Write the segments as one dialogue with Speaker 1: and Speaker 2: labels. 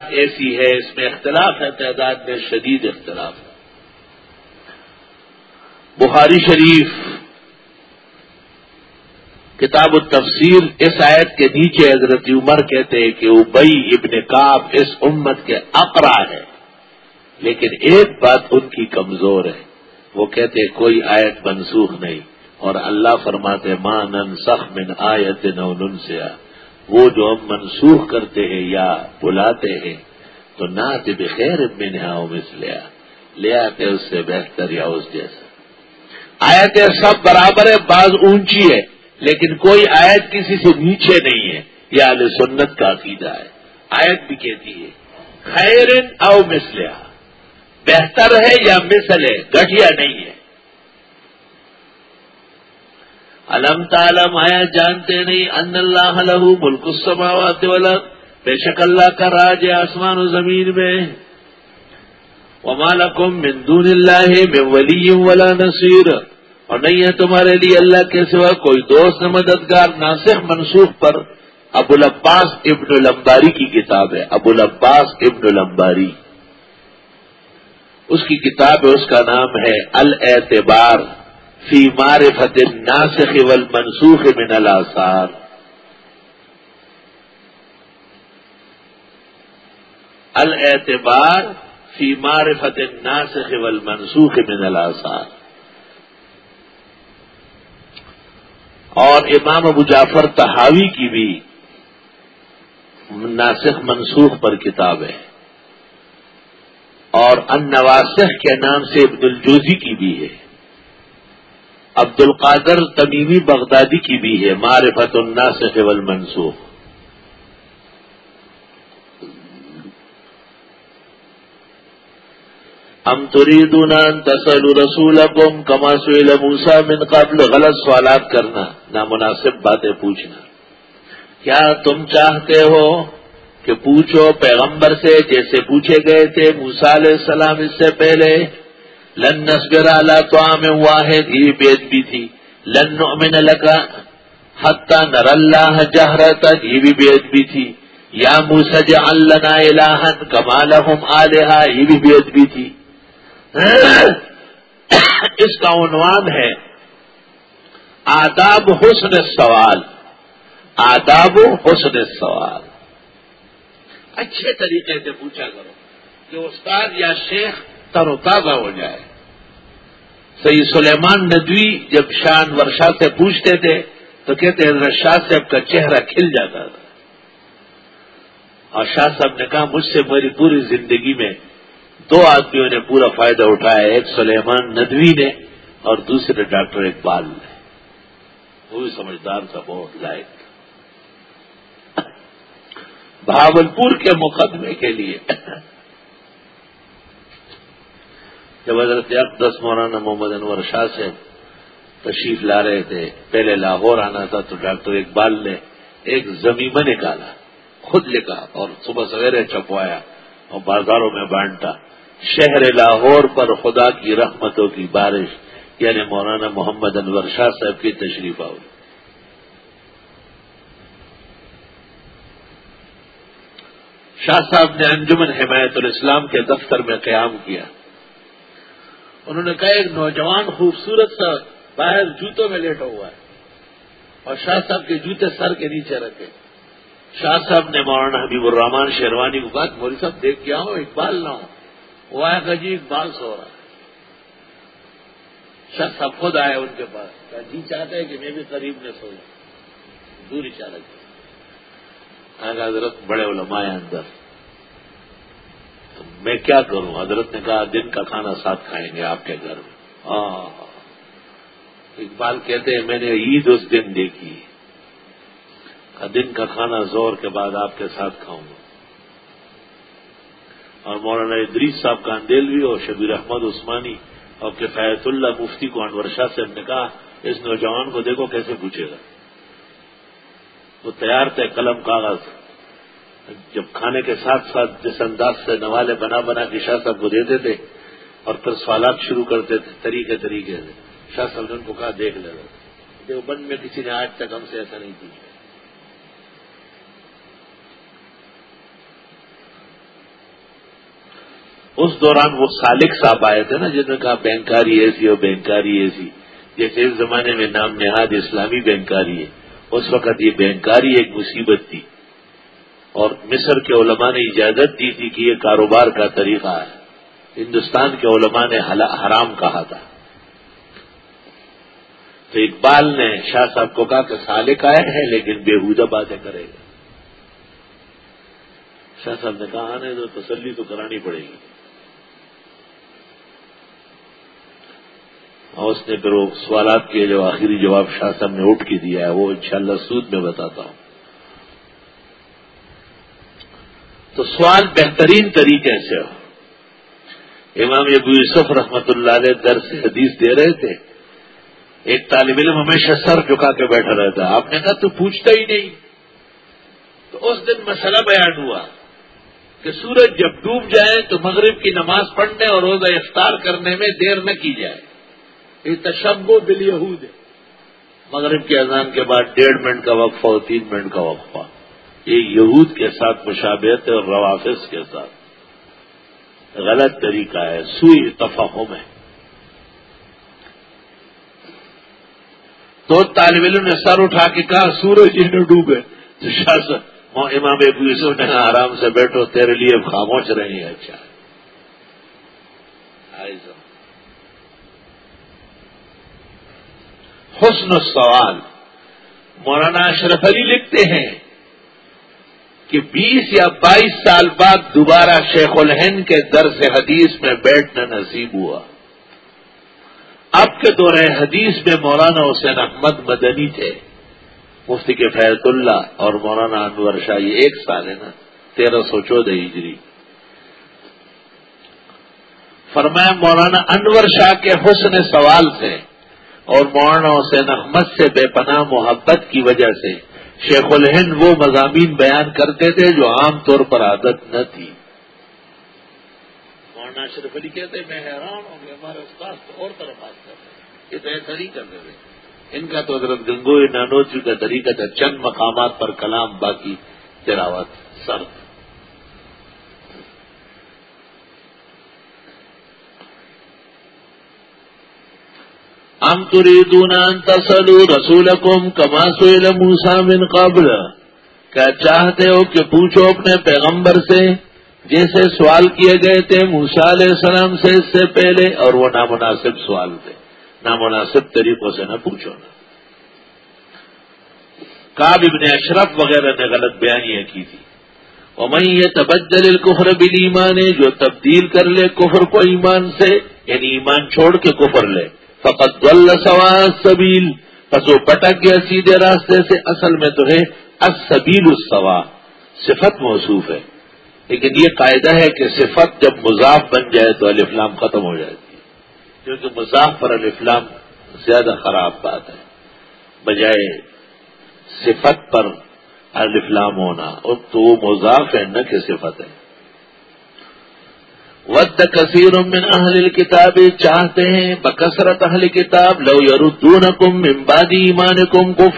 Speaker 1: ایسی ہے، اس میں اختلاف ہے، تعداد میں شدید اختلاف ہے۔ بخاری شریف کتاب التفسیر اس آیت کے نیچے حضرت عمر کہتے ہیں کہ ابئی ابن کاب اس امت کے اقرا ہے لیکن ایک بات ان کی کمزور ہے۔ وہ کہتے کوئی آیت منسوخ نہیں اور اللہ فرماتے ماں نن سخ من آیت نون سے وہ جو ہم منسوخ کرتے ہیں یا بلاتے ہیں، تو نہ بخیر میں نے مس لیا لے آتے اس سے بہتر یا اس جیسا۔ آیتیں سب برابر ہے، بعض اونچی ہے، لیکن کوئی آیت کسی سے نیچے نہیں ہے۔ یہ علیہ سنت کا عقیدہ ہے۔ آیت بھی کہتی ہے خیر او مسلیا بہتر ہے یا مثل ہے گٹھیا نہیں ہے۔ علم تعلم آیا جانتے نہیں ان اللہ لہو ملک السماوات والارض؟ بے شک اللہ کا راج ہے آسمان و زمین میں. ومالکم من دون اللہ من ولی ولا نصیر. اور نہیں ہے تمہارے لیے اللہ کے سوا کوئی دوست مددگار ناسخ منسوخ پر. ابو العباس ابن الامباری کی کتاب ہے، ابو العباس ابن الامباری اس کی کتاب ہے، اس کا نام ہے الاعتبار. فی معرفت الناسخ والمنسوخ من الاثار الاعتبار فی معرفت الناسخ والمنسوخ من الاثار اور امام ابو جعفر تحاوی کی بھی ناسخ منسوخ پر کتاب ہے اور ان نواسخ کے نام سے عبد الجوزی کی بھی ہے. عبد القادر تمیمی بغدادی کی بھی ہے، معرفت الناسخ والمنسوخ۔ ہم تریدون ان تسل رسولکم کما سیل موسا من قبل، غلط سوالات کرنا، نامناسب باتیں پوچھنا۔ کیا تم چاہتے ہو کہ پوچھو پیغمبر سے، جیسے پوچھے گئے تھے موسا علیہ السلام اس سے پہلے؟ لن نصبر اللہ تو عام واحد، یہ بیت بھی تھی. لن نؤمن لگا حتہ نر اللہ جہرتا یہ بھی بیت بھی تھی. یا موسج اللہ الہن کمال آلیہ یہ بھی بیت بھی تھی. اس کا عنوان ہے آداب حسن سوال آداب حسن سوال اچھے طریقے سے پوچھا کرو کہ استاد یا شیخ تر و تازہ ہو جائے۔ سید سلیمان ندوی جب شان ورشا سے پوچھتے تھے تو کہتے حضرت شاہ صاحب کا چہرہ کھل جاتا تھا۔ اور شاہ صاحب نے کہا، مجھ سے میری پوری زندگی میں دو آدمیوں نے پورا فائدہ اٹھایا، ایک سلیمان ندوی نے اور دوسرے ڈاکٹر اقبال نے۔ وہ بھی سمجھدار تھا، بہت لائق بھاولپور کے مقدمے کے لیے۔ جب حضرت دس مولانا محمد انور شاہ سے تشریف لا رہے تھے، پہلے لاہور آنا تھا تو ڈاکٹر اقبال نے ایک زمینہ نکالا، خود لکھا اور صبح سویرے چھپوایا اور بازاروں میں بانٹا۔ شہر لاہور پر خدا کی رحمتوں کی بارش یعنی مولانا محمد انور شاہ صاحب کی تشریف آؤ شاہ صاحب نے انجمن حمایت الاسلام کے دفتر میں قیام کیا۔ انہوں نے کہا، ایک نوجوان خوبصورت سا باہر جوتوں میں لیٹا ہوا ہے اور شاہ صاحب کے جوتے سر کے نیچے رکھے۔ شاہ صاحب نے مولانا حبیب الرحمان شیروانی کو کہا موری صاحب، دیکھ کے آؤ اقبال نہ ہو وہ آیا کہ جی اقبال سو رہا ہے۔ شخص اب خود آئے ان کے پاس۔ کہ جی چاہتے ہیں کہ میں بھی قریب میں سو جاؤں۔ دوری اشارہ کیا حضرت، بڑے علماء ہیں اندر۔ میں کیا کروں؟ حضرت نے کہا، دن کا کھانا ساتھ کھائیں گے آپ کے گھر میں۔ اقبال کہتے ہیں، میں نے عید اس دن دیکھی۔ دن کا کھانا زور کے بعد آپ کے ساتھ کھاؤں گا۔ اور مولانا ادریس صاحب کا اندیلوی اور شبیر احمد عثمانی اور کفایت اللہ مفتی کو انور شاہ سے نے کہا، اس نوجوان کو دیکھو کیسے پوچھے گا۔ وہ تیار تھے، قلم کاغذ جب کھانے کے ساتھ ساتھ جس انداز سے نوالے بنا بنا کے شاہ صاحب کو دیتے تھے اور پھر سوالات شروع کرتے تھے، طریقے طریقے سے۔ شاہ صاحب نے ان کو کہا، دیکھ لے دیوبند میں کسی نے آج تک ہم سے ایسا نہیں پوچھا اس دوران وہ سالک صاحب آئے تھے نا، جنہوں نے کہا، بینکاری ایسی اور بینکاری ایسی۔ جیسے اس زمانے میں نام نہاد اسلامی بینکاری ہے۔ اس وقت یہ بینکاری ایک مصیبت تھی۔ اور مصر کے علماء نے اجازت دی تھی کہ یہ کاروبار کا طریقہ ہے۔ ہندوستان کے علماء نے حرام کہا تھا۔ تو اقبال نے شاہ صاحب کو کہا کہ سالک آئے ہیں لیکن بےحودہ باتیں کرے گا۔ شاہ صاحب نے کہا آنے تو تسلی تو کرانی پڑے گی۔ اور اس نے پھر وہ سوالات کے جو آخری جواب شاہ صاحب نے اٹھ کے دیا ہے، وہ انشاءاللہ سود میں بتاتا ہوں۔ تو سوال بہترین طریقے سے ہو۔ امام ابو یوسف رحمت اللہ علیہ در سے حدیث دے رہے تھے۔ ایک طالب علم ہمیشہ سر جھکا کے بیٹھا رہتا۔ آپ نے کہا تو پوچھتا ہی نہیں۔ تو اس دن مسئلہ بیان ہوا کہ سورج جب ڈوب جائے تو مغرب کی نماز پڑھنے اور روزہ افطار کرنے میں دیر نہ کی جائے۔ یہ تشب و بل یہود ہے۔ مغرب کے اذان کے بعد ڈیڑھ منٹ کا وقفہ اور تین منٹ کا وقفہ۔ یہ یہود کے ساتھ مشابہت اور روافظ کے ساتھ۔ غلط طریقہ ہے، سوئی تفاہم ہے تو طالب علم نے سر اٹھا کے کہا، سورج ہی ڈوبے۔ تو شاہ امام ابو یوسف نے کہا، آرام سے بیٹھو، تیرے لیے خاموش رہے ہیں اچھا۔ حسن سوال مولانا اشرف علی لکھتے ہیں۔ کہ بیس یا بائیس سال بعد دوبارہ شیخ الہند کے درس حدیث میں بیٹھنا نصیب ہوا۔ اب کے دور حدیث میں مولانا حسین احمد مدنی تھے، مفتی کے فیض اللہ اور مولانا انور شاہ، یہ ایک سال ہے نا، تیرہ سو چودہ ہجری۔ فرمایا، مولانا انور شاہ کے حسن سوال سے اور مولانا حسین احمد سے بے پناہ محبت کی وجہ سے شیخ الہند وہ مضامین بیان کرتے تھے جو عام طور پر عادت نہ تھی۔ مولانا اشرف علی کہتے میں حیران ہوں گے ہمارے استاد تو اور طرف بات کر رہے ہیں۔ یہ تو ایسا نہیں کر رہے ان کا تو حضرت گنگوئی نانوجی کا طریقہ تھا چند مقامات پر کلام باقی تلاوت سرد۔ ام تريدون ان تصلوا رسولكم كما سئل موسى من قبل؟ کیا چاہتے ہو کہ پوچھو اپنے پیغمبر سے؟ جیسے سوال کیے گئے تھے موسا علیہ السلام سے اس سے پہلے، اور وہ نامناسب سوال تھے۔ نامناسب طریقوں سے نہ پوچھو نا۔ کاب ابن اشرف وغیرہ نے غلط بیانیاں کی تھی۔ اور میں یہ تبدل الکفر بل ایمان ہے جو تبدیل کر لے کفر کو ایمان سے یعنی ایمان چھوڑ کے کفر لے۔ فقط سبیل پس وہ پٹک گیا سیدھے راستے سے اصل میں تو ہے اسبیل السوا، صفت موصوف ہے۔ لیکن یہ قاعدہ ہے کہ صفت جب مضاف بن جائے تو الفلام ختم ہو جاتی ہے کیونکہ مضاف پر الفلام زیادہ خراب بات ہے۔ بجائے صفت پر الفلام ہونا تو وہ مضاف ہے، نہ کہ صفت ہے۔ ود کثیر من اہل کتابیں چاہتے ہیں، بکثرت اہل کتاب، لو یاردون کم امبادی ایمان کم کو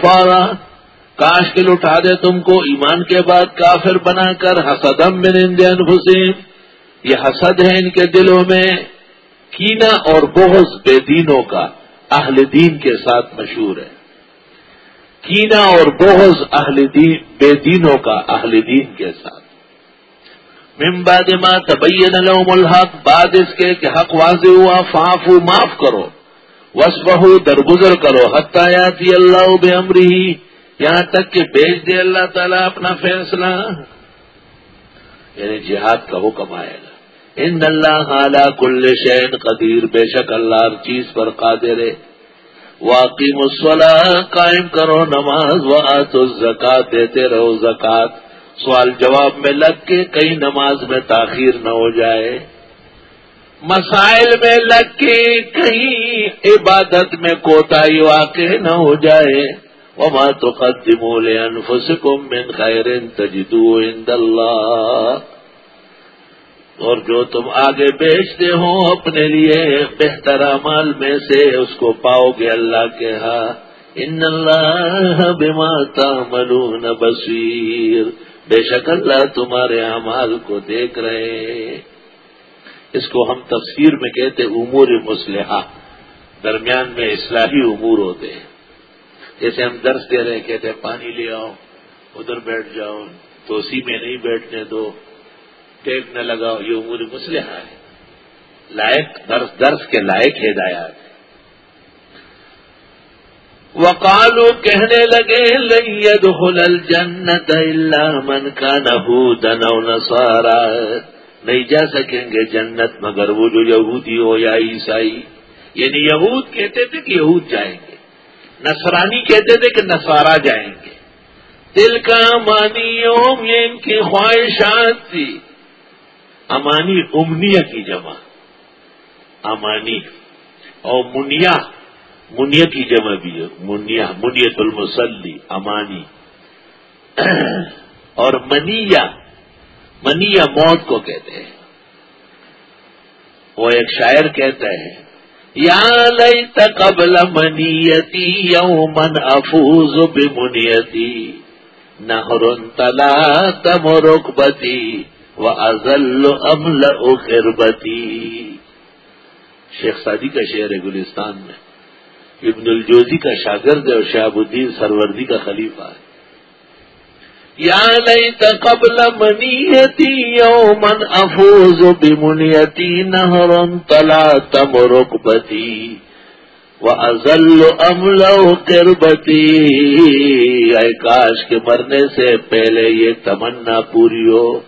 Speaker 1: کاش کے لٹا دے تم کو ایمان کے بعد کافر بنا کر، حسدم من اندین حسین یہ حسد ہے ان کے دلوں میں کینا اور بہت بے دینوں کا، اہل دین کے ساتھ مشہور ہے۔ کینا اور بہت اہل دین، بے دینوں کا، اہل دین کے ساتھ۔ ممباد ماں تبین لهم الحق، بعد اس کے کہ حق واضح ہوا فافو معاف کرو وس بہو درگزر کرو حتیاتی اللہ بے امری یہاں تک کہ بیچ دے اللہ تعالیٰ اپنا فیصلہ۔ یعنی جہاد کا حکم آئے گا۔ ان اللہ اعلیٰ کل شین قدیر، بے شک اللہ ہر چیز پر قادر ہے۔ واقعی مسلح قائم کرو نماز و تو زکات دیتے رہو زکات سوال جواب میں لگ کے کئی نماز میں تاخیر نہ ہو جائے۔ مسائل میں لگ کے کہیں عبادت میں کوتا واقع نہ ہو جائے۔ وما تقدموا لانفسكم من خیر تجدوا عند اللہ اور جو تم آگے بیچتے ہو اپنے لیے بہتر مال میں سے اس کو پاؤ گے اللہ کے ہاں۔ ان اللہ بما تعملون بصیر بے شک اللہ تمہارے اعمال کو دیکھ رہے اس کو ہم تفسیر میں کہتے امور مسلحہ درمیان میں اصلاحی امور ہوتے ہیں۔ جیسے ہم درس دے رہے کہتے ہیں پانی لے آؤ، ادھر بیٹھ جاؤ تو اسی میں نہیں بیٹھنے دو ٹیک نہ لگاؤ، یہ امور مسلحہ ہے۔ لائق درس درس کے لائق ہدایات۔ وقالو کہنے لگے لید خلل جنت اللہ من کا نہ نسوارا نہیں جا سکیں گے جنت مگر وہ جو یہودی ہو یا عیسائی۔ یعنی یہود کہتے تھے کہ یہود جائیں گے۔ نصرانی کہتے تھے کہ نسوارا جائیں گے۔ دل کا مانی اوم یہ ان کی خواہشات تھی۔ امانی امنیا کی جمع۔ امانی اور منیا منیا کی جمع بھی ہے۔ منیا منیت المسلی امانی۔ اور منیا منیا موت کو کہتے ہیں۔ وہ ایک شاعر کہتا ہے، یا لئی تقبل منیتی یومن افوز بمنیتی، نہر تلا تم رکبتی و ازل امل اخربتی شیخ سادی کا شعر ہے گلستان میں۔ ابن الجوزی کا شاگرد ہے اور شہاب الدین سروردی کا خلیفہ ہے۔ یا نہیں تقبل منیتی یومن افوز بمنیتی نہر تلا تم رکبتی وہ ازل امل کربتی اے کاش کے مرنے سے پہلے یہ تمنا پوری ہو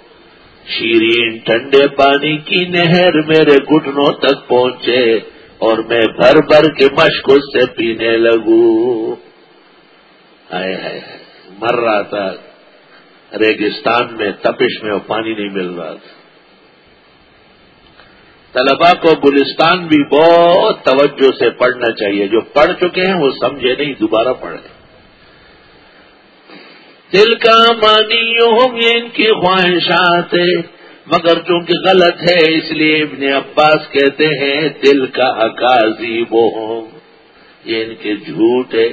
Speaker 1: شیرین ٹھنڈے پانی کی نہر میرے گٹنوں تک پہنچے۔ اور میں بھر بھر کے مشق سے پینے لگوں۔ ہائے ہائے مر رہا تھا۔ ریگستان میں تپش میں وہ پانی نہیں مل رہا تھا۔ طلبا کو گلستان بھی بہت توجہ سے پڑھنا چاہیے۔ جو پڑھ چکے ہیں وہ سمجھے نہیں، دوبارہ پڑھیں۔ دل کا مانی یہ ان کی خواہشات مگر چونکہ غلط ہے، اس لیے ابن عباس کہتے ہیں، دل کا اکاضی وہ یہ ان کے جھوٹ ہے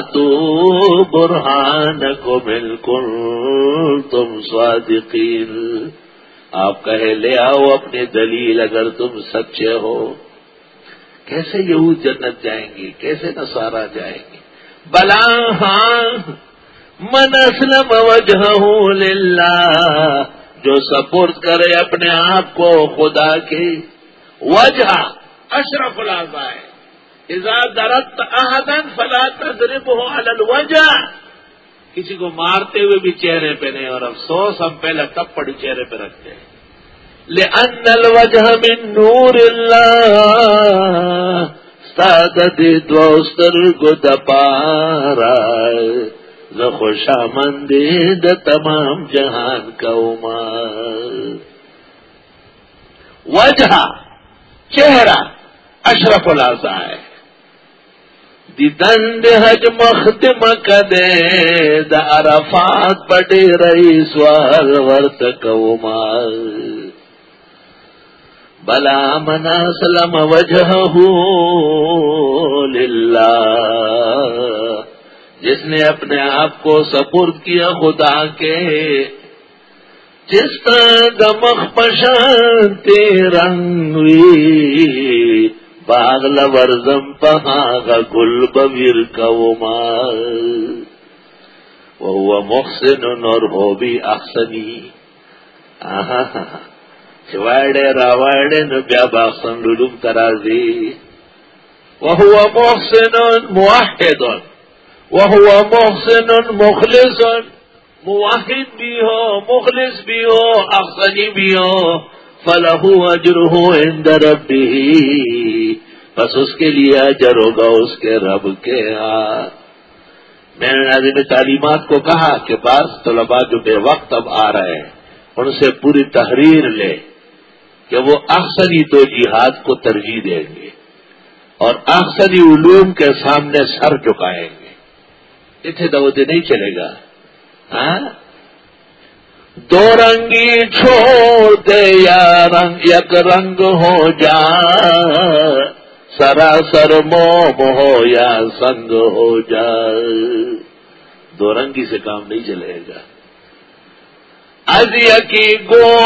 Speaker 1: تو برہان کو بالکل تم صادقین۔ آپ کہے، لے آؤ اپنی دلیل اگر تم سچے ہو۔ کیسے یہود جنت جائیں گے؟ کیسے نسارا جائیں گے؟ بلا ہاں من اسلم وجہ للہ۔ جو سپورٹ کرے اپنے آپ کو، خدا کی وجہ۔ اشرف الازا ہے۔ درت احدن فلا تضرب ہو الوجہ۔ کسی کو مارتے ہوئے بھی چہرے پہ نہیں، اور افسوس، ہم پہلے تب پڑی چہرے پہ رکھتے ہیں۔ لأن الوجہ من نور اللہ۔ سادت دوستر کو خوشا مندی د تمام جہان کا عمر۔ وجہ چہرہ اشرف الازا ہے۔ دند حج مختم کدے د عرفات پٹی رہی سوال ورت کومال بلا منا سلم وجہ للہ۔ جس نے اپنے آپ کو سپرد کیا خدا کے۔ جس طرح دمخ پشانتے رنگوی باغ لورزم پہا گل ببیر کا وہ محسن اور ہو بھی اخسنی چواڑے راواڑے نو بیا باخسن للوم ترازی۔ وہ محسن موحد وہ محسن مخلص، موحد بھی ہو، مخلص بھی ہو افسنی بھی ہو فلاح اجر ہو اندر بھی بس اس کے لیے اجر ہوگا اس کے رب کے ہاتھ میں نے ناظرین تعلیمات کو کہا کہ بعض طلباء جو بے وقت اب آ رہے ہیں، ان سے پوری تحریر لے کہ وہ احسنی تو جہاد کو ترجیح دیں گے اور احسنی علوم کے سامنے سر چکائیں گے۔ اتنے دبوتے نہیں چلے گا۔ ہاں؟ دو رنگی چھوڑ دے یا رنگ، یک رنگ ہو جا۔ سراسر موم ہو یا سنگ ہو جا۔ دو رنگی سے کام نہیں چلے گا۔ از یکی گو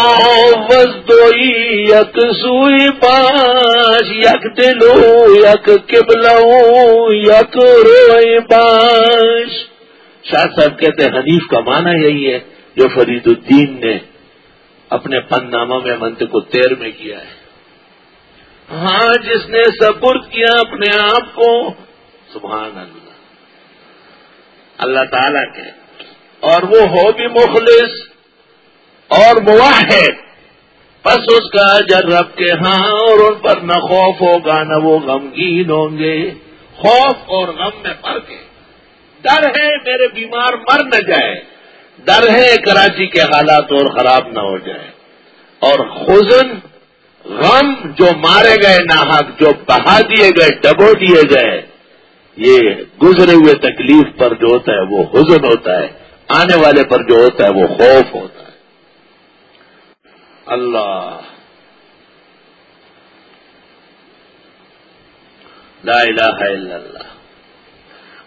Speaker 1: وزدوئی یک سوئی باش، یک دلو، یک کبلو یک روئی باش۔ شاہ صاحب کہتے ہیں حنیف کا معنی یہی ہے جو فرید الدین نے اپنے پن نامہ میں منت کو تیر میں کیا ہے۔ ہاں جس نے سپرد کیا اپنے آپ کو۔ سبحان اللہ۔ اللہ تعالی کے اور وہ ہو بھی مخلص۔ اور مواحد۔ بس اس کا اجر رب کے ہاں اور ان پر نہ خوف ہوگا، نہ وہ غمگین ہوں گے۔ خوف اور غم میں فرق ہے ڈر ہے میرے بیمار مر نہ جائے۔ ڈر ہے کراچی کے حالات اور خراب نہ ہو جائے۔ اور خزن غم جو مارے گئے ناحق، جو بہا دیے گئے، ڈبو دیے گئے، یہ گزرے ہوئے تکلیف پر جو ہوتا ہے وہ حزن ہوتا ہے۔ آنے والے پر جو ہوتا ہے وہ خوف ہوتا ہے۔ اللہ۔ لا الہ الا اللہ۔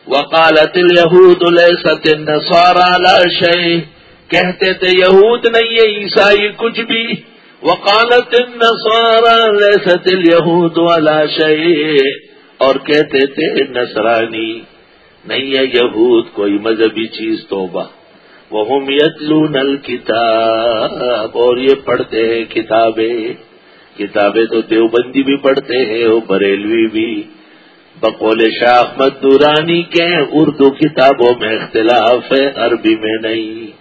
Speaker 1: وقالت اليهود ليست النصارى لا شيء۔ کہتے تھے یہود نہیں ہے، عیسائی کچھ بھی۔ وقالت النصارى ليست اليهود ولا شيء۔ اور کہتے تھے نصرانی، نہیں ہے یہود، کوئی مذہبی چیز توبہ۔ وہ یتلون الکتاب اور یہ پڑھتے ہیں کتابیں۔ کتابیں تو دیوبندی بھی پڑھتے ہیں وہ بریلوی بھی۔ بقول شاہ احمد دورانی کے اردو کتابوں میں اختلاف ہے، عربی میں نہیں۔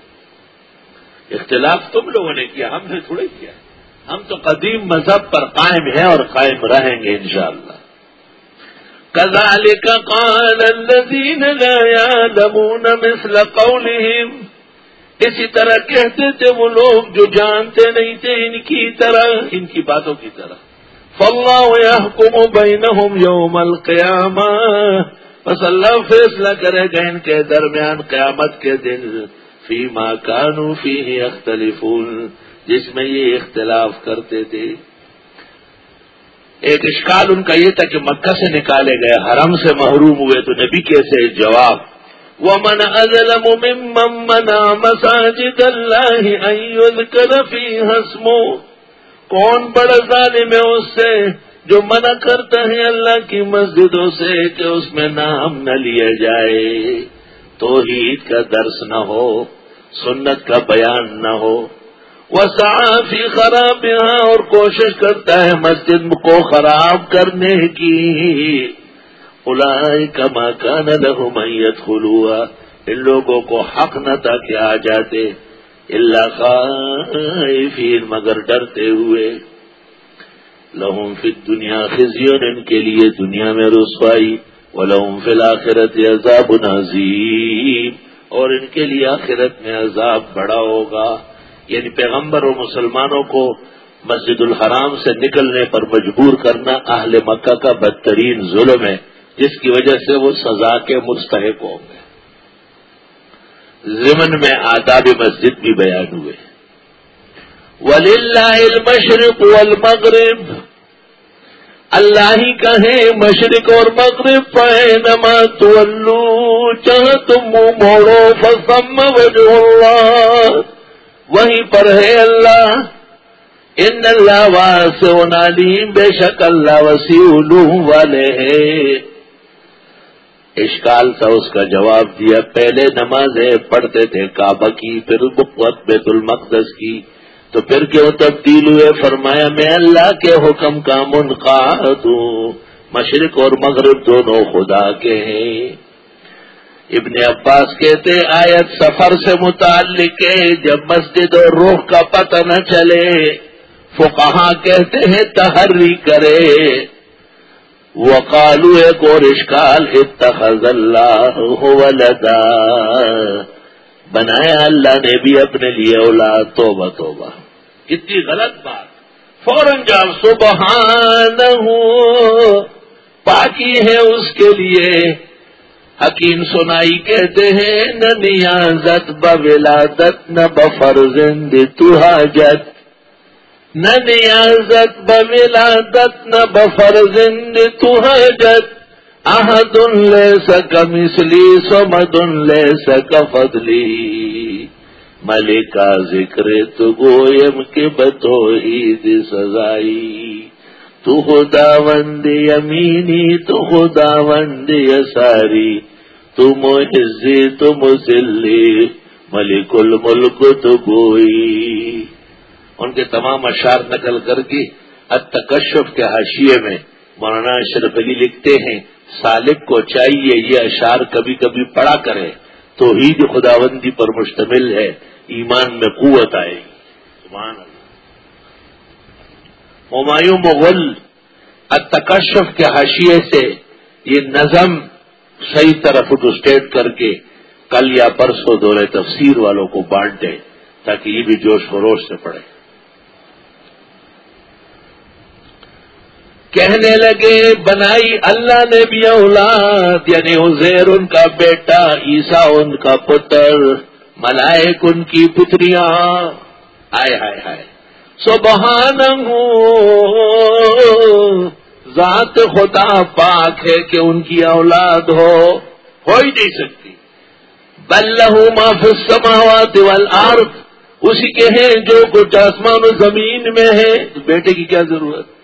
Speaker 1: اختلاف تم لوگوں نے کیا، ہم نے تھوڑے کیا۔ ہم تو قدیم مذہب پر قائم ہیں اور قائم رہیں گے انشاءاللہ۔ كذلك قال الذين لا يعلمون مثل قولهم اسی طرح کہتے تھے وہ لوگ جو جانتے نہیں تھے ان کی طرح، ان کی باتوں کی طرح۔ فاللہ يحكم بينهم يوم القيامة۔ بس اللہ فیصلہ کرے گا ان کے درمیان قیامت کے دن۔ فی ما کانو فی اختلفون جس میں یہ اختلاف کرتے تھے۔ ایک اشکال ان کا یہ تھا کہ مکہ سے نکالے گئے، حرم سے محروم ہوئے تو نبی کیسے جواب۔ وہ من ازلم منا مساجد اللہ کرفی ہسمو کون بڑا ظالم ہے اس سے جو منع کرتا ہے اللہ کی مسجدوں سے کہ اس میں نام نہ لیا جائے. تو عید کا درس نہ ہو، سنت کا بیان نہ ہو۔ وہ صافی خراب یہاں اور کوشش کرتا ہے مسجد کو خراب کرنے کی۔ الائی کما کا نہ لہو میت خلوا ان لوگوں کو حق نہ تھا کہ آ جاتے اللہ خائفین مگر ڈرتے ہوئے۔ لہم فی دنیا خزیون ان کے لیے دنیا میں رسوائی۔ وہ لہم فی الآخرت عذاب نظیم اور ان کے لیے آخرت میں عذاب بڑا ہوگا۔ یعنی پیغمبر اور مسلمانوں کو مسجد الحرام سے نکلنے پر مجبور کرنا اہل مکہ کا بدترین ظلم ہے۔ جس کی وجہ سے وہ سزا کے مستحق ہوں گے ضمن میں آداب مسجد بھی بیان ہوئے۔ ولی اللہ مشرق والمغرب۔ اللہ ہی کہے، مشرق اور مغرب پائے نما تو چاہ تم موڑو فسم وجہ اللہ وہیں پر ہے اللہ۔ ان اللہ واسع نالیم بے شک اللہ وسیع علوم والے ہیں۔ اشکال تھا اس کا جواب دیا۔ پہلے نمازیں پڑھتے تھے کعبہ کی، پھر بقوت بیت المقدس کی۔ تو پھر کیوں تبدیل ہوئے؟ فرمایا، میں اللہ کے حکم کا منقاد ہوں۔ مشرق اور مغرب دونوں خدا کے ہیں۔ ابن عباس کہتے، آیت سفر سے متعلق ہے۔ جب مسجد اور روح کا پتہ نہ چلے وہ کہتے ہیں، تحری کرے۔ وہ کالو ایک اور اشکال اتخذ اللہ ولدا. بنایا اللہ نے بھی اپنے لیے اولاد، توبہ توبہ۔ کتنی غلط بات۔ فوراً جب سبحان پاکی ہے اس کے لیے۔ حکیم سنائی کہتے ہیں، نہ نیازت بولادت نہ بفر زند تو حاجت۔ نہ نیازت بولادت نہ بفر زند تو حاجت احد لے سک مسلی سمد لے سک فضلی ملک کا ذکر تو گویم کے بتو عید سزائی. تو خدا وند یمینی، تو خدا وند ساری تم عزی تم سلی ملک الملک تو گوئی. ان کے تمام اشعار نقل کر کے اتکشف کے حاشیے میں مولانا اشرف علی لکھتے ہیں، سالک کو چاہیے یہ اشعار کبھی کبھی پڑا کرے تو عید خداوندی پر مشتمل ہے، ایمان میں قوت آئے گی۔ ہمایوں مغل اتکشف کے حاشیے سے یہ نظم صحیح طرف اسٹیٹ کر کے کل یا پرسوں دورے تفسیر والوں کو بانٹ دیں تاکہ یہ بھی جوش خروش سے پڑے کہنے لگے، بنائی اللہ نے بھی اولاد یعنی عزیر ان کا بیٹا عیسا ان کا پتر، ملائک ان کی پتریاں۔ آئے ہائے ہائے سبحان ذات خدا پاک ہے کہ ان کی اولاد ہو ہو ہی نہیں سکتی۔ بلہ معاف سماوات والارض۔ اسی کے ہیں جو کچھ آسمان و زمین میں ہے بیٹے کی کیا ضرورت؟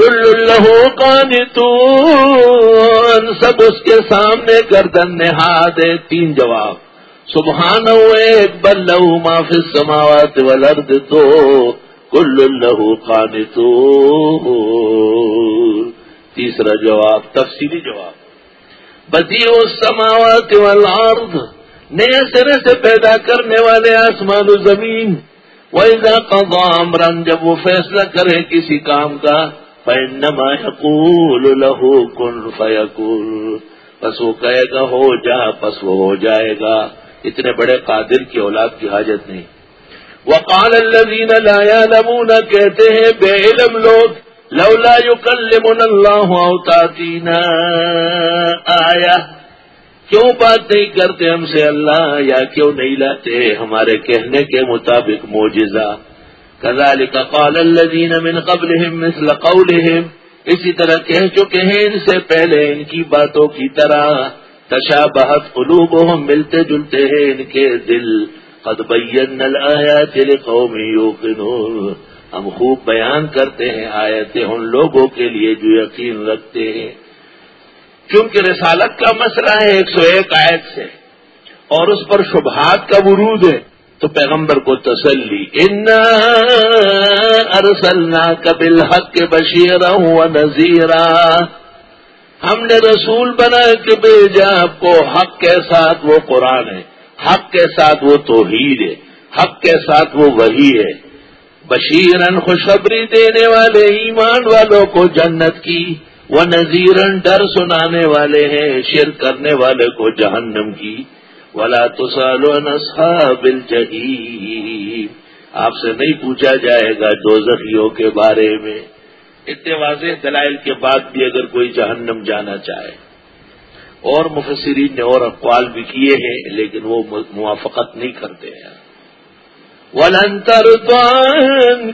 Speaker 1: کل اللہ کان سب اس کے سامنے گردن نہاد تین جواب۔ سبحان ایک بل لہو معاف سماوات ولرد تو، کل اللہ کان تیسرا جواب، تفصیلی جواب۔ بدی سماوات والارض، نئے سرے سے پیدا کرنے والے آسمان و زمین۔ ویزا قضام رنگ جب وہ فیصلہ کرے کسی کام کا فإنما يقول له كن فيكون بس وہ کہے گا ہو جا، بس وہ ہو جائے گا۔ اتنے بڑے قادر کی اولاد کی حاجت نہیں۔ وقال الذين لا يعلمون کہتے ہیں، بے علم لوگ لولا يكلمنا الله او تاتينا آیا کیوں بات نہیں کرتے ہم سے اللہ؟ یا کیوں نہیں لاتے ہمارے کہنے کے مطابق موجزہ كذلك قال الذين من قبلهم مثل قولهم، اسی طرح کہہ چکے ہیں ان سے پہلے ان کی باتوں کی طرح، تشابہت قلوبهم ملتے جلتے ہیں ان کے دل۔ قد بینا الآیات لقوم یوقنون ہم خوب بیان کرتے ہیں آیتیں ان لوگوں کے لیے جو یقین رکھتے ہیں۔ کیونکہ رسالت کا مسئلہ ہے ایک سو ایک آیت سے، اور اس پر شبہات کا ورود ہے۔ تو پیغمبر کو تسلی ان ارسلنا کبل حق کے بشیر نذیرا ہم نے رسول بنا کے بھیجا آپ کو حق کے ساتھ وہ قرآن ہے، حق کے ساتھ وہ توحید ہے، حق کے ساتھ وہ وہی ہے۔ بشیرن خوشخبری دینے والے، ایمان والوں کو جنت کی۔ وہ نذیرن ڈر سنانے والے ہیں شر کرنے والے کو جہنم کی۔ ولا تو سالو بل آپ سے نہیں پوچھا جائے گا دو کے بارے میں۔ اتنے واضح دلائل کے بعد بھی اگر کوئی جہنم جانا چاہے۔ اور مفسرین نے اور اقوال بھی کیے ہیں، لیکن وہ موافقت نہیں کرتے ہیں۔ ولنتر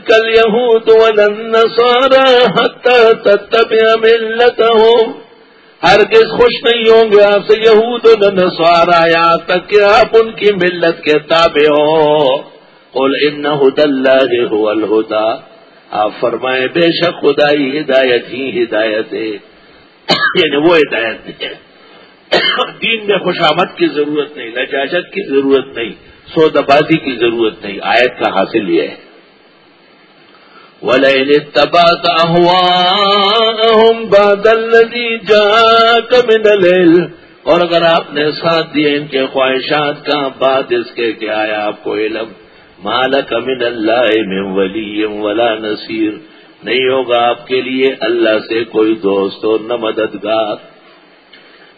Speaker 1: کل تو ولن سارا تب ہوں ہرگز خوش نہیں ہوں گے آپ سے یہود نسوارا یہاں تک کہ آپ ان کی ملت کے تابع ہو قل ان ہد اللہ ہو الہدا آپ فرمائیں، بے شک خدائی ہدایت ہی ہدایت ہے۔ یعنی وہ ہدایت ہے۔ دین میں خوشامد کی ضرورت نہیں لجاجت کی ضرورت نہیں سودبازی کی ضرورت نہیں۔ آیت کا حاصل یہ ہے۔ ولئن اتبعت أهواءهم بعد الذي جاءك من العلم، اور اگر آپ نے ساتھ دیے ان کے خواہشات کا، بعد اس کے کہ آیا آپ کو علم۔ مالک من اللہ من ولی ولا نصیر۔ نہیں ہوگا آپ کے لیے اللہ سے کوئی دوست اور نہ مددگار۔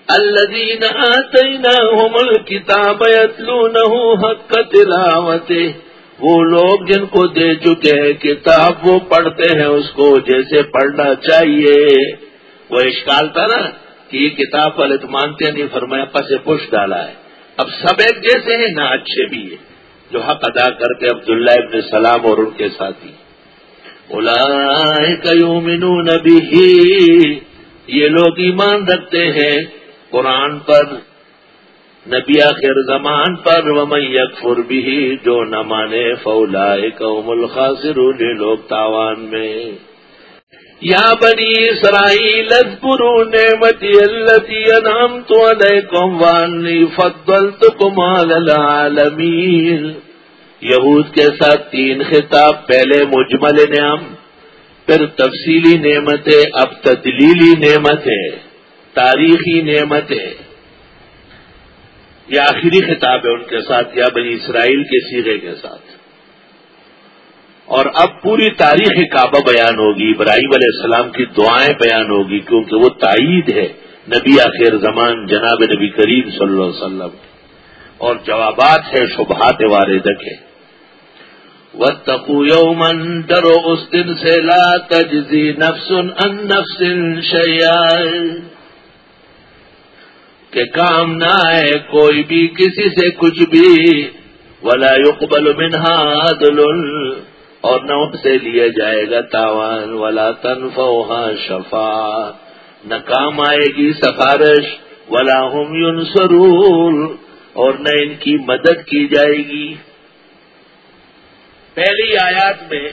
Speaker 1: الذين آتيناهم الكتاب يتلونه حق تلاوته وہ لوگ جن کو دے چکے ہیں کتاب، وہ پڑھتے ہیں اس کو جیسے پڑھنا چاہیے۔ وہ اشکال تھا نا کہ یہ کتاب والے تو مانتے نہیں، فرمایا پس پش ڈالا ہے۔ اب سب ایک جیسے ہیں، نہ اچھے بھی ہیں۔ جو حق ادا کر کے عبداللہ ابن سلام اور ان کے ساتھی۔ اولا بھی یہ لوگ ایمان رکھتے ہیں قرآن پر۔ نبی آخر زمان پر ومن یکفر بھی جو نہ مانے فولا قوم الخاسرون لوگ تاوان میں۔ یا بنی اسرائیل، اذکروا نعمتی اللتی انعمت علیکم وانی فضلتکم علی العالمین۔ یہود کے ساتھ تین خطاب، پہلے مجمل نعم، پھر تفصیلی نعمتیں، اب تدلیلی نعمتیں، تاریخی نعمتیں۔ یہ آخری خطاب ہے ان کے ساتھ، یا بنی اسرائیل کے سیرے کے ساتھ۔ اور اب پوری تاریخ کعبہ بیان ہوگی، ابراہیم علیہ السلام کی دعائیں بیان ہوگی، کیونکہ وہ تائید ہے نبی آخر زمان، جناب نبی کریم صلی اللہ علیہ وسلم۔ اور جوابات ہے شبہات واردک ہے واتقوا يوما ڈرو اس دن سے لا تجزی نفس ان نفس شیئا۔ کہ کام نہ آئے کوئی بھی کسی سے کچھ بھی۔ ولا يقبل منها عدل۔ اور نہ ان سے لیا جائے گا تاوان۔ ولا تنفعها شفا نہ کام آئے گی سفارش۔ ولا هم ينصرون۔ اور نہ ان کی مدد کی جائے گی۔ پہلی آیات میں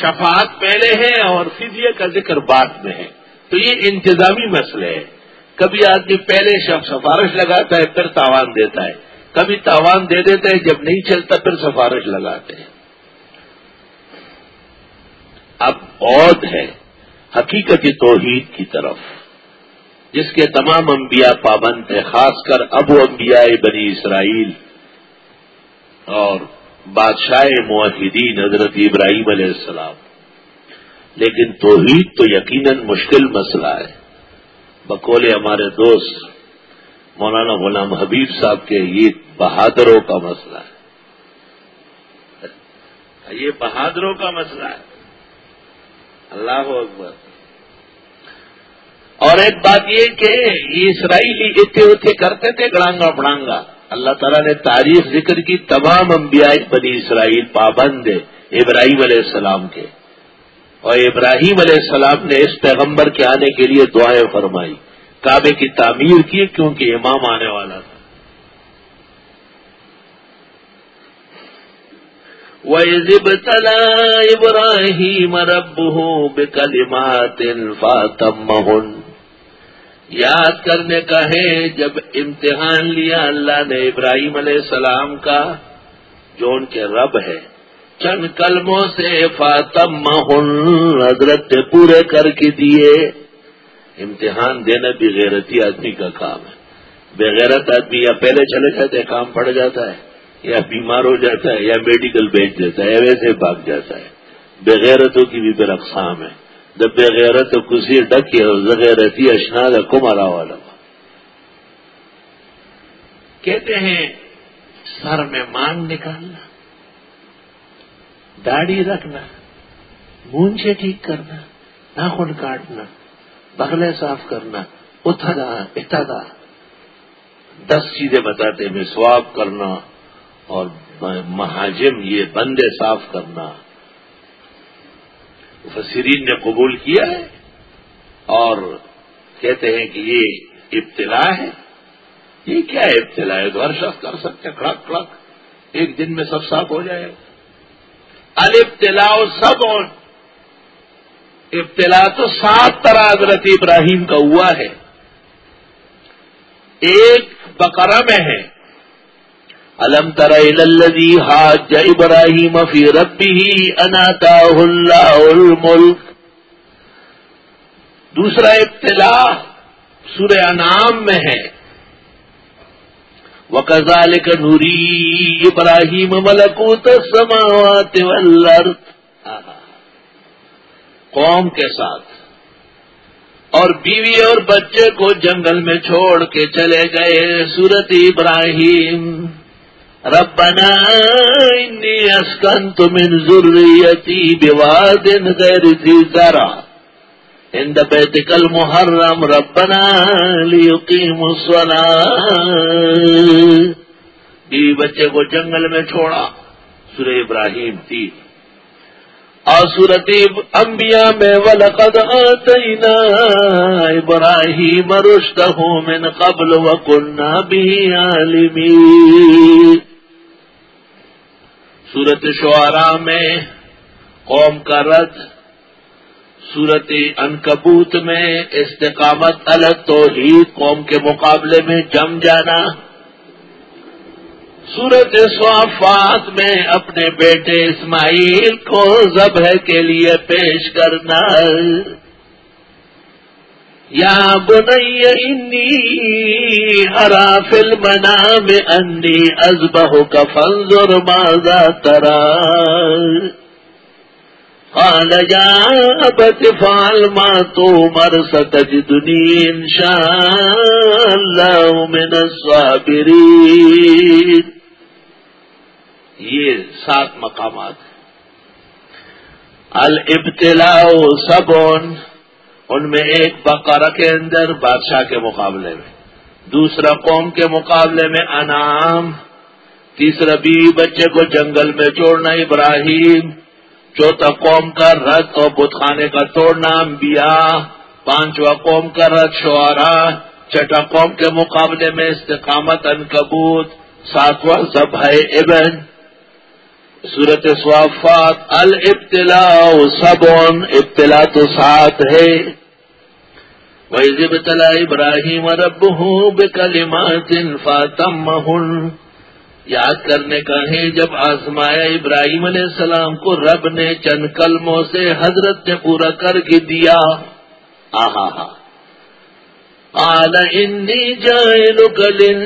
Speaker 1: شفاعت پہلے ہے اور فضیہ کا ذکر بعد میں ہے۔ تو یہ انتظامی مسئلے ہے۔ کبھی آدمی پہلے سفارش لگاتا ہے، پھر تاوان دیتا ہے۔ کبھی تاوان دے دیتا ہے، جب نہیں چلتا، پھر سفارش لگاتے ہیں۔ اب عود ہے حقیقت توحید کی طرف، جس کے تمام انبیاء پابند ہیں، خاص کر ابو انبیاء بنی اسرائیل اور بادشاہ معاہدین حضرت ابراہیم علیہ السلام۔ لیکن توحید تو یقیناً مشکل مسئلہ ہے۔ بکول ہمارے دوست، مولانا غلام حبیب صاحب کے یہ بہادروں کا مسئلہ ہے۔ یہ بہادروں کا مسئلہ ہے۔ اللہ اکبر۔ اور ایک بات یہ کہ یہ اسرائیلی اتنے اتنے کرتے تھے گڑانگا بڑانگا، اللہ تعالیٰ نے تاریخ ذکر کی تمام انبیاء بنی اسرائیل پابند ابراہیم علیہ السلام کے۔ اور ابراہیم علیہ السلام نے اس پیغمبر کے آنے کے لیے دعائیں فرمائی۔ کعبے کی تعمیر کی کیونکہ امام آنے والا تھا۔ وَإِذِ إِبْرَاهِيمَ رَبُّهُ بِكَلِمَاتٍ فَاتَمَّهُنَّ یاد کرنے کا ہے، جب امتحان لیا اللہ نے ابراہیم علیہ السلام کا، جو ان کے رب ہے چند کلموں سے فاطم حضرت نے پورے کر کے دیے۔ امتحان دینا بھی غیرتی آدمی کا کام ہے۔ بغیرت آدمی یا پہلے چلے جاتے کام پڑ جاتا ہے، یا بیمار ہو جاتا ہے، یا میڈیکل بیچ دیتا ہے ویسے بھاگ جاتا ہے۔ بغیرتوں کی بھی پھر اقسام ہے۔ جب بغیرت کسی ڈکی زغیرتی اشناد کمارا والا۔ کہتے ہیں، سر میں مانگ نکالنا۔ داڑھی رکھنا مونچے ٹھیک کرنا، ناخن کاٹنا، بغلے صاف کرنا اتدا اتدا دس چیزیں بتاتے میں سواب کرنا اور مہاجم، یہ بندے صاف کرنا۔ مفسرین نے قبول کیا ہے اور کہتے ہیں کہ یہ ابتلا ہے۔ یہ کیا ابتلا ہے؟ تو ہر شخص کر سکتے کڑک کڑک ایک دن میں سب صاف ہو جائے۔ البتلا سب اور ابتلا تو سات طرح حضرت ابراہیم کا ہوا ہے۔ ایک بقرہ میں ہے۔ الم تر الذي حاج ابراہیم فی ربه ان اتاه الله الملک۔ دوسرا ابتلا سورہ انعام میں ہے۔ وکزالک نوری ابراہیم ملکوت السماوات والارض. قوم کے ساتھ. اور بیوی اور بچے کو جنگل میں چھوڑ کے چلے گئے سورت ابراہیم. ربنا انی اسکنت من ذریتی بواد غیر ذی عند بیتک المحرم ربنا لیقیم الصلاة۔ بیوی بچے کو جنگل میں چھوڑا۔ سورہ ابراہیم تین۔ اور صورت انبیاء میں ولقد آتینا ابراہیم رشدہ من قبل وکننا بھی عالمی صورت شعراء میں قوم کا رد صورت انکبوت میں استقامت الگ تو ہی قوم کے مقابلے میں جم جانا۔ سورت صافات میں اپنے بیٹے اسماعیل کو ذبح کے لیے پیش کرنا۔ یا بنی انی ارا فل منا میں انی ازبہ کا فنزر ماضا ترا قال يا أبت فعل ما تومر ستجدني إن شاء الله من الصابرين. یہ سات مقامات ہیں۔ البتلا سبون ان میں ایک بقرہ کے اندر بادشاہ کے مقابلے میں۔ دوسرا قوم کے مقابلے میں انعام۔ تیسرا بی بچے کو جنگل میں چھوڑنا ابراہیم۔ چوتھا قوم کا رد اور بت خانے کا توڑنا انبیاء پانچواں قوم کا رد شعرا، چھٹا قوم کے مقابلے میں استقامت انکبوت، ساتواں ذبح ابن۔ صورت سوافات البتلا سبون ابتلا تو ساتھ ہے۔ ویزب تلا ابراہیم رب ہوں بے کلمات فاتم یاد کرنے کا ہے جب آزمایا ابراہیم علیہ السلام کو رب نے چند کلموں سے حضرت نے پورا کر کے دیا۔ آہا ہا۔ انی جائے کلن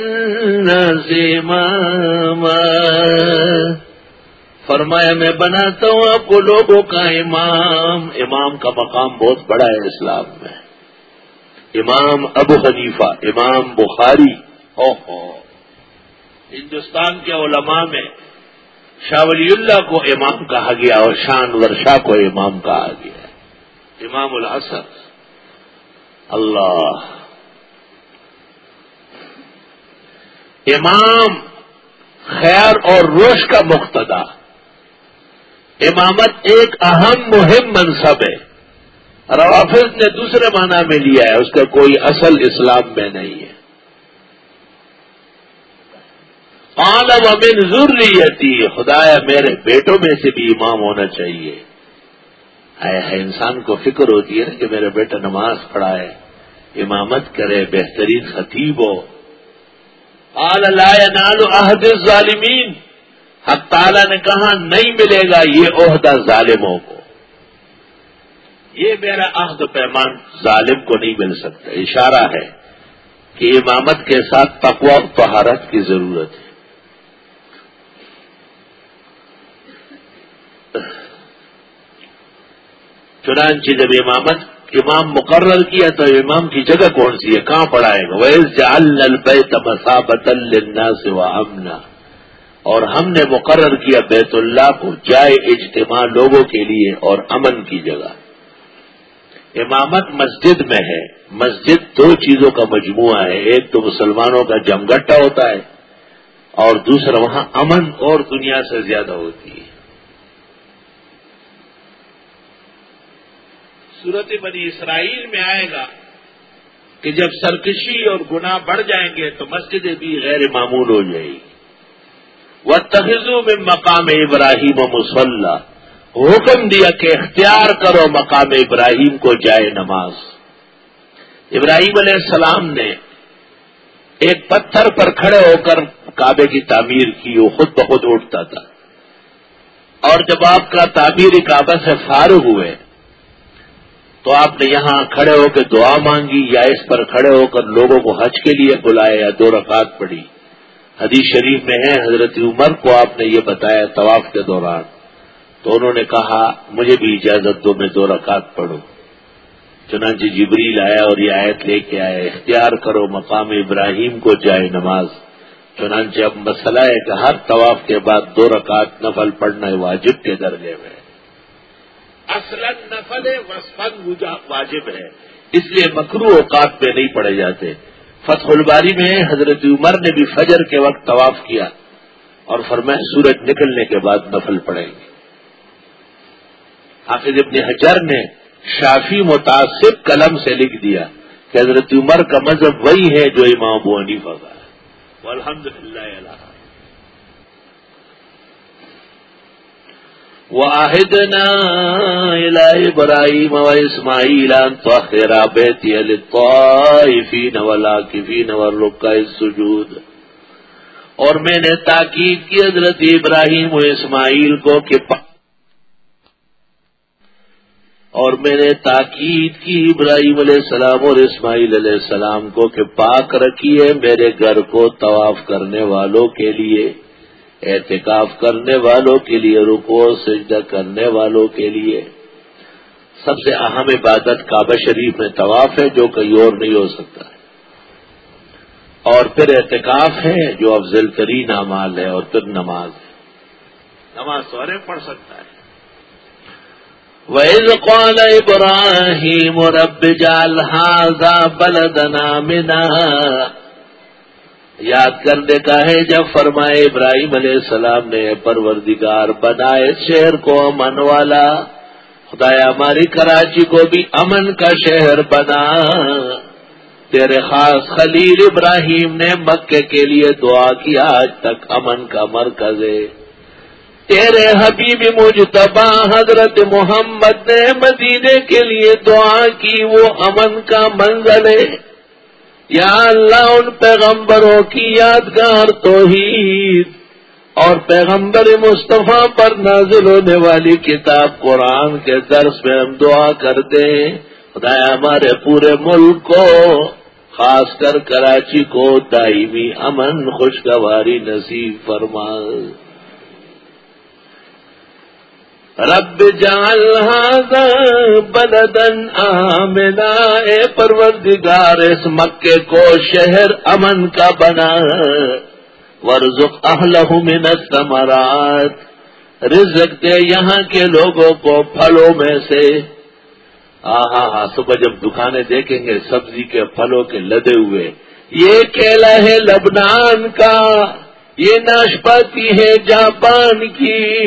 Speaker 1: فرمایا میں بناتا ہوں آپ کو لوگوں کا امام۔ امام کا مقام بہت بڑا ہے اسلام میں۔ امام ابو حنیفہ، امام بخاری۔ او ہو۔ ہندوستان کے علماء میں شاہ ولی اللہ کو امام کہا گیا اور شان ورشا کو امام کہا گیا امام الحسن۔ اللہ۔ امام خیر اور روش کا مقتدا۔ امامت ایک اہم مہم منصب ہے۔ روافظ نے دوسرے معنی میں لیا ہے، اس کا کوئی اصل اسلام میں نہیں ہے۔ عالم امن ضروری خدایا میرے بیٹوں میں سے بھی امام ہونا چاہیے۔ ہے، انسان کو فکر ہوتی ہے نا کہ میرا بیٹا نماز پڑھائے، امامت کرے، بہترین خطیب ہو۔ نال عہد ظالمین حق تعالی نے کہا، نہیں ملے گا یہ عہدہ ظالموں کو۔ یہ میرا عہد پیمان ظالم کو نہیں مل سکتا۔ اشارہ ہے کہ امامت کے ساتھ تقوا و طہارت کی ضرورت ہے۔ چنانچہ جب امامت امام مقرر کیا تو امام کی جگہ کون سی ہے؟ کہاں پڑھائے گا ویس جال البیت مسابت الناس و امنا اور ہم نے مقرر کیا بیت اللہ کو جائے اجتماع لوگوں کے لیے اور امن کی جگہ۔ امامت مسجد میں ہے۔ مسجد دو چیزوں کا مجموعہ ہے۔ ایک تو مسلمانوں کا جمگٹا ہوتا ہے اور دوسرا وہاں امن اور دنیا سے زیادہ ہوتی ہے۔ صورت بنی اسرائیل میں آئے گا کہ جب سرکشی اور گناہ بڑھ جائیں گے تو مسجدیں بھی غیر معمول ہو جائے گی۔ وہ تخذو میں مقام ابراہیم و مسلح حکم دیا کہ اختیار کرو مقام ابراہیم کو جائے نماز۔ ابراہیم علیہ السلام نے ایک پتھر پر کھڑے ہو کر کعبے کی تعمیر کی، وہ خود بخود اٹھتا تھا۔ اور جب آپ کا تعمیری کعبہ سے فارغ ہوئے تو آپ نے یہاں کھڑے ہو کے دعا مانگی یا اس پر کھڑے ہو کر لوگوں کو حج کے لیے بلائے یا دو رکعت پڑی حدیث شریف میں ہے، حضرت عمر کو آپ نے یہ بتایا طواف کے دوران۔ تو انہوں نے کہا، مجھے بھی اجازت دو، میں دو رکعت پڑھوں۔ چنانچہ جبریل آیا اور یہ آیت لے کے آئے اختیار کرو مقام ابراہیم کو جائے نماز۔ چنانچہ اب مسئلہ ہے کہ ہر طواف کے بعد دو رکعت نفل پڑھنا واجب کے درجے میں۔ اصل نفل وسفن واجب ہے۔ اس لیے مکرو اوقات میں نہیں پڑے جاتے۔ فتح الباری میں حضرت عمر نے بھی فجر کے وقت طواف کیا اور فرمائے سورج نکلنے کے بعد نفل پڑیں گے۔ حافظ ابن حجر نے شافی متاثر قلم سے لکھ دیا کہ حضرت عمر کا مذہب وہی ہے جو امام ابو حنیفہ کا ہے۔ الحمد للہ اللہ واحدنا إلى إبراهيم وإسماعيل أن طهر بيتي للطائفين والعاكفين والركع السجود اور میں نے تاکید کی حضرت ابراہیم و اسماعیل کو کہ اور میں نے تاکید کی ابراہیم علیہ السلام اور اسماعیل علیہ السلام کو کہ پاک رکھیے میرے گھر کو طواف کرنے والوں کے لیے احتکاف کرنے والوں کے لیے رکو سجدہ کرنے والوں کے لیے۔ سب سے اہم عبادت کعبہ شریف میں طواف ہے، جو کہیں اور نہیں ہو سکتا ہے۔ اور پھر احتکاف ہے، جو افضل ترین اعمال ہے اور پھر نماز ہے۔ نماز سورے پڑھ سکتا ہے۔ وَإِذْ قَالَ إِبْرَاهِيمُ رَبِّ جَعَلْ هَذَا بَلَدَنَا مِنَا یاد کرنے کا ہے جب فرمائے ابراہیم علیہ السلام نے پروردگار بنائے شہر کو امن والا، خدایا ہماری کراچی کو بھی امن کا شہر بنا۔ تیرے خاص خلیل ابراہیم نے مکے کے لیے دعا کی، آج تک امن کا مرکز ہے۔ تیرے حبیب مجتبا حضرت محمد نے مدینے کے لیے دعا کی، وہ امن کا منزل ہے۔ یا اللہ ان پیغمبروں کی یادگار توحید اور پیغمبر مصطفیٰ پر نازل ہونے والی کتاب قرآن کے درس میں ہم دعا کرتے ہیں۔ خدایا ہمارے پورے ملک کو، خاص کر کراچی کو دائمی امن، خوشگواری نصیب فرما رب جال بلدن آمنا، اے پروردگار، اس مکے کو شہر امن کا بنا۔ ورزق اہلہ من الثمرات، رزق دے یہاں کے لوگوں کو پھلوں میں سے۔ ہاں ہاں صبح جب دکانیں دیکھیں گے، سبزی کے پھلوں کے لدے ہوئے۔ یہ کیلا ہے لبنان کا، یہ ناشپاتی ہے جاپان کی۔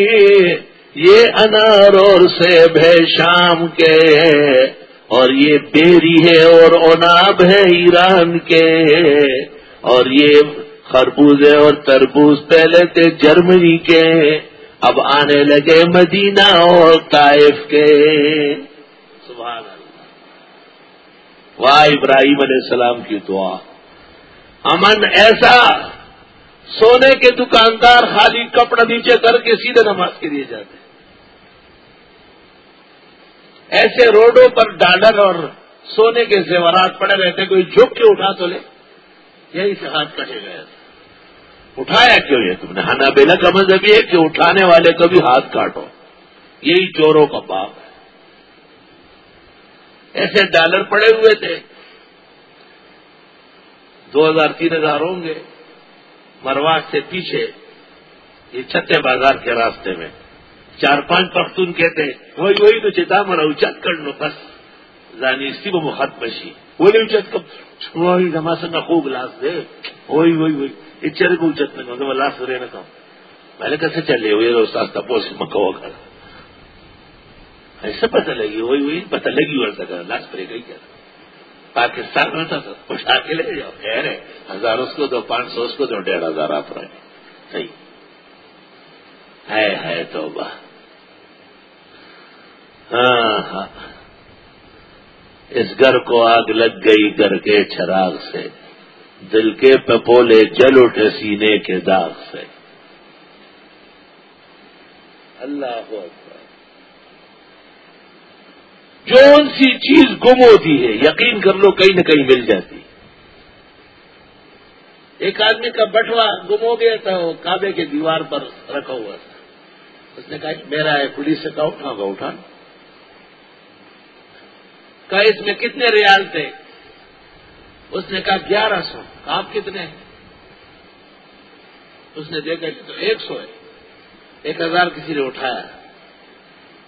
Speaker 1: یہ انار اور سیب ہے شام کے اور یہ بیری ہے اور اناب ہے ایران کے اور یہ خربوز اور تربوز پہلے تھے جرمنی کے، اب آنے لگے مدینہ اور طائف کے۔ سبحان اللہ۔ واہ، ابراہیم علیہ السلام کی دعا۔ امن ایسا، سونے کے دکاندار خالی کپڑا نیچے کر کے سیدھے نماز کے لیے جاتے ہیں۔ ایسے روڈوں پر ڈالر اور سونے کے زیورات پڑے رہتے، کوئی جھک کے اٹھا تو لے۔ یہی سے ہاتھ کٹے گئے اٹھایا کیوں یہ؟ تم نے ہنا بیلا کا مذہب یہ کہ اٹھانے والے کو بھی ہاتھ کاٹو۔ یہی چوروں کا باپ ہے۔ ایسے ڈالر پڑے ہوئے تھے۔ دو ہزار تین ہزار ہوں گے۔ مرواز سے پیچھے یہ چھتے بازار کے راستے میں۔ چار پانچ پختون کہتے وہی وہی تو چیتا مرا اچت کر لو بس زانی اسی وہ مخت بشی۔ وہی اچت کب۔ وہی خوب لاس دے۔ وہی وہی وہی۔ اچر کو اچت نہ کہ لاس رہے نہ کہوں میں نے کیسے اچھا چلے ہوئے استاد تپوس مکو کر ایسے پتہ لگی، وہی وہی پتہ لگی اور سکا لاس پڑے گئی کیا۔ پاکستان میں تھا اٹھا کے لے جاؤ خیر ہے۔ ہزار اس کو دو، پانچ سو اس کو دو، ڈیڑھ ہزار آپ رہے۔ صحیح۔ ہے ہے تو بات ہاں ہاں ہاں۔ اس گھر کو آگ لگ گئی گھر کے چراغ سے۔ دل کے پپولے جل اٹھے سینے کے داغ سے۔ اللہ جو ان سی چیز گم ہوتی ہے، یقین کر لو کہیں نہ کہیں مل جاتی۔ ایک آدمی کا بٹوا گم ہو گیا تھا، وہ کعبے کے دیوار پر رکھا ہوا تھا۔ اس نے کہا، میرا ہے، پولیس سے کہا، اٹھا گا، اٹھا۔ کہا، اس میں کتنے ریال تھے؟ اس نے کہا، گیارہ سو۔ آپ کتنے اس نے دیکھا کہ تو ایک سو ہے۔ ایک ہزار کسی نے اٹھایا۔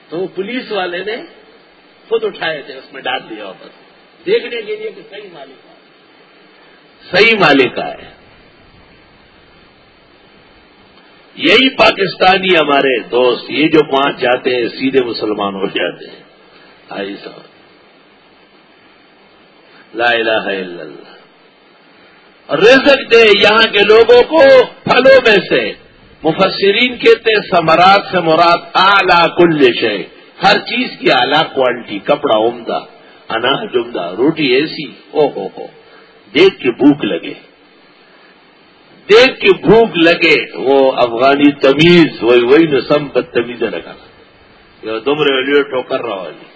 Speaker 1: تو وہ پولیس والے نے خود اٹھائے تھے، اس میں ڈال دیا واپس دیکھنے کے لیے کہ صحیح مالک صحیح مالک ہے۔ یہی پاکستانی ہمارے دوست، یہ جو پانچ جاتے ہیں، سیدھے مسلمان ہو جاتے ہیں۔ آئی صاحب۔ لا الہ الا اللہ۔ رزق دے یہاں کے لوگوں کو پھلوں میں سے۔ مفسرین کہتے سمرات سے مراد اعلی کل شے۔ ہر چیز کی اعلی کوالٹی کپڑا عمدہ، اناج عمدہ، روٹی ایسی۔ او ہو ہو۔ دیکھ کے بھوک لگے۔ دیکھ کے بھوک لگے۔ وہ افغانی تمیز، وہی وہی نے سم بدتمیز رکھا تم ریلیو ٹوکر رہا والی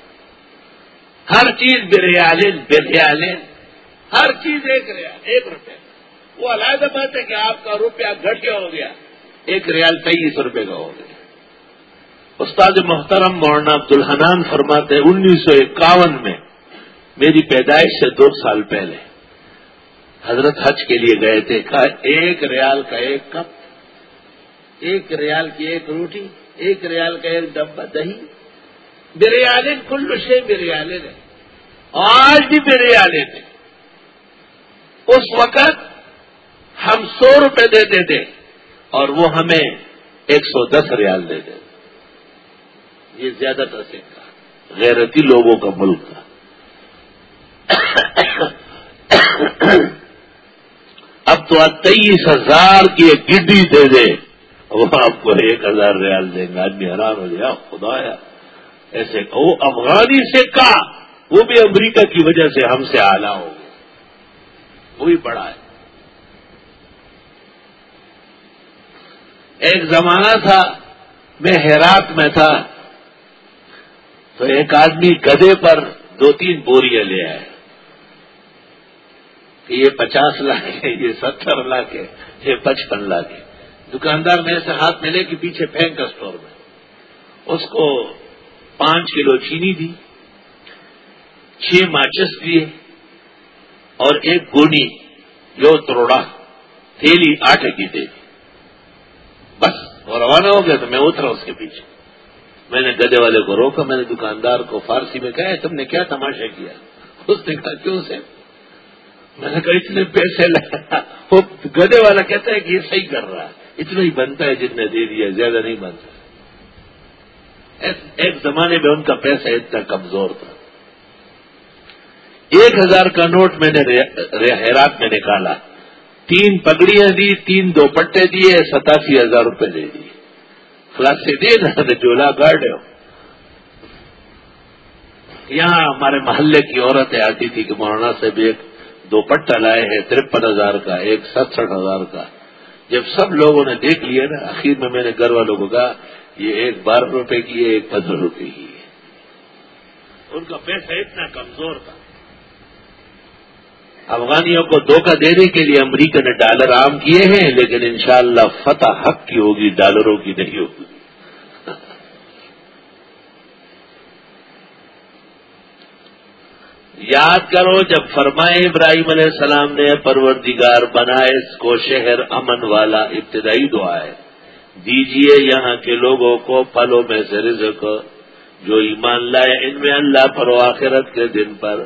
Speaker 1: ہر چیز بریالین بریالین۔ ہر چیز ایک ریال، ایک روپے۔ وہ علیحدہ بات ہے کہ آپ کا روپیہ گھٹ گیا ہو گیا۔ ایک ریال تیئیس روپے کا ہو گیا۔ استاد محترم مولانا عبد الحنان فرماتے انیس سو اکاون میں میری پیدائش سے دو سال پہلے حضرت حج کے لیے گئے تھے۔ کہا، ایک ریال کا ایک کپ، ایک ریال کی ایک روٹی، ایک ریال کا ایک ڈبہ دہی۔ بریالین کل شے بریالین ہے آج بھی بریالین ہے اس وقت ہم سو روپے دیتے اور وہ ہمیں ایک سو دس ریال دے دے۔ یہ زیادہ تر سے کا، غیرتی لوگوں کا ملک تھا اب تو تیئیس ہزار کی ایک گڈی دے دے وہ آپ کو ایک ہزار ریال دیں گے آدمی حیران ہو گیا خدایا۔ ایسے وہ افغانی سے کا وہ بھی امریکہ کی وجہ سے ہم سے آلہ ہو گیا وہی بڑا ہے۔ ایک زمانہ تھا، میں حیرات میں تھا۔ تو ایک آدمی گدے پر دو تین بوریاں لے آئے کہ یہ پچاس لاکھ ہے، یہ ستر لاکھ ہے، یہ پچپن لاکھ ہے۔ دکاندار میں سے ہاتھ ملے کہ پیچھے پھینک اسٹور میں۔ اس کو پانچ کلو چینی دی، چھ ماچس دیے، اور ایک گونی جو تروڑا، تھیلی آٹھ کی دے دی۔ بس، وہ روانہ ہو گیا تو میں اترا اس کے پیچھے۔ میں نے گدے والے کو روکا، میں نے دکاندار کو فارسی میں کہا تم نے کیا تماشا کیا؟ اس نے کہا، کیوں سے؟ میں نے کہا، اتنے پیسے لگا وہ گدے والا کہتا ہے کہ یہ صحیح کر رہا ہے۔ اتنا ہی بنتا ہے جتنے دے دیا، زیادہ نہیں بنتا۔ ایک زمانے میں ان کا پیسہ اتنا کمزور تھا۔ ایک ہزار کا نوٹ میں نے حیرات میں نکالا۔ تین پگڑیاں دی، تین دو پٹے دیے، ستاسی ہزار روپے دے دیے۔ خلاص سے دے نا جولا گارڈ ہو۔ یہاں ہمارے محلے کی عورتیں آتی تھی کہ مولانا سے بھی ایک دو پٹا لائے ہیں، ترپن ہزار کا، ایک ستسٹھ ہزار کا۔ جب سب لوگوں نے دیکھ لیا نا آخر میں میں نے گھر والوں کو کہا یہ ایک بارہ روپے کی ہے ایک پندرہ روپے کی ہے۔ ان کا پیسہ اتنا کمزور تھا۔ افغانیوں کو دھوکہ دینے کے لیے امریکہ نے ڈالر عام کیے ہیں لیکن انشاءاللہ فتح حق کی ہوگی ڈالروں کی نہیں ہوگی۔ یاد کرو جب فرمائے ابراہیم علیہ السلام نے پروردگار بنائے اس کو شہر امن والا ابتدائی دعا ہے۔ دیجیے یہاں کے لوگوں کو پھلوں میں سے رزق، جو ایمان لائے ان میں اللہ پر و آخرت کے دن پر۔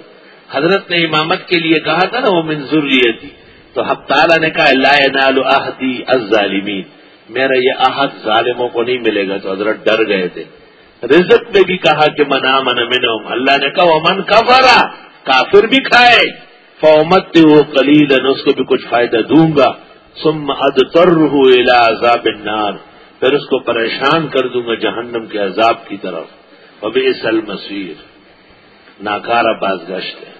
Speaker 1: حضرت نے امامت کے لیے کہا تھا نا، وہ منظور تھی تو حب تعالیٰ نے کہا، لا نال احدی الظالمین۔ میرا یہ احد ظالموں کو نہیں ملے گا۔ تو حضرت ڈر گئے تھے۔ رزق میں بھی کہا کہ منا من منوم اللہ نے کہا وہ من کفرا کافر بھی کھائے۔ فومت وہ کلیل اس کو بھی کچھ فائدہ دوں گا۔ سم اد تر عذاب النار، پھر اس کو پریشان کر دوں گا جہنم کے عذاب کی طرف۔ ابھی اصل مصیر ناکارہ باز گشت ہے۔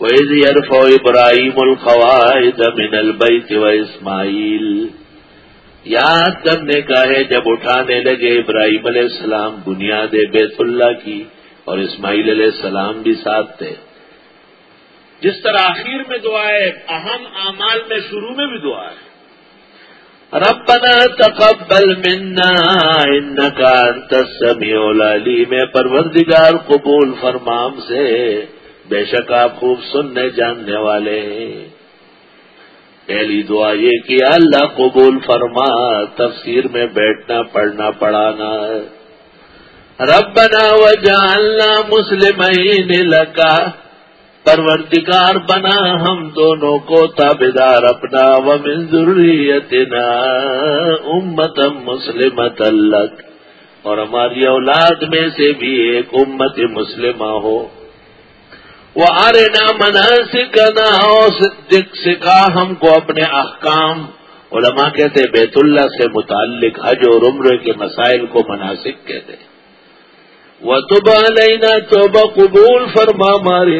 Speaker 1: وَإِذْ يَرْفَوْ إِبْرَاهِيمُ الْقَوَائِدَ مِنَ الْبَيْتِ وَإِسْمَائِيل یاد کرنے کا ہے، جب اٹھانے لگے ابراہیم علیہ السلام، بنیاد بیت اللہ کی، اور اسماعیل علیہ السلام بھی ساتھ تھے۔ جس طرح آخر میں دعا ہے، اہم اعمال میں شروع میں بھی دعا ہے۔ ربنا تقبل منا انکا انت السمیع العلیم۔ پروردگار، قبول فرمام سے۔ بے شک آپ خوب سننے، جاننے والے ہیں۔ پہلی دعا یہ کہ اللہ، قبول فرما، تفسیر میں بیٹھنا، پڑھنا، پڑھانا۔ ربنا وجعلنا مسلمین لکا۔ پروردگار بنا ہم دونوں کو تابدار اپنا و من ذریتنا امتم مسلمت اللہ اور ہماری اولاد میں سے بھی ایک امت مسلمہ ہو۔ وہ آرے نہ منا سکھنا سکھا ہم کو اپنے احکام۔ علماء کہتے بیت اللہ سے متعلق حج اور عمر کے مسائل کو مناسب کہتے وہ تو لینا تو قبول فرما ماری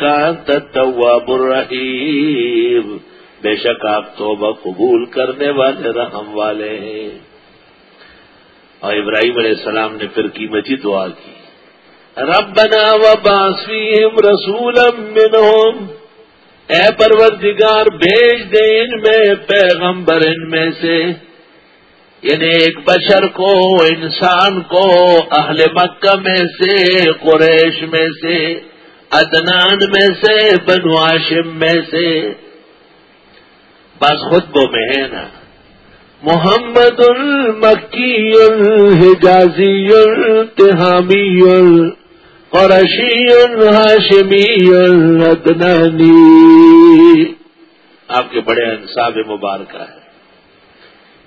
Speaker 1: کا تواب الرحیم بے شک آپ توبہ قبول کرنے والے، رحم والے ہیں۔ اور ابراہیم علیہ السلام نے پھر کی مجھے دعا کی۔ ربنا و باسفیم رسول منہم۔ اے پروردگار، بھیج دے ان میں پیغمبر ان میں سے۔ یعنی ایک بشر کو، انسان کو، اہل مکہ میں سے، قریش میں سے ادنان میں سے بنواشم میں سے۔ بس خطبوں میں ہے نا۔ محمد المکی الحجازی التحامی قرشی الحاشمی الدنانی آپ کے بڑے انصاب مبارکہ ہے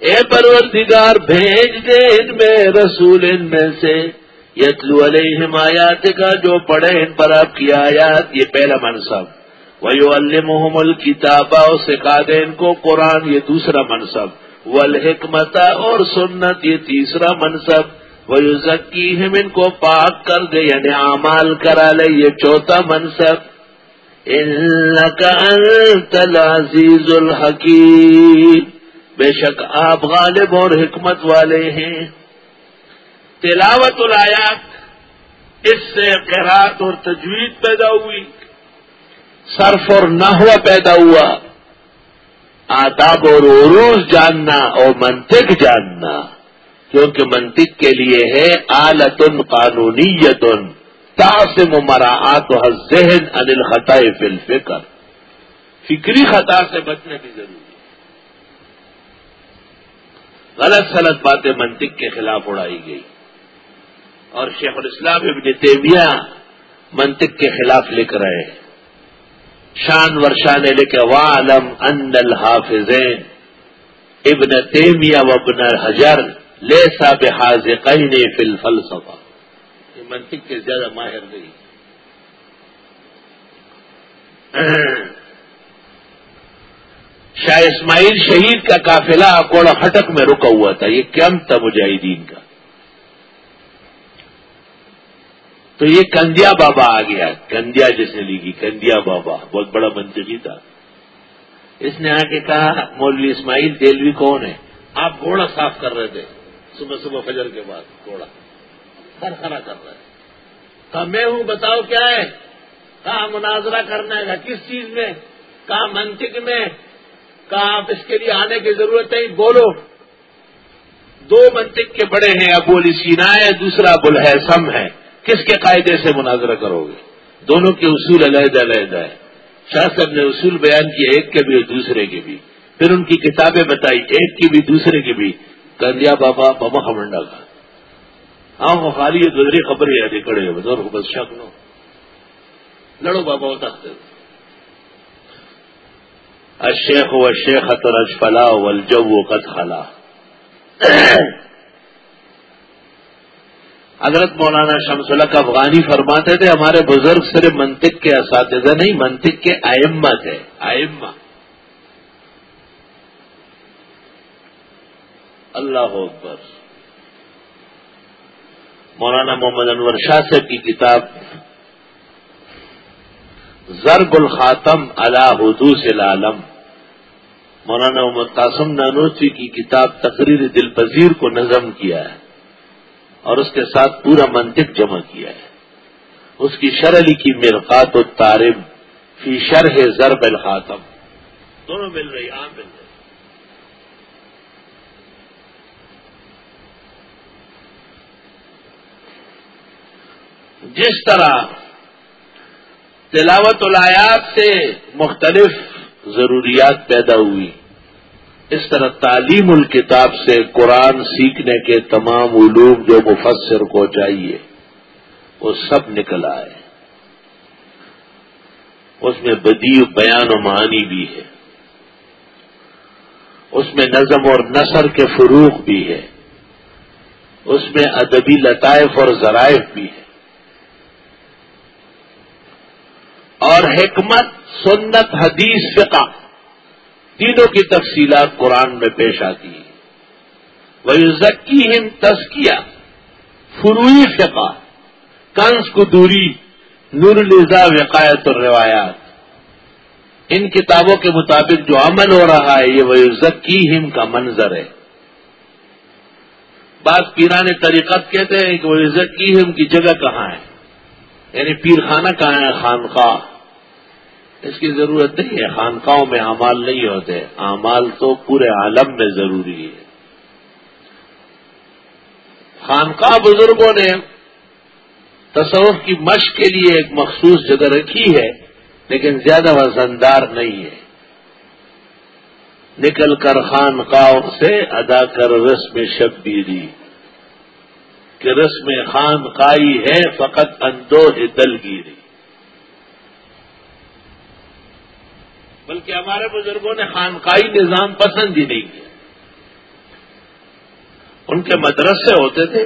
Speaker 1: اے پروردگار، بھیج دے ان میں رسول ان میں سے۔ یتلو علیہم آیات کا جو پڑھے ان پر آپ کی آیات، یہ پہلا منصب۔ وہ المحم الکتابہ سکھا دے ان کو قرآن، یہ دوسرا منصب۔ والحکمت اور سنت، یہ تیسرا منصب۔ وہ ذکی ان کو پاک کر دے یعنی اعمال کرا لے، یہ چوتھا منصب۔ العزیز الحکیم۔ بے شک آپ غالب اور حکمت والے ہیں۔ تلاوت الایات اس سے قرات اور تجوید پیدا ہوئی۔ صرف اور نحو پیدا ہوا۔ آداب اور عروج جاننا اور منطق جاننا۔ کیونکہ منطق کے لیے ہے آلتن قانونیتن۔ تاسم مراعات و ذہن انل خطا فل فکر فکری خطا سے بچنے کی ضروری ہے غلط سلط باتیں منطق کے خلاف اڑائی گئی۔ اور شیخ الاسلام ابن تیمیہ منطق کے خلاف لکھ رہے ہیں۔ شان ورشان لکھے وعلم ان الحافظین ابن تیمیہ و ابن حجر لے صاحب حاضقین فی الفلسفہ۔ یہ منطق کے زیادہ ماہر نہیں۔ شاہ اسماعیل شہید کا قافلہ کوڑا خٹک میں رکا ہوا تھا، یہ کیمپ تھا مجاہدین کا۔ تو یہ کندیا بابا آ گیا کندیا جس نے لکھی کندیا بابا، بہت بڑا منطقی تھا۔ اس نے آ کے کہا، مولوی اسماعیل دلوی کون ہے؟ آپ گھوڑا صاف کر رہے تھے، صبح صبح فجر کے بعد گھوڑا۔ ہر کھڑا کر رہے کہا، میں ہوں، بتاؤ کیا ہے؟ کہا، مناظرہ کرنا ہے، کس چیز میں؟ کہا، منطق میں۔ کہا آپ اس کے لیے آنے کی ضرورت ہے بولو۔ دو منطق کے بڑے ہیں۔ ابو علی سینا ہے، دوسرا ابو الحسم ہے۔ کس کے قاعدے سے مناظرہ کرو گے؟ دونوں کے اصول علیحدہ علیحدہ ہے شاہ صاحب نے اصول بیان کیے، ایک کے بھی اور دوسرے کے بھی۔ پھر ان کی کتابیں بتائی، ایک کی بھی، دوسرے کی بھی۔ کندیا بابا بابا ہمنڈا کا۔ ہاں وہ خالی گزری خبر یاد کڑے بس شک نو لڑو بابا ہوتا اشیخ و شیخ ترج فلا ولجو قد خلا. حضرت مولانا شمس الق افغانی فرماتے تھے، ہمارے بزرگ صرف منطق کے اساتذہ نہیں، منطق کے آئمہ تھے آئمہ اللہ اکبر۔ مولانا محمد انور شاہ صاحب کی کتاب ضرب الخاتم علا حدوث العالم۔ مولانا محمد قاسم نانوسی کی کتاب تقریر دل پذیر کو نظم کیا ہے اور اس کے ساتھ پورا منطق جمع کیا ہے۔ اس کی شرح کی مرقات و تارم فی شرح ضرب الخاتم۔ دونوں مل رہی، عام مل رہی۔ جس طرح تلاوت الایات سے مختلف ضروریات پیدا ہوئی۔ اس طرح تعلیم الکتاب سے قرآن سیکھنے کے تمام علوم جو مفسر کو چاہیے، وہ سب نکل آئے۔ اس میں بدی بیان و معنی بھی ہے۔ اس میں نظم اور نثر کے فروغ بھی ہے۔ اس میں ادبی لطائف اور ذرائف بھی ہے۔ اور حکمت سنت، حدیث، فقہ، تینوں کی تفصیلات قرآن میں پیش آتی ہیں۔ وہ ذکی ہند تسکیا فروئی فقہ، کنس کو دوری نور الزا وقایت اور روایات ان کتابوں کے مطابق جو عمل ہو رہا ہے، یہ وہ ذکی ہم کا منظر ہے۔ بعض پیران طریقت کہتے ہیں کہ وہ ذکی ہم کی جگہ کہاں ہے؟ یعنی پیر خانہ کہاں ہے؟ خانخواہ اس کی ضرورت نہیں ہے، خانقاہوں میں اعمال نہیں ہوتے۔ اعمال تو پورے عالم میں ضروری ہے۔ خانقاہ بزرگوں نے تصوف کی مشق کے لیے ایک مخصوص جگہ رکھی ہے، لیکن زیادہ وزندار نہیں ہے۔ نکل کر خانقاہوں سے ادا کر رسم شبیری کہ رسم خان خائی ہے، فقط اندو دلگیری بلکہ ہمارے بزرگوں نے خانقاہی نظام پسند ہی نہیں کیا۔ ان کے مدرسے ہوتے تھے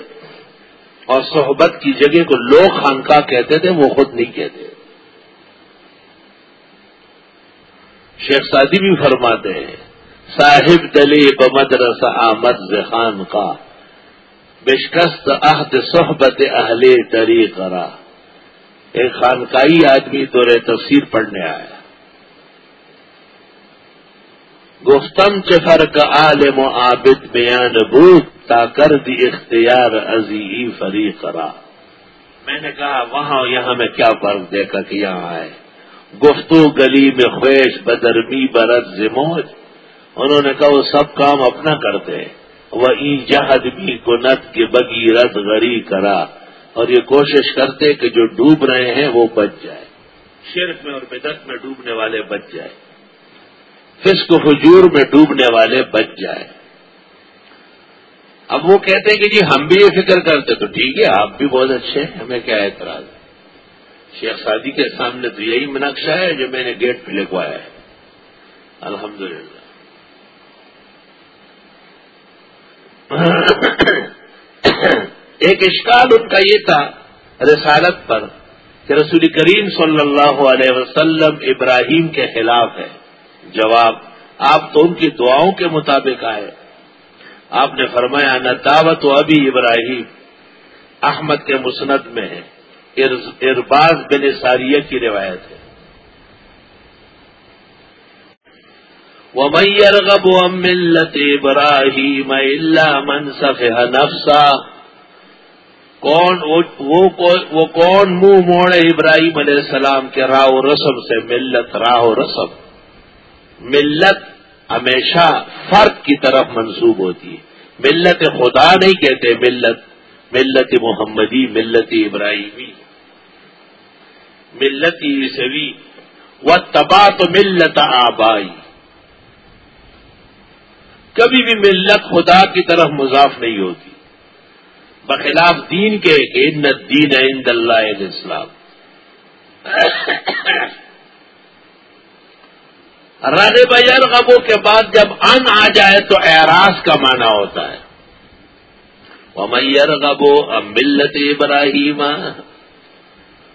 Speaker 1: اور صحبت کی جگہ کو لوگ خانقاہ کہتے تھے، وہ خود نہیں کہتے۔ شیخ سادی بھی فرماتے ہیں، صاحب دلی بمدرس آمد خان کا بشکست عہد صحبت اہل تری کرا ایک خانقاہی آدمی دورے تفسیر پڑھنے آیا۔ گفتم چفر کا عالم و عابد بیان بود تا کر دی اختیار ازی فری کرا میں نے کہا، وہاں یہاں میں کیا فرق دیکھا کہ یہاں آئے؟ گفتو گلی میں خویش بدرمی برت زموج۔ انہوں نے کہا، وہ سب کام اپنا کرتے وہ ای جہد بھی کنت کے بگی رد غری کرا۔ اور یہ کوشش کرتے کہ جو ڈوب رہے ہیں وہ بچ جائے۔ شرک میں اور بدت میں ڈوبنے والے بچ جائے۔ فسق و فجور میں ڈوبنے والے بچ جائے اب وہ کہتے ہیں کہ جی ہم بھی یہ فکر کرتے تو ٹھیک ہے، آپ بھی بہت اچھے ہیں، ہمیں کیا اعتراض؟ ہے شیخ سادی کے سامنے تو یہی منقشہ ہے جو میں نے گیٹ پہ لکھوایا ہے۔ الحمد للہ ایک اشکال ان کا یہ تھا رسالت پر کہ رسول کریم صلی اللہ علیہ وسلم ابراہیم کے خلاف ہے۔ جواب، آپ تو ان کی دعاؤں کے مطابق آئے۔ آپ نے فرمایا، نہ دعوت و ابھی ابراہیم، احمد کے مسند میں ہے۔ ارباز بن ساریہ کی روایت ہے۔ وہ میرغب ملت ابراہیم اللہ منصف نفسا، کون، وہ کون منہ موڑے ابراہیم علیہ السلام کے راہ و رسم سے، ملت راہ و رسم ملت ہمیشہ فرق کی طرف منسوب ہوتی ہے۔ ملت خدا نہیں کہتے، ملت ملت محمدی، ملت ابراہیمی۔ ملت عیسوی۔ و تبا تو ملت آبائی۔ کبھی بھی ملت خدا کی طرف مضاف نہیں ہوتی۔ بخلاف دین کے ان دین عند اللہ اسلام رد بجر غبو کے بعد جب ان آ جائے تو اعراض کا معنی ہوتا ہے۔ وہ غبو اب ملت ابراہیم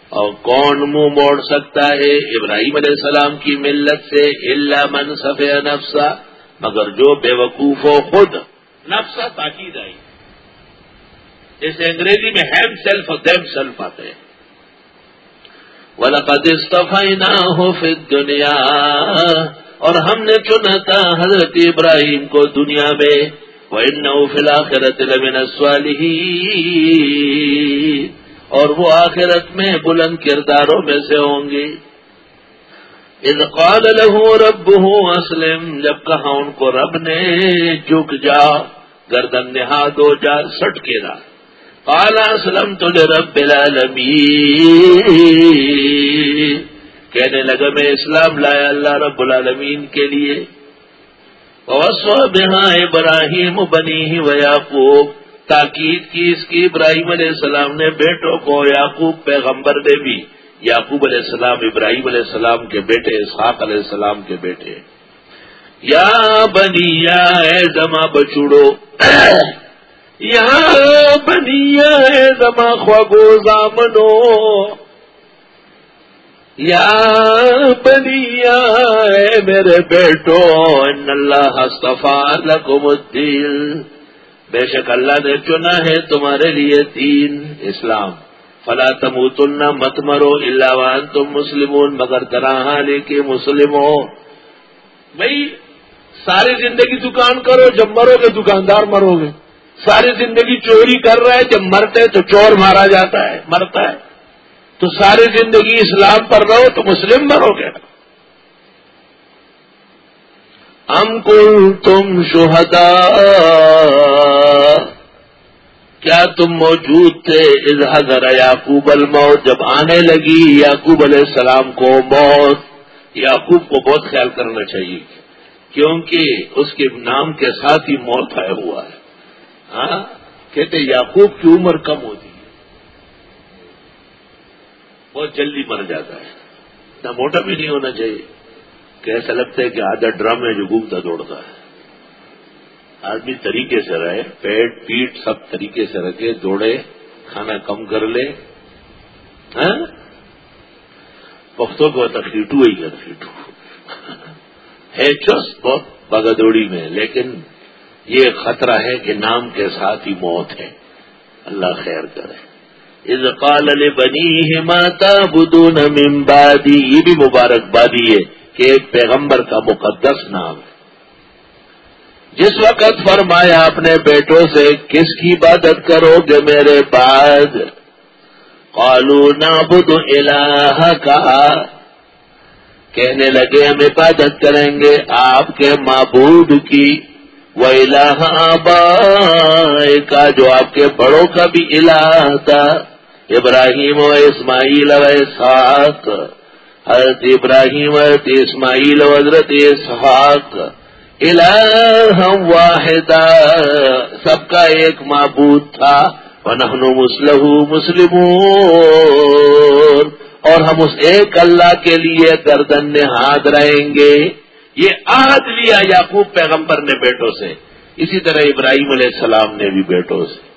Speaker 1: اور کون منہ موڑ سکتا ہے ابراہیم علیہ السلام کی ملت سے اللہ من صفح نفسا مگر جو بے وقوف ہو خود نفسا تاکید آئی۔ جیسے انگریزی میں ہیم سیلف اور دیم سیلف آتے ہیں۔ وَلَقَدْ اسْتَفَيْنَاهُ فِي الدُّنْيَا۔ اور ہم نے چنا تھا حضرت ابراہیم کو دنیا میں۔ وَإِنَّهُ فِي الْآخِرَةِ لَمِنَ الصَّالِحِينَ۔ اور وہ آخرت میں بلند کرداروں میں سے ہوں گے اذ قال له ربه اسلم جب کہا ان کو رب نے، جھک جا، گردن نہا دو جا سٹ کے رہا کالا اسلم تو رب العالمین کہنے لگا، میں اسلام لایا اللہ رب العالمین کے لیے. وسو بہا ابراہیم بنی ہی و یعقوب، تاکید کی اس کی ابراہیم علیہ السلام نے بیٹوں کو یعقوب پیغمبر نے بھی یعقوب علیہ السلام، ابراہیم علیہ السلام کے بیٹے، اسحاق علیہ السلام کے بیٹے۔ یا بنی، یا اے زما بچوڑو یا بنی یا اے زما زامنو۔ یا بنی یا اے میرے بیٹو، ان اللہ صفا لکم الدین۔ بے شک اللہ نے چنا ہے تمہارے لیے تین اسلام۔ فلا تم مت مرو اللہ تم مسلم مگر طرح لے کے مسلم ہو۔ بھائی ساری زندگی دکان کرو، جب مرو گے دکاندار مرو گے۔ ساری زندگی چوری کر رہا ہے، جب مرتے تو چور مارا جاتا ہے، مرتا ہے۔ تو ساری زندگی اسلام پر رہو تو مسلم مرو گے۔ ہم کل تم شہدا کیا تم موجود تھے حضر یعقوب الموت؟ جب آنے لگی یعقوب علیہ السلام کو موت۔ یعقوب کو بہت خیال کرنا چاہیے، کیونکہ اس کے نام کے ساتھ ہی موت آیا ہوا ہے۔ ہاں؟ کہتے یعقوب کی عمر کم ہوتی ہے۔ بہت جلدی مر جاتا ہے۔ اتنا موٹا بھی نہیں ہونا چاہیے۔ کہ ایسا لگتا ہے کہ آدھا ڈرم ہے جو گھومتا دوڑتا ہے۔ آدمی طریقے سے رہے، پیٹ پیٹ سب طریقے سے رکھے، دوڑے، کھانا کم کر لے۔ ہاں؟ پختوں کو تکلیٹو ہی تکلیٹو ہے چوس بہت بگدوڑی میں، لیکن یہ خطرہ ہے کہ نام کے ساتھ ہی موت ہے۔ اللہ خیر کرے۔ از قال بنی ہے ماتا بدو نمبادی یہ بھی مبارکبادی ہے کہ ایک پیغمبر کا مقدس نام ہے۔ جس وقت فرمایا اپنے بیٹوں سے، کس کی عبادت کرو گے میرے بعد؟ قالو نابد الہ کہا کہنے لگے، ہم عبادت کریں گے آپ کے معبود کی وہ الہ آبا کا جو آپ کے بڑوں کا بھی الہ تھا، ابراہیم و اسماعیل و اسحاق، حضرت ابراہیم حضرت اسماعیل و حضرت اسحاق الہ واحدہ، سب کا ایک معبود تھا، ونحن مسلح مسلم اور ہم اس ایک اللہ کے لیے گردن ہاتھ رہیں گے۔ یہ عہد لیا یعقوب پیغمبر نے بیٹوں سے، اسی طرح ابراہیم علیہ السلام نے بھی بیٹوں سے۔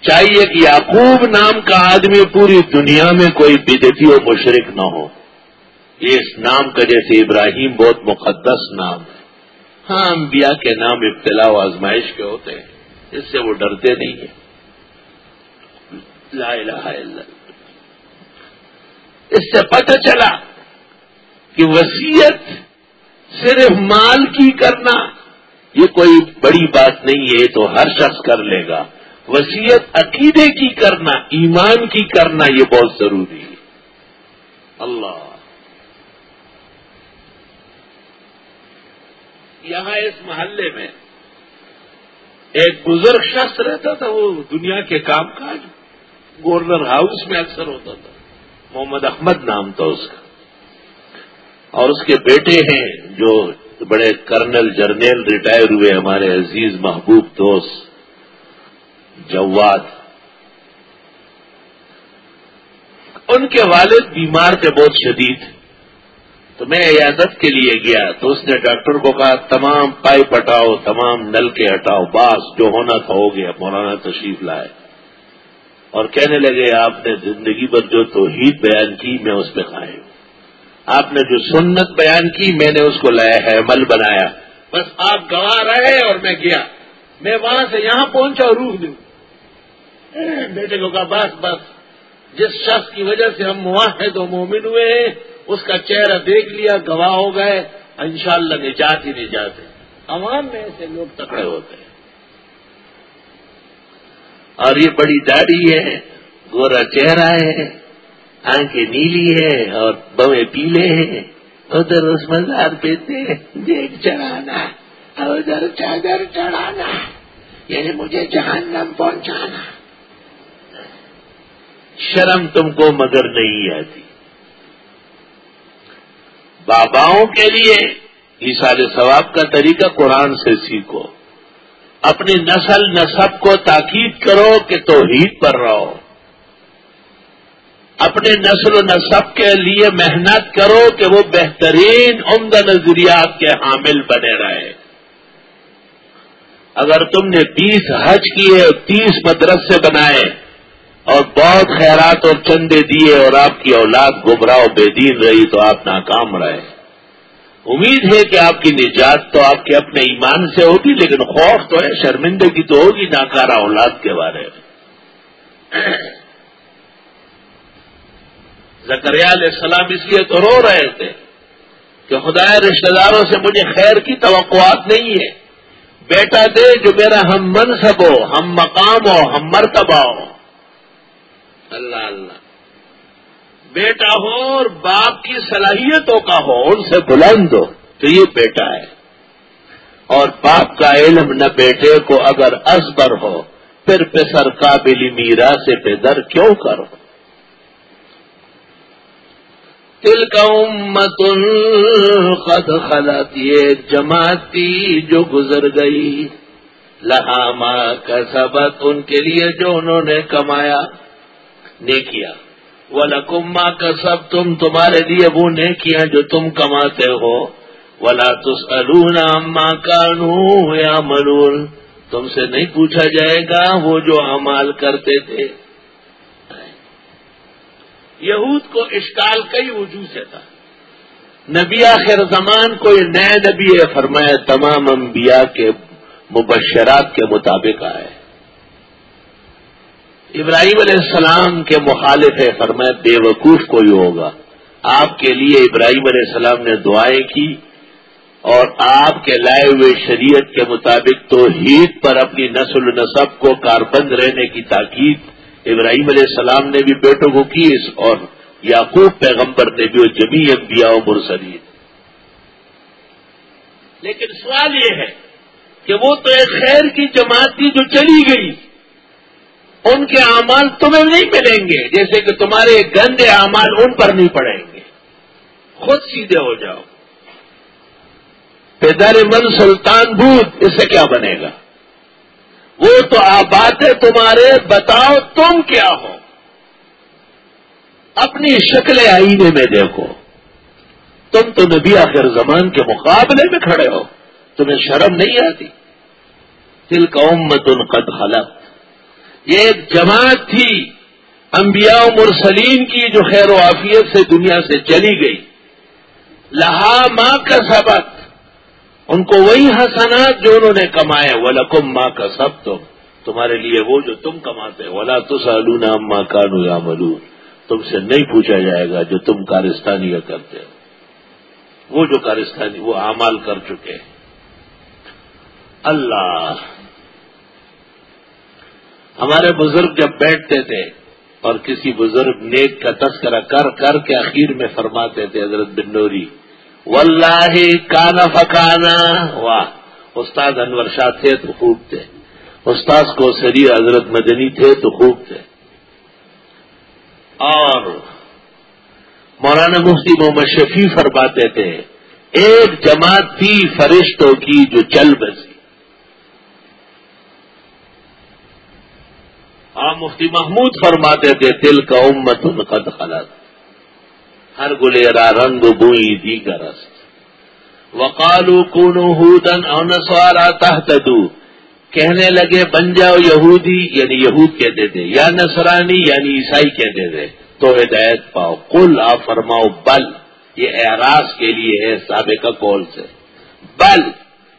Speaker 1: چاہیے کہ یعقوب نام کا آدمی پوری دنیا میں کوئی بدتی و مشرق نہ ہو۔ یہ اس نام کا جیسے ابراہیم بہت مقدس نام ہے۔ ہاں انبیاء کے نام ابتلا و آزمائش کے ہوتے ہیں، اس سے وہ ڈرتے نہیں ہیں۔ لا الہ الا اللہ۔ اس سے پتہ چلا کہ وسیعت صرف مال کی کرنا، یہ کوئی بڑی بات نہیں ہے تو ہر شخص کر لے گا۔ وسیعت عقیدے کی کرنا، ایمان کی کرنا، یہ بہت ضروری ہے۔ اللہ۔ یہاں اس محلے میں ایک بزرگ شخص رہتا تھا، وہ دنیا کے کام کاج، گورنر ہاؤس میں اکثر ہوتا تھا۔ محمد احمد نام تھا اس کا۔ اور اس کے بیٹے ہیں جو بڑے کرنل جرنیل ریٹائر ہوئے ہمارے عزیز محبوب دوست جواد۔ ان کے والد بیمار تھے، بہت شدید۔ تو میں عیادت کے لیے گیا، تو اس نے ڈاکٹر کو کہا، تمام پائپ ہٹاؤ تمام نل کے ہٹاؤ، باس جو ہونا تھا ہو گیا، مولانا تشریف لائے۔ اور کہنے لگے، آپ نے زندگی پر جو توحید بیان کی، میں اس پہ قائم آپ نے جو سنت بیان کی، میں نے اس کو لایا ہے عمل بنایا۔ بس آپ گوا رہے اور میں گیا۔ میں وہاں سے یہاں پہنچا اور روح دوں بیٹے کو کہا بس بس۔ جس شخص کی وجہ سے ہم معاہد و مومن ہوئے ہیں، اس کا چہرہ دیکھ لیا، گواہ ہو گئے۔ انشاءاللہ اللہ نجات ہی نہیں جاتے۔ عوام میں ایسے لوگ تکڑے ہوتے ہیں۔ اور یہ بڑی داڑھی ہے، گورا چہرہ ہے۔ آنکھیں نیلی ہے اور بوے پیلے ہیں۔ ادھر اس مزار پہ دیکھ چڑھانا۔ ادھر چادر چڑھانا۔ یعنی مجھے جہنم پہنچانا۔ شرم تم کو مگر نہیں آتی۔ باباؤں کے لیے اشار ثواب کا طریقہ قرآن سے سیکھو۔ اپنی نسل نصب کو تاکید کرو کہ توحید پر رہو۔ اپنے نسل و نصب کے لیے محنت کرو کہ وہ بہترین عمدہ نظریات کے حامل بنے رہے۔ اگر تم نے بیس حج کیے اور تیس مدرسے بنائے اور بہت خیرات اور چندے دیے اور آپ کی اولاد گمراہ بے دین رہی تو آپ ناکام رہے۔ امید ہے کہ آپ کی نجات تو آپ کے اپنے ایمان سے ہوگی، لیکن خوف تو ہے، شرمندگی تو ہوگی ناکارہ اولاد کے بارے میں۔ زکریا علیہ السلام اس لیے تو رو رہے تھے کہ خدا رشتہ داروں سے مجھے خیر کی توقعات نہیں ہے۔ بیٹا دے جو میرا ہم منصب ہو، ہم مقام ہو، ہم مرتبہ ہو۔ اللہ اللہ۔ بیٹا ہو اور باپ کی صلاحیتوں کا ہو، ان سے بلند ہو، تو یہ بیٹا ہے۔ اور باپ کا علم نہ بیٹے کو اگر ازبر ہو، پھر پسر قابل میرا سے بے در کیوں کرو تل کا امت قد خلط یہ جماعت تھی جو گزر گئی۔ لہاما کا سبق ان کے لیے جو انہوں نے کمایا نیکیا وہ لکما کا سب تم تمہارے لیے وہ نیکیاں جو تم کماتے ہو۔ ولا تس اما کانو یا ملون تم سے نہیں پوچھا جائے گا وہ جو امال کرتے تھے۔ یہود کو اشکال کئی وجوہ سے تھا۔ نبی آخر زمان کو یہ نئے نبی فرمایا، تمام انبیاء کے مبشرات کے مطابق آئے۔ ابراہیم علیہ السلام کے مخالف ہے، فرمایا، بے وقوف کوئی ہوگا۔ آپ کے لیے ابراہیم علیہ السلام نے دعائیں کی اور آپ کے لائے ہوئے شریعت کے مطابق تو پر اپنی نسل نصب کو کاربند رہنے کی تاکید ابراہیم علیہ السلام نے بھی بیٹوں کو کی اور یعقوب پیغمبر نے بھی وہ جمی انبیاء و مرسلین۔ لیکن سوال یہ ہے کہ وہ تو ایک خیر کی جماعت تھی جو چلی گئی۔ ان کے اعمال تمہیں نہیں ملیں گے، جیسے کہ تمہارے گندے اعمال ان پر نہیں پڑیں گے۔ خود سیدھے ہو جاؤ۔ پیدار من سلطان بھوت اس سے کیا بنے گا؟ وہ تو آباد ہے تمہارے، بتاؤ تم کیا ہو؟ اپنی شکل آئینے میں دیکھو۔ تم تو نبی آخر زمان کے مقابلے میں کھڑے ہو، تمہیں شرم نہیں آتی؟ دل کا امت ان قد حلق یہ ایک جماعت تھی، انبیاء مرسلین کی جو خیر و عافیت سے دنیا سے چلی گئی۔ لہا ماں کا سبق ان کو وہی حسنات جو انہوں نے کمائے ولکم ماں کا سب تم تمہارے لیے وہ جو تم کماتے ولا تو سالون ماں کانو یا ملو تم سے نہیں پوچھا جائے گا جو تم کارستانی کا کرتے ہو۔ وہ جو کارستانی، وہ اعمال کر چکے۔ اللہ۔ ہمارے بزرگ جب بیٹھتے تھے اور کسی بزرگ نیک کا تذکرہ کر کر کے اخیر میں فرماتے تھے، حضرت بنوری واللہ کانا فکانا. واہ استاد انور شاہ تھے تو خوب تھے. استاد کو سری حضرت مدنی تھے تو خوب تھے. اور مولانا مفتی محمد شفیع فرماتے تھے، ایک جماعت تھی فرشتوں کی جو چل بسی. ہاں مفتی محمود فرماتے تھے دل کا امت ان قد خلط ہر گلیرا رنگ بوئی دی گرس وقالو کونو ہودن او نسوارا تحتدو. کہنے لگے بن جاؤ یہودی یعنی یہود کہتے تھے یا نصرانی یعنی عیسائی کہتے تھے تو ہدایت پاؤ. کل آ فرماؤ، بل. یہ اعراض کے لیے ہے سابقہ کول سے. بل.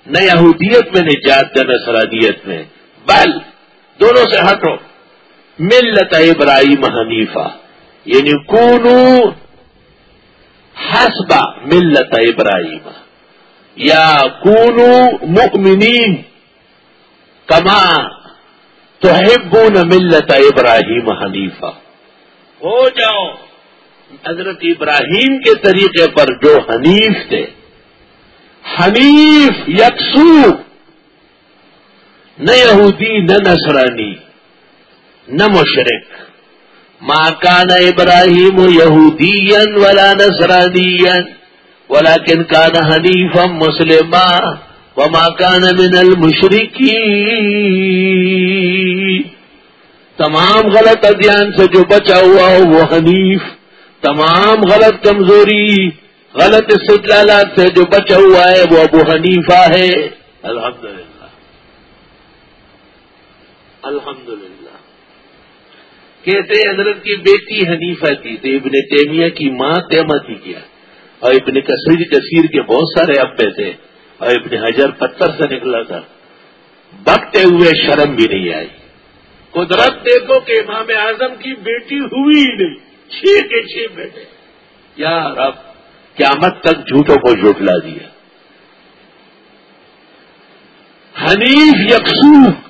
Speaker 1: نہ یہودیت میں نجات، نہ نصرانیت میں. بل. دونوں سے ہٹو. ملت ابراہیم حنیفہ. یعنی کونو حسب ملت ابراہیم۔ یا کونو مؤمنین کما تو ملت ابراہیم حنیفہ ہو جاؤ، حضرت ابراہیم کے طریقے پر جو حنیف تھے، حنیف یکسو، نہ یہودی، نہ نصرانی، نہ مشرق ماں کان ابراہیم یہودی ولا نسرانی ولا کن کان حنیفم مسلم و ماں کان من المشرقی تمام غلط ادھیان سے جو بچا ہوا ہو وہ حنیف، تمام غلط کمزوری، غلط استدلالات سے جو بچا ہوا ہے وہ ابو حنیفہ ہے۔ الحمدللہ۔ الحمدللہ۔ کہتے حضرت کی بیٹی حنیفہ تھی تو ابن تیمیہ کی ماں تیمتی کیا۔ اور ابن کثیر کثیر کے بہت سارے ابے تھے۔ اور ابن حجر پتھر سے نکلا تھا۔ بکتے ہوئے شرم بھی نہیں آئی۔ قدرت دیکھو کہ امام اعظم کی بیٹی ہوئی ہی نہیں۔ چھ کے چھ بیٹے۔ یار اب قیامت تک جھوٹوں کو جھوٹلا دیا۔ حنیف یکسو۔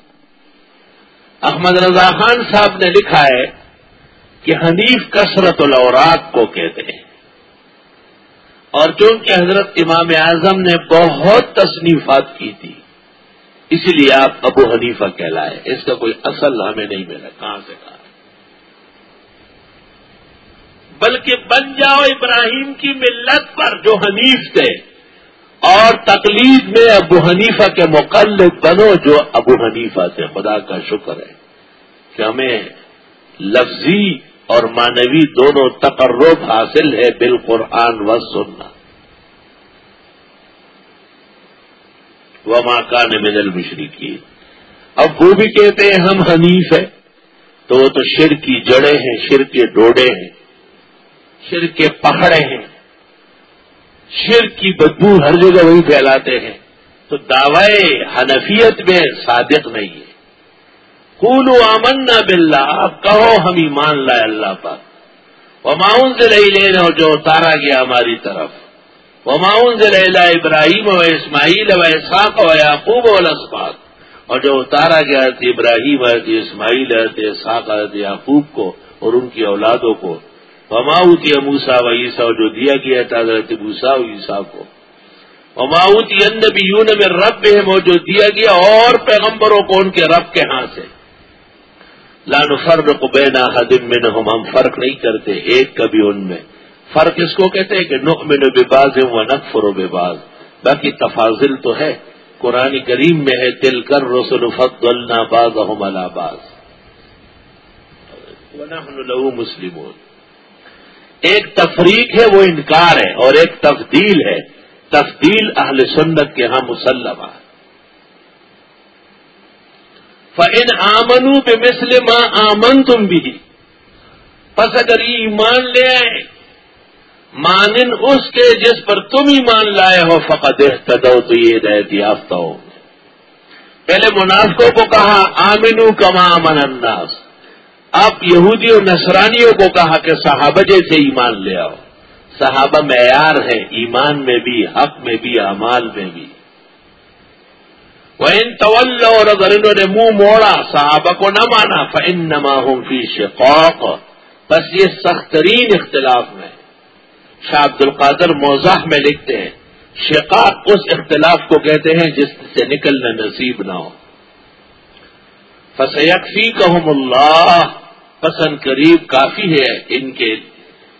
Speaker 1: احمد رضا خان صاحب نے لکھا ہے کہ حنیف کثرت الاوراق کو کہتے ہیں۔ اور چونکہ حضرت امام اعظم نے بہت تصنیفات کی تھی، اسی لیے آپ ابو حنیفہ کہلائے۔ اس کا کوئی اصل ہمیں نہیں ملا، کہاں سے کہا؟ بلکہ بن جاؤ ابراہیم کی ملت پر جو حنیف تھے۔ اور تقلید میں ابو حنیفہ کے مقلد بنو جو ابو حنیفہ تھے خدا کا شکر ہے کہ ہمیں لفظی اور مانوی دونوں تقرب حاصل ہے بالقرآن و سننا وہ ماں من المشرقی اب وہ بھی کہتے ہیں ہم حنیف ہیں، تو وہ تو شر کی جڑیں ہیں، شر کے ڈوڑے ہیں، شر کے پہڑے ہیں۔ شر کی بدبو ہر جگہ وہی پھیلاتے ہیں۔ تو دعوے حنفیت میں صادق نہیں ہے۔ کولو امن نہ بلّہ اب کہو ہم ایمان لائے اللہ پر وہ سے لئی لینا جو اتارا گیا ہماری طرف۔ وہ معاون سے لہ ابراہیم و اسماعیل و اساق و یعقوب و لسفات اور جو اتارا گیا تھے ابراہیم، حضرت اسماعیل، حضرت اساق حضرت یعقوب کو اور ان کی اولادوں کو۔ وماؤتی اموسا و عیسا جو دیا گیا تھا حضرت بوسا و عیسا کو. وماؤتی ان میں رب ہے جو دیا گیا اور پیغمبروں کو ان کے رب کے ہاں سے. لان فرق بینا حدم میں ہم فرق نہیں کرتے ایک کبھی ان میں. فرق اس کو کہتے ہیں کہ نخ میں بے باز ہے نقفر و بے باز باقی تفاضل تو ہے، قرآن کریم میں ہے دل کر رسول فت النا باز احمد آباز مسلم ایک تفریق ہے، وہ انکار ہے اور ایک تفدیل ہے۔ تفدیل اہل سنت کے ہاں مسلمہ۔ فن آمنو بے مسلم آمن تم بھی پس اگر یہ ایمان لے آئے، مانن اس کے جس پر تم ایمان لائے ہو فقط احتدو تو یہ ہدایت یافتہ ہو۔ پہلے منافقوں کو کہا آمنو کما امن انداز اب یہودی و نصرانیوں کو کہا کہ صحابہ جیسے ایمان لے آؤ۔ صحابہ معیار ہے ایمان میں بھی، حق میں بھی، اعمال میں بھی۔ وہ ان طول اور اگر انہوں نے منہ موڑا، صحابہ کو نہ مانا فن نما ہوں فی شقوق بس یہ سخت ترین اختلاف میں۔ شاہ عبد القادر موضاح میں لکھتے ہیں، شقاق اس اختلاف کو کہتے ہیں جس سے نکلنا نصیب نہ ہو۔ فسیقفی کہم اللہ پسند قریب کافی ہے ان کے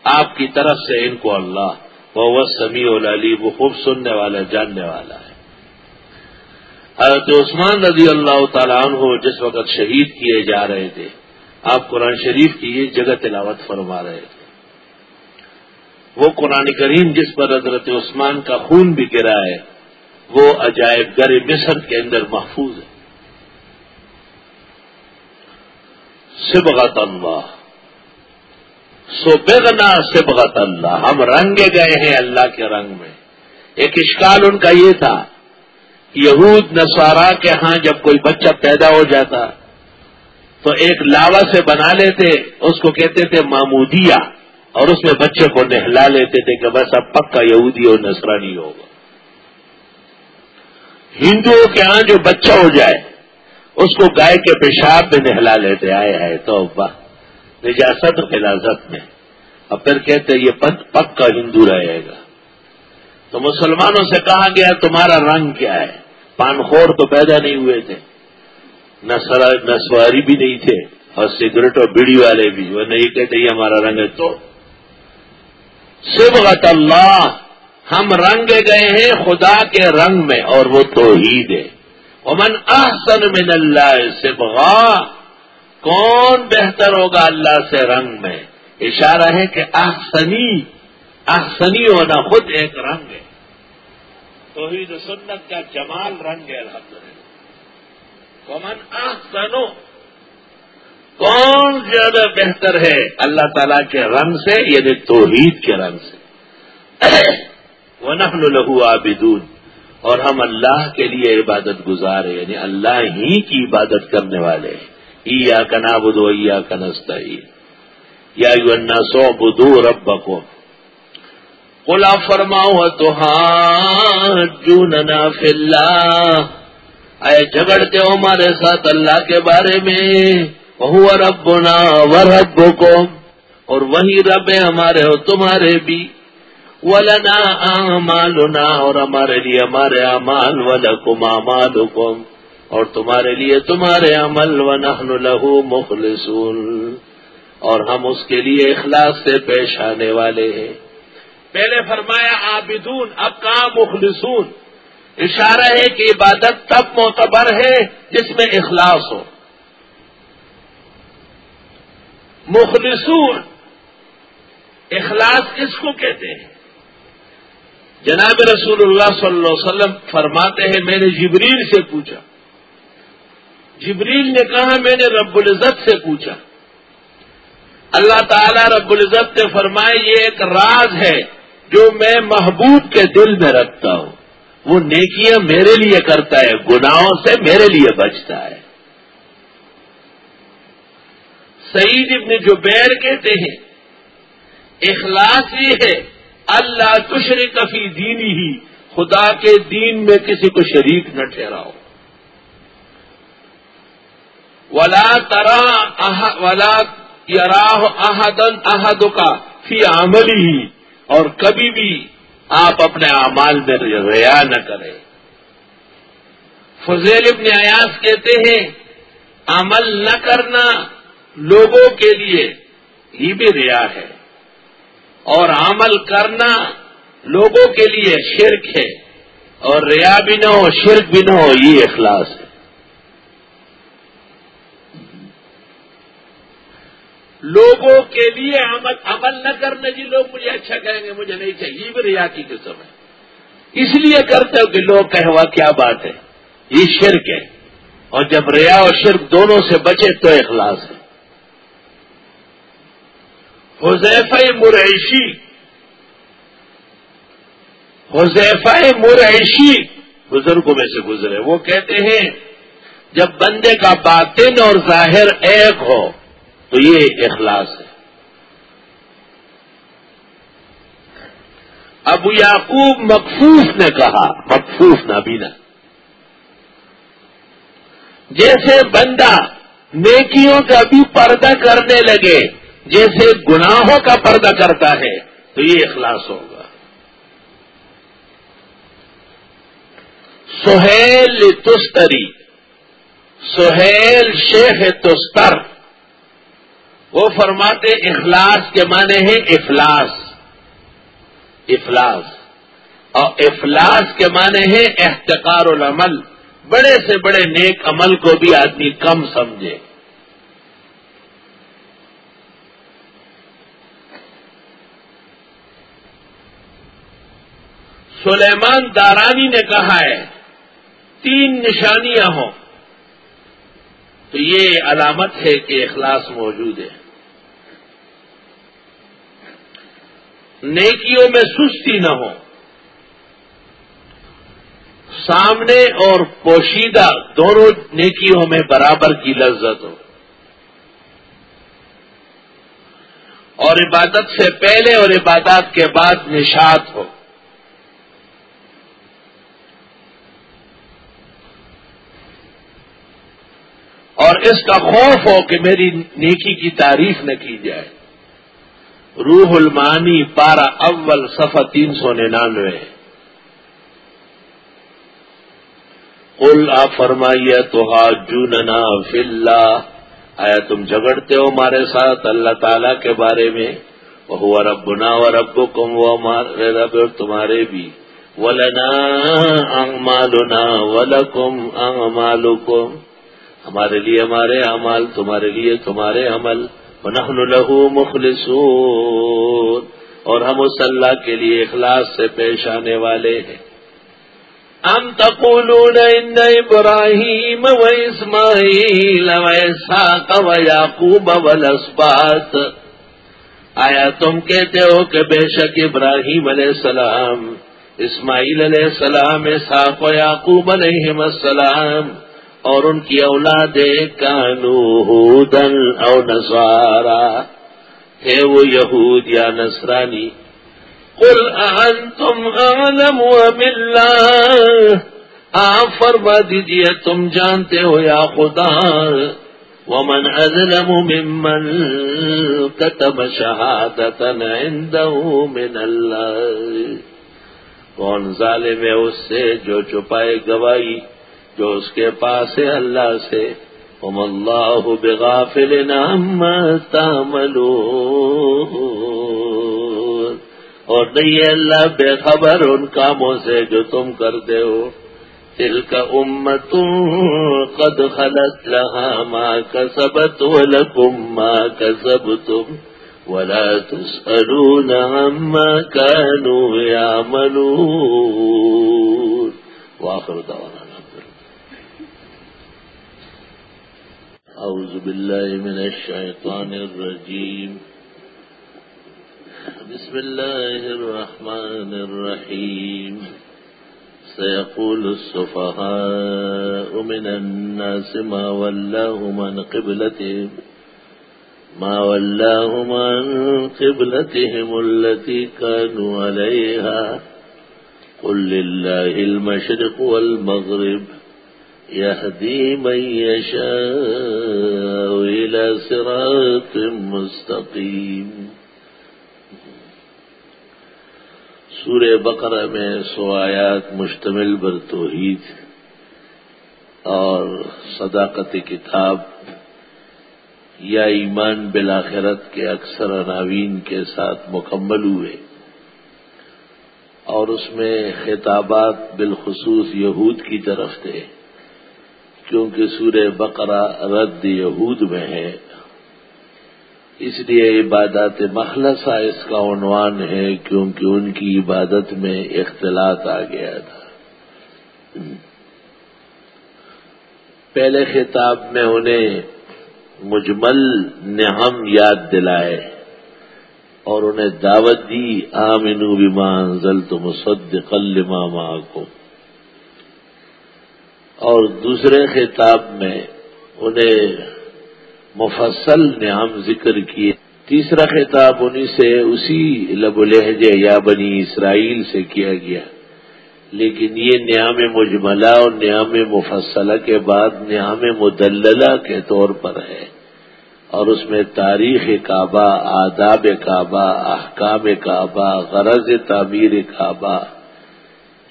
Speaker 1: آپ کی طرف سے ان کو اللہ وہ سمیع العلی وہ خوب سننے والا، جاننے والا ہے۔ حضرت عثمان رضی اللہ تعالیٰ عنہ جس وقت شہید کیے جا رہے تھے، آپ قرآن شریف کی یہ جگہ تلاوت فرما رہے تھے۔ وہ قرآن کریم جس پر حضرت عثمان کا خون بھی گرا ہے، وہ عجائب گر مصر کے اندر محفوظ ہے۔ سبغت اللہ سو بغنا سبغت اللہ ہم رنگ گئے ہیں اللہ کے رنگ میں. ایک اشکال ان کا یہ تھا یہود نسوارا کے ہاں جب کوئی بچہ پیدا ہو جاتا تو ایک لاوا سے بنا لیتے، اس کو کہتے تھے معمودیا اور اس میں بچے کو نہلا لیتے تھے کہ بس اب پکا یہودی اور نسرانی ہوگا۔ ہندوؤں کے ہاں جو بچہ ہو جائے اس کو گائے کے پیشاب میں نہلا لیتے آئے آئے تو نجاست غلازت میں۔ اب پھر کہتے یہ پت پکا ہندو رہے گا۔ تو مسلمانوں سے کہا گیا، تمہارا رنگ کیا ہے؟ پانخور تو پیدا نہیں ہوئے تھے۔ نسواری بھی نہیں تھے اور سگریٹ اور بیڑی والے بھی۔ وہ نہیں کہتے، یہ ہمارا رنگ ہے، تو۔ سبغت اللہ، ہم رنگ گئے ہیں خدا کے رنگ میں اور وہ توحید ہے۔ امن احسن من اللہ سبغا، کون بہتر ہوگا اللہ سے رنگ میں؟ اشارہ ہے کہ احسنی احسنی ہونا خود ایک رنگ ہے۔ توحید سنت کا جمال رنگ ہے الحمد للہ کمن احسنو کون زیادہ بہتر ہے اللہ تعالی کے رنگ سے یعنی توحید کے رنگ سے۔ وہ نقل لہو آبدون اور ہم اللہ کے لیے عبادت گزار ہیں یعنی اللہ ہی کی عبادت کرنے والے ای یا کنا بدو یا کنستا یا سو بدو رب کو کلا فرماؤ تو ہاں جوننا فلّہ آئے جھگڑتے ہو ہمارے ساتھ اللہ کے بارے میں۔ وہ ربنا و رب اور وہی رب ہمارے ہو تمہارے بھی۔ ولنا اعمالنا، اور ہمارے لیے ہمارے اعمال، ولکم اعمالکم، اور تمہارے لیے تمہارے عمل، ونحن له مخلصون، اور ہم اس کے لیے اخلاص سے پیش آنے والے ہیں۔ پہلے فرمایا، عابدون اب کہاں مخلصون۔ اشارہ ہے کہ عبادت تب معتبر ہے جس میں اخلاص ہو۔ مخلصون، اخلاص کس کو کہتے ہیں؟ جناب رسول اللہ صلی اللہ علیہ وسلم فرماتے ہیں، میں نے جبریل سے پوچھا۔ جبریل نے کہا، میں نے رب العزت سے پوچھا۔ اللہ تعالی رب العزت نے فرمائے یہ ایک راز ہے جو میں محبوب کے دل میں رکھتا ہوں۔ وہ نیکیاں میرے لیے کرتا ہے، گناہوں سے میرے لیے بچتا ہے۔ سعید ابن جو کہتے ہیں، اخلاص یہ ہے اللہ تشری کفی دینی ہی، خدا کے دین میں کسی کو شریک نہ ٹھہراؤ۔ ولا ترا ولا یراہ احدن احد کا فی عملی ہی اور کبھی بھی آپ اپنے اعمال میں ریا نہ کریں۔ فضیل ابن ایاس کہتے ہیں، عمل نہ کرنا لوگوں کے لیے ہی بھی ریا ہے۔ اور عمل کرنا لوگوں کے لیے شرک ہے اور ریا بھی نہ ہو، شرک بھی نہ ہو، یہ اخلاص ہے۔ لوگوں کے لیے عمل عمل نہ کرنے جی لوگ مجھے اچھا کہیں گے، مجھے نہیں چاہیے، یہ بھی ریا کی قسم ہے۔ اس لیے کرتے ہو کہ لوگ کہ ہوا کیا بات ہے، یہ شرک ہے۔ اور جب ریا اور شرک دونوں سے بچے تو اخلاص ہے۔ حذیفہ مرعشی حذیفہ مرعشی بزرگوں میں سے گزرے۔ وہ کہتے ہیں، جب بندے کا باطن اور ظاہر ایک ہو، تو یہ اخلاص ہے۔ ابو یعقوب مقفوف نے کہا، مقفوف نابینا جیسے بندہ نیکیوں کا بھی پردہ کرنے لگے جیسے گناہوں کا پردہ کرتا ہے، تو یہ اخلاص ہوگا۔ سہیل تستری، سہیل شیخ تستر۔ وہ فرماتے، اخلاص کے معنی ہیں افلاس۔ افلاس۔ اور افلاس کے معنی ہیں احتکار العمل۔ بڑے سے بڑے نیک عمل کو بھی آدمی کم سمجھے۔ سلیمان دارانی نے کہا ہے، تین نشانیاں ہوں۔ تو یہ علامت ہے کہ اخلاص موجود ہے۔ نیکیوں میں سستی نہ ہو سامنے اور پوشیدہ دونوں نیکیوں میں برابر کی لذت ہو۔ اور عبادت سے پہلے اور عبادات کے بعد نشات ہو۔ اور اس کا خوف ہو کہ میری نیکی کی تعریف نہ کی جائے۔ روح المانی پارا اول صفحہ تین سو ننانوے۔ کل آ فرمائیے تو جوننا فل آیا تم جھگڑتے ہو ہمارے ساتھ اللہ تعالی کے بارے میں؟ وہ ربنا و رب کم وہ ہمارے رب تمہارے بھی۔ ولنا انگ مالونا ولکم انگ مالو ہمارے لیے ہمارے عمل تمہارے لیے تمہارے عمل۔ نحن له مخلصون۔ اور ہم اس اللہ کے لیے اخلاص سے پیش آنے والے ہیں۔ ام تقولون ان ابراہیم و اسماعیل و اسحاق و یعقوب والاسباط آیا تم کہتے ہو کہ بے شک ابراہیم علیہ السلام، اسماعیل علیہ السلام، اسحاق و یعقوب علیہ السلام اور ان کی اولاد کانو دن او نسوارا ہے وہ یہود یا نصرانی، قل انتم اعلم باللہ۔ آپ فرما دیجیے، تم جانتے ہو یا خدا۔ ومن اظلم ممن كتب شہادتا عنده من اللہ۔ کون ظالم ہے اس سے جو چھپائے گواہی جو اس کے پاس ہے اللہ سے. ام اللہ بغافل نام تاملو اور نہیں ہے اللہ بے خبر ان کاموں سے جو تم کرتے ہو. دل کا امت قد خلط لہا ماں کسبت ولکم ماں کسب تم ولا تسألون عما كانوا يعملون واخر دعوانا. أعوذ بالله من الشيطان الرجيم. بسم الله الرحمن الرحيم. سيقول السفهاء من الناس ما ولاهم عن قبلتهم، ما ولاهم عن قبلتهم التي كانوا عليها. قل لله المشرق والمغرب. يهدي من يشاء إلى صراط مستقيم. سورہ بقرہ میں سو آیات مشتمل بر توحید اور صداقت کتاب یا ایمان بلاخرت کے اکثر عناوین کے ساتھ مکمل ہوئے اور اس میں خطابات بالخصوص یہود کی طرف تھے۔ کیونکہ سورہ بقرہ رد یہود میں ہے، اس لیے عبادت مخلصہ اس کا عنوان ہے کیونکہ ان کی عبادت میں اختلاط آ گیا تھا۔ پہلے خطاب میں انہیں مجمل نہم یاد دلائے اور انہیں دعوت دی آمنو بیمان ضل تو مسد قل ماما کو اور دوسرے خطاب میں انہیں مفصل نعم ذکر کیے۔ تیسرا خطاب انہیں سے اسی لب لہجے یا بنی اسرائیل سے کیا گیا۔ لیکن یہ نیام مجملہ اور نیام مفصلہ کے بعد نیام مدللہ کے طور پر ہے۔ اور اس میں تاریخ کعبہ، آداب کعبہ، احکام کعبہ، غرض تعمیر کعبہ۔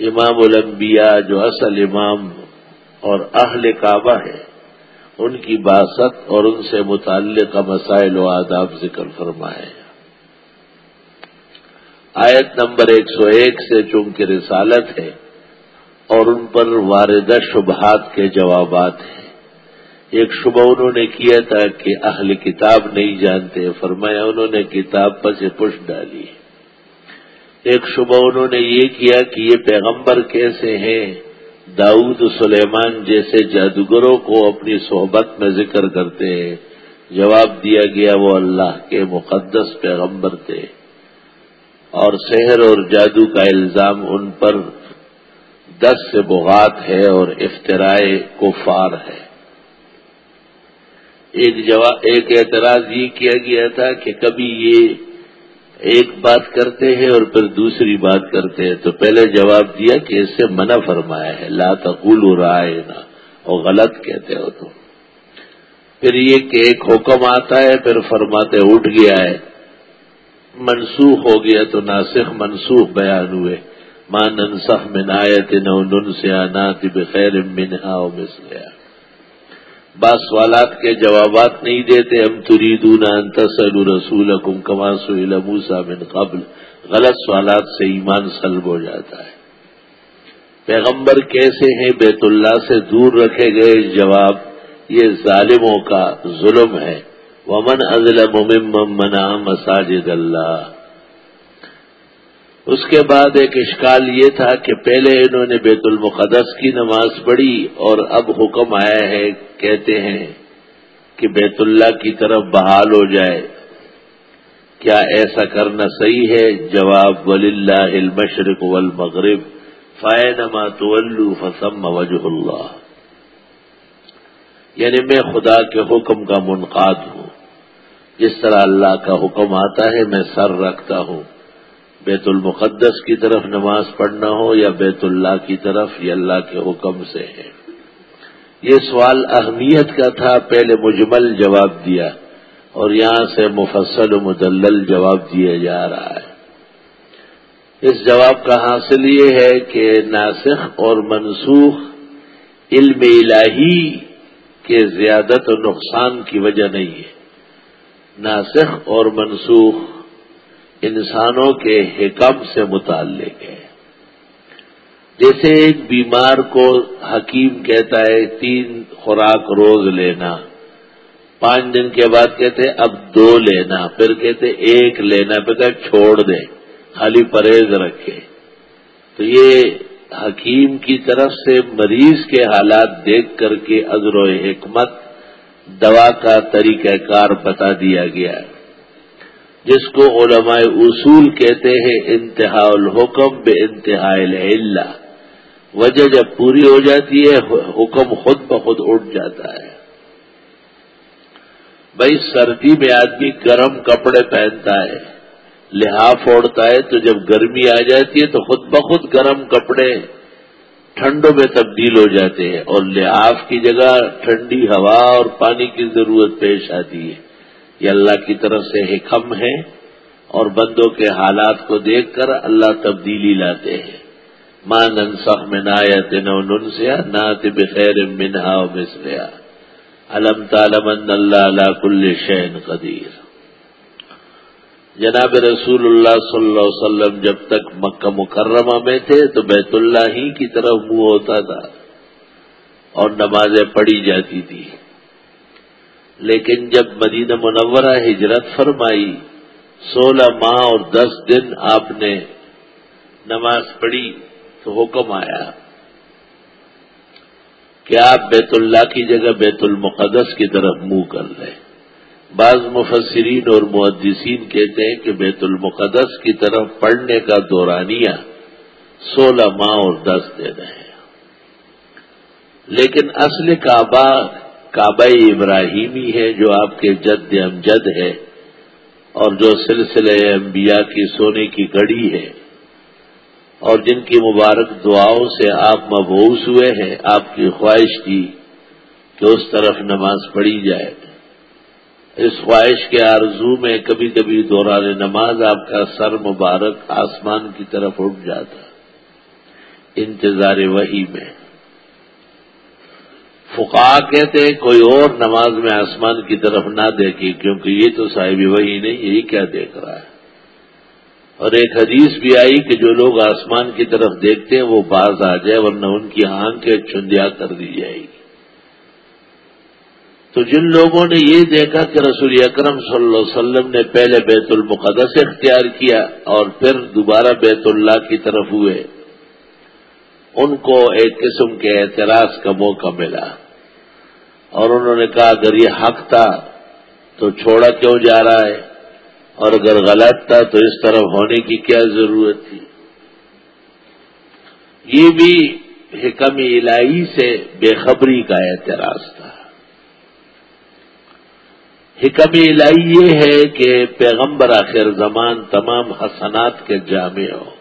Speaker 1: امام الانبیاء جو اصل امام اور اہل کعبہ ہے ان کی باست اور ان سے متعلقہ مسائل و آداب ذکر فرمائے۔ آیت نمبر ایک سو ایک سے چونکہ رسالت ہے اور ان پر واردہ شبہات کے جوابات ہیں۔ ایک شبہ انہوں نے کیا تھا کہ اہل کتاب نہیں جانتے، فرمایا انہوں نے کتاب پر سے پش ڈالی۔ ایک شبہ انہوں نے یہ کیا کہ یہ پیغمبر کیسے ہیں؟ داؤد سلیمان جیسے جادوگروں کو اپنی صحبت میں ذکر کرتے ہیں جواب دیا گیا وہ اللہ کے مقدس پیغمبر تھے۔ اور شہر اور جادو کا الزام ان پر دس سے بغات ہے اور افطرائے کفار ہے۔ ایک جواب، ایک اعتراض یہ کیا گیا تھا کہ کبھی یہ ایک بات کرتے ہیں اور پھر دوسری بات کرتے ہیں۔ تو پہلے جواب دیا کہ اس سے منع فرمایا ہے۔ لا تقول رائے نا اور غلط کہتے ہو تو پھر یہ کہ ایک حکم آتا ہے، پھر فرماتے اٹھ گیا ہے۔ منسوخ ہو گیا تو ناسخ منسوخ بیان ہوئے۔ ماں ننسخ میں نایت نو نن سے آنا بخیر منہا مسلیا بعض سوالات کے جوابات نہیں دیتے، ہم تریدون ان تسل رسول کم کماسو موسا من قبل۔ غلط سوالات سے ایمان سلب ہو جاتا ہے۔ پیغمبر کیسے ہیں؟ بیت اللہ سے دور رکھے گئے۔ جواب، یہ ظالموں کا ظلم ہے۔ ومن ازلم ممن منا مساجد اللہ اس کے بعد ایک اشکال یہ تھا کہ پہلے انہوں نے بیت المقدس کی نماز پڑھی اور اب حکم آیا ہے، کہتے ہیں کہ بیت اللہ کی طرف بحال ہو جائے۔ کیا ایسا کرنا صحیح ہے؟ جواب ولی اللہ المشرق والمغرب فائنما تو فسم وجہ اللہ یعنی میں خدا کے حکم کا منقاد ہوں۔ جس طرح اللہ کا حکم آتا ہے، میں سر رکھتا ہوں۔ بیت المقدس کی طرف نماز پڑھنا ہو یا بیت اللہ کی طرف، یہ اللہ کے حکم سے ہے۔ یہ سوال اہمیت کا تھا، پہلے مجمل جواب دیا اور یہاں سے مفصل و مدلل جواب دیا جا رہا ہے۔ اس جواب کا حاصل یہ ہے کہ ناسخ اور منسوخ علم الہی کے زیادت و نقصان کی وجہ نہیں ہے۔ ناسخ اور منسوخ انسانوں کے حکم سے متعلق ہے۔ جیسے ایک بیمار کو حکیم کہتا ہے، تین خوراک روز لینا۔ پانچ دن کے بعد کہتے اب دو لینا۔ پھر کہتے ایک لینا۔ پھر کہ چھوڑ دے خالی پرہیز رکھے تو یہ حکیم کی طرف سے مریض کے حالات دیکھ کر کے ازر و حکمت، دوا کا طریقہ کار بتا دیا گیا ہے۔ جس کو علماء اصول کہتے ہیں، انتہا الحکم بے انتہا اللہ وجہ جب پوری ہو جاتی ہے، حکم خود بخود اٹھ جاتا ہے۔ بھائی، سردی میں آدمی گرم کپڑے پہنتا ہے لحاف اوڑتا ہے، تو جب گرمی آ جاتی ہے تو خود بخود گرم کپڑے ٹھنڈوں میں تبدیل ہو جاتے ہیں اور لحاف کی جگہ ٹھنڈی ہوا اور پانی کی ضرورت پیش آتی ہے۔ یہ اللہ کی طرف سے حکم ہے اور بندوں کے حالات کو دیکھ کر اللہ تبدیلی لاتے ہیں۔ ماں ننسخ میں نایت نو ننسیا، نات بخیر منہا مسلیا علم تالمن اللہ اللہ کل شین قدیر۔ جناب رسول اللہ صلی اللہ علیہ وسلم جب تک مکہ مکرمہ میں تھے تو بیت اللہ ہی کی طرف منہ ہوتا تھا اور نمازیں پڑھی جاتی تھی لیکن جب مدینہ منورہ ہجرت فرمائی، سولہ ماہ اور دس دن آپ نے نماز پڑھی تو حکم آیا کہ آپ بیت اللہ کی جگہ بیت المقدس کی طرف منہ کر لیں۔ بعض مفسرین اور محدثین کہتے ہیں کہ بیت المقدس کی طرف پڑھنے کا دورانیہ سولہ ماہ اور دس دن ہے۔ لیکن اصل کعبہ کعبہ ابراہیمی ہے جو آپ کے جد امجد ہے اور جو سلسلہ انبیاء کی سونے کی گڑی ہے اور جن کی مبارک دعاؤں سے آپ مبوس ہوئے ہیں، آپ کی خواہش تھی کہ اس طرف نماز پڑھی جائے۔ اس خواہش کے آرزو میں کبھی کبھی دوران نماز آپ کا سر مبارک آسمان کی طرف اٹھ جاتا۔ انتظار وہی میں۔ فقا کہتے ہیں، کوئی اور نماز میں آسمان کی طرف نہ دیکھے، کیونکہ یہ تو صاحب وہی نہیں، یہی کیا دیکھ رہا ہے۔ اور ایک حدیث بھی آئی کہ جو لوگ آسمان کی طرف دیکھتے ہیں، وہ باز آ جائے، ورنہ ان کی آنکھیں چندیا کر دی جائے گی۔ تو جن لوگوں نے یہ دیکھا کہ رسول اکرم صلی اللہ علیہ وسلم نے پہلے بیت المقدس اختیار کیا اور پھر دوبارہ بیت اللہ کی طرف ہوئے، ان کو ایک قسم کے اعتراض کا موقع ملا۔ اور انہوں نے کہا اگر یہ حق تھا تو چھوڑا کیوں جا رہا ہے؟ اور اگر غلط تھا تو اس طرح ہونے کی کیا ضرورت تھی؟ یہ بھی حکم الہی سے بے خبری کا اعتراض تھا۔ حکم الہی یہ ہے کہ پیغمبر آخر زمان تمام حسنات کے جامع ہو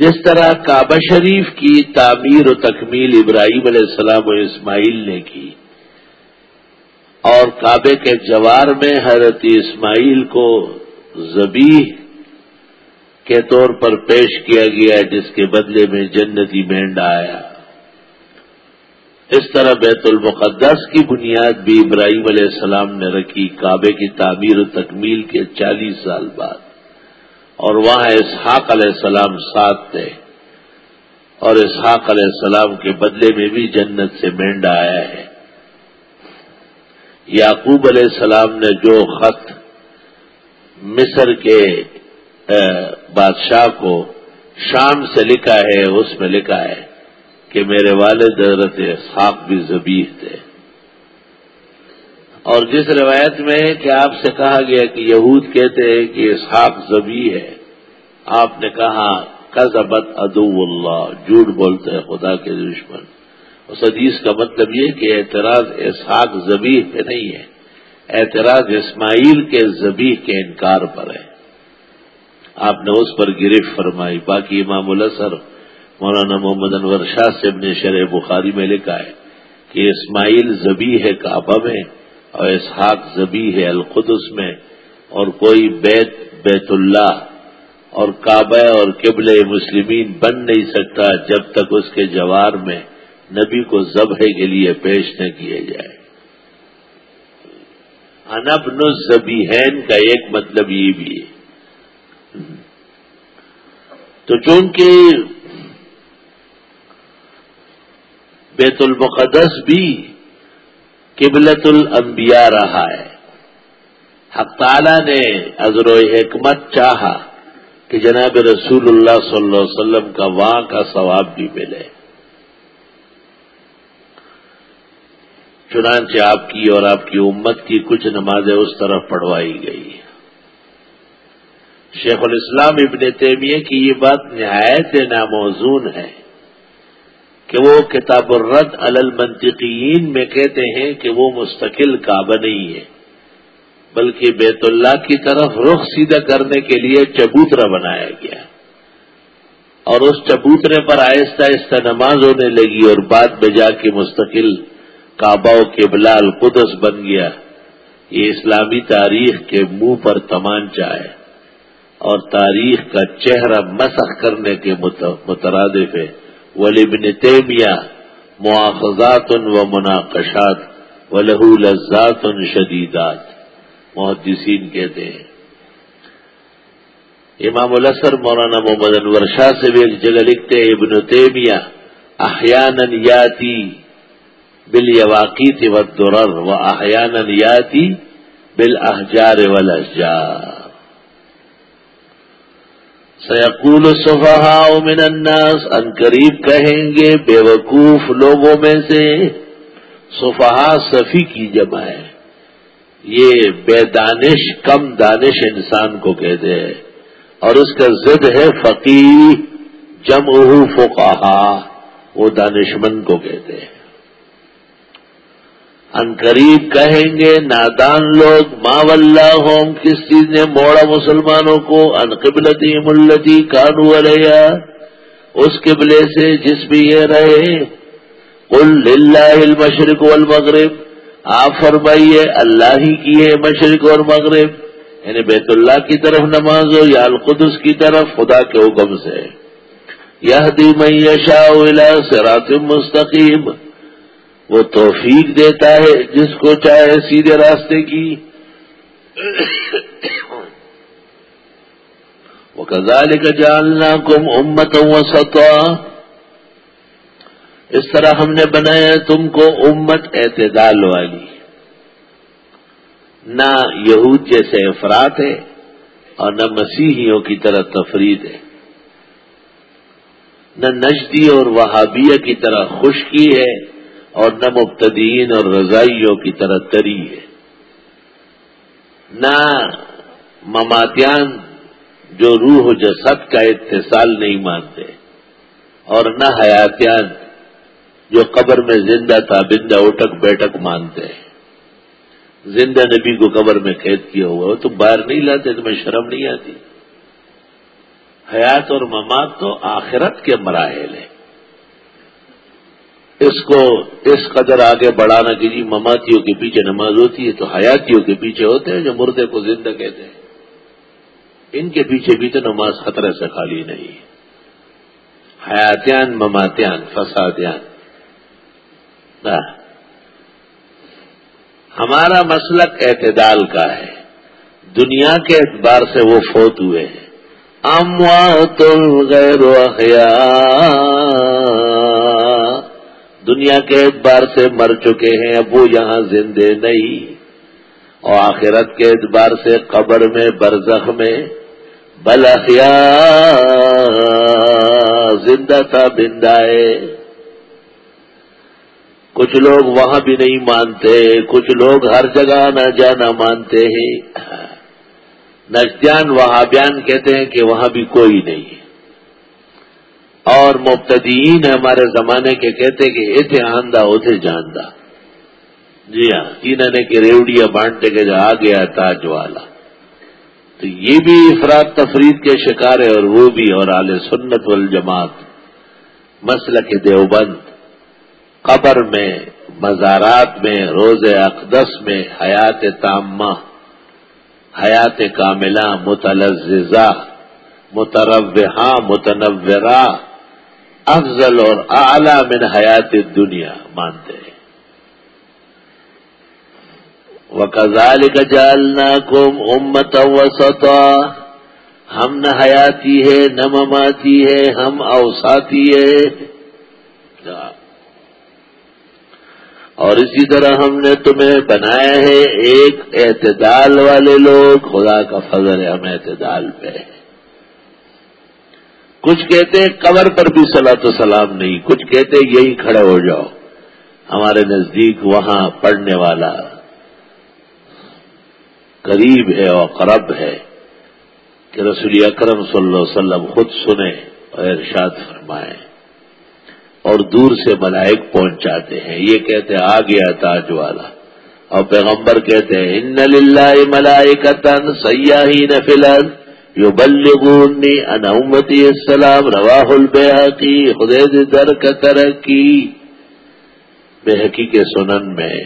Speaker 1: جس طرح کعبہ شریف کی تعمیر و تکمیل ابراہیم علیہ السلام و اسماعیل نے کی، اور کعبے کے جوار میں حضرت اسماعیل کو زبی کے طور پر پیش کیا گیا، جس کے بدلے میں جنتی مینڈا آیا۔ اس طرح بیت المقدس کی بنیاد بھی ابراہیم علیہ السلام نے رکھی، کعبے کی تعمیر و تکمیل کے چالیس سال بعد۔ اور وہاں اسحاق علیہ السلام ساتھ تھے۔ اور اسحاق علیہ السلام کے بدلے میں بھی جنت سے مینڈا آیا ہے۔ یعقوب علیہ السلام نے جو خط مصر کے بادشاہ کو شام سے لکھا ہے، اس میں لکھا ہے کہ میرے والد حضرت اسحاق بھی زبیر تھے۔ اور جس روایت میں کہ آپ سے کہا گیا کہ یہود کہتے ہیں کہ اسحاق زبی ہے، آپ نے کہا قزبت ادو اللہ، جھوٹ بولتے ہیں خدا کے دشمن۔ اس حدیث کا مطلب یہ کہ اعتراض اسحاق زبی پہ نہیں ہے، اعتراض اسماعیل کے زبی کے انکار پر ہے۔ آپ نے اس پر گرفت فرمائی۔ باقی امام الاسر، مولانا محمد انور شاہ سے اپنے شرح بخاری میں لکھا ہے کہ اسماعیل زبی ہے، کعبہ میں اور اسحاق زبی ہے القدس میں اور کوئی بیت بیت اللہ اور کعبہ اور قبل مسلمین بن نہیں سکتا جب تک اس کے جوار میں نبی کو ذبح کے لیے پیش نہ کیے جائے۔ انب نبیحین کا ایک مطلب یہ بھی ہے۔ تو چونکہ بیت المقدس بھی قبلت الانبیاء رہا ہے۔ حق تعالی نے ازر و حکمت چاہا کہ جناب رسول اللہ صلی اللہ علیہ وسلم کا وہاں کا ثواب بھی ملے۔ چنانچہ آپ کی اور آپ کی امت کی کچھ نمازیں اس طرف پڑھوائی گئی۔ شیخ الاسلام ابن تیمیہ کی یہ بات نہایت ناموزون ہے۔ کہ وہ کتاب الرد المنطقین میں کہتے ہیں کہ وہ مستقل کعبہ نہیں ہے، بلکہ بیت اللہ کی طرف رخ سیدھا کرنے کے لیے چبوترا بنایا گیا۔ اور اس چبوترے پر آہستہ آہستہ نماز ہونے لگی اور بعد میں جا کے مستقل کعبہ و قبلہ القدس بن گیا۔ یہ اسلامی تاریخ کے منہ پر تمانچا ہے اور تاریخ کا چہرہ مسخ کرنے کے مترادف ہے۔ ولبن تیمیہ مواخذات و مناقشات و لہو لذات شدیدات۔ محدثین کہتے ہیں۔ امام الاسر مولانا محمد انور شاہ سے بھی ایک جگہ لکھتے ہیں، ابن تیمیہ احیان یاتی بل یواقیت و درر و احیان یاتی بل احجار و سیقول صفحاء من الناس، ان قریب کہیں گے بے وقوف لوگوں میں سے صفحاء صفی کی جمع ہے۔ یہ بے دانش، کم دانش انسان کو کہتے ہیں۔ اور اس کا ضد ہے فقیر جم فقہا وہ دانشمند کو کہتے ہیں۔ ان قریب کہیں گے، نادان لوگ، ما واللہ ہوم کس چیز نے موڑا مسلمانوں کو؟ ان قبلتی ملتی کانو علیہ، اس قبلے سے جس بھی یہ رہے۔ قل للہ المشرق والمغرب، آپ فرمائیے، اللہ ہی کی ہے مشرق اور مغرب۔ یعنی بیت اللہ کی طرف نماز ہو یا القدس کی طرف؟ خدا کے حکم سے۔ یہ دی میشا سرات مستقیم۔ وہ توفیق دیتا ہے جس کو چاہے سیدھے راستے کی۔ وہ کزال کا جالنا کم امت و اس طرح ہم نے بنایا تم کو امت اعتدال والی۔ نہ یہود جیسے افراد ہے اور نہ مسیحیوں کی طرح تفرید ہے نہ نجدی اور وہابیہ کی طرح خشکی ہے۔ اور نہ مبتدین اور رضائیوں کی طرح تری ہے۔ نہ مماتیان جو روح و جسد کا اتصال نہیں مانتے، اور نہ حیاتیان جو قبر میں زندہ تھا، بندہ اٹک بیٹک مانتے۔ ہیں زندہ نبی کو قبر میں قید کیا ہوا تو باہر نہیں لاتے، تمہیں شرم نہیں آتی۔ حیات اور ممات تو آخرت کے مراحل ہیں۔ اس کو اس قدر آگے بڑھانا کہ جی مماتیوں کے پیچھے نماز ہوتی ہے تو حیاتیوں کے پیچھے ہوتے ہیں جو مردے کو زندہ کہتے ہیں۔ ان کے پیچھے بھی تو نماز خطرے سے خالی نہیں حیاتیان، مماتیان، فسادیان۔ ہمارا مسلک اعتدال کا ہے۔ دنیا کے اعتبار سے وہ فوت ہوئے ہیں۔ اموات غیر دنیا کے اعتبار سے مر چکے ہیں، اب وہ یہاں زندے نہیں۔ اور آخرت کے اعتبار سے قبر میں، برزخ میں بل احیا زندہ تھا بندائے کچھ لوگ وہاں بھی نہیں مانتے، کچھ لوگ ہر جگہ نہ جانا مانتے ہیں۔ نجدیان وہابیان کہتے ہیں کہ وہاں بھی کوئی نہیں۔ ہے اور مبتدین ہمارے زمانے کے کہتے کہ اتنے آندہ اتنے جاندہ۔ جی ہاں تین نے کہ ریوڑیاں بانٹتے کہ آ گیا تاج والا۔ تو یہ بھی افراد تفرید کے شکار ہے اور وہ بھی اور آل سنت والجماعت۔ مسل کے دیوبند، قبر میں، مزارات میں، روز اقدس میں، حیات تامہ، حیات کاملہ متلزہ متروحہ متنورہ افضل اور اعلی من حیات دنیا مانتے ہیں۔ وہ کزال کا جالنا کم امت وسطا۔ ہم نہ حیاتی ہے، نہ مماتی ہے، ہم اوساتی ہے۔ اور اسی طرح ہم نے تمہیں بنایا ہے ایک اعتدال والے لوگ، خدا کا فضل ہے ہم اعتدال پہ ہیں۔ کچھ کہتے ہیں قبر پر بھی صلاح تو سلام نہیں، کچھ کہتے یہی کھڑے ہو جاؤ۔ ہمارے نزدیک وہاں پڑھنے والا قریب ہے اور قرب ہے کہ رسول اکرم صلی اللہ علیہ وسلم خود سنیں اور ارشاد فرمائیں اور دور سے ملائک پہنچاتے ہیں۔ یہ کہتے ہیں، آ گیا تاج والا۔ اور پیغمبر کہتے ہیں، ان للہ ملائکتن سیاحین فلن یو بلغونی انمتی السلام رواہ البحقی خدید در کا ترقی بحقی کے سنن میں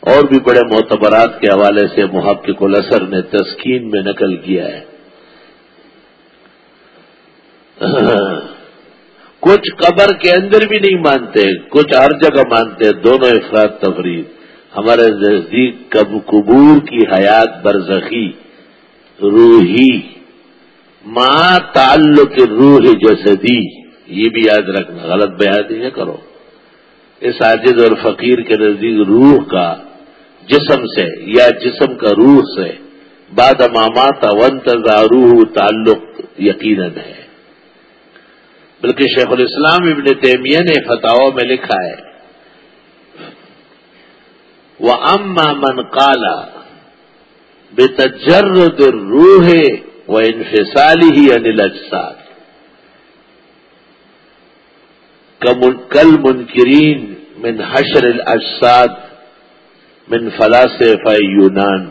Speaker 1: اور بھی بڑے معتبرات کے حوالے سے محقق الاسر نے تسکین میں نقل کیا ہے۔ کچھ قبر کے اندر بھی نہیں مانتے، کچھ ہر جگہ مانتے، دونوں افراد تفریح۔ ہمارے نزدیک کب قبور کی حیات برزخی۔ روحی ماں تعلق روح جسدی، یہ بھی یاد رکھنا، غلط بیادی نہ کرو۔ اس عاجز اور فقیر کے نزدیک روح کا جسم سے یا جسم کا روح سے، بعد امامات ونتظا روح تعلق یقیناً ہے۔ بلکہ شیخ الاسلام ابن تیمیہ نے فتح میں لکھا ہے۔ وہ اما من کالا بے تجرد روح و انفسالی ہی انل اجساد کل منکرین من حشر الاجساد من فلاسفہ یونان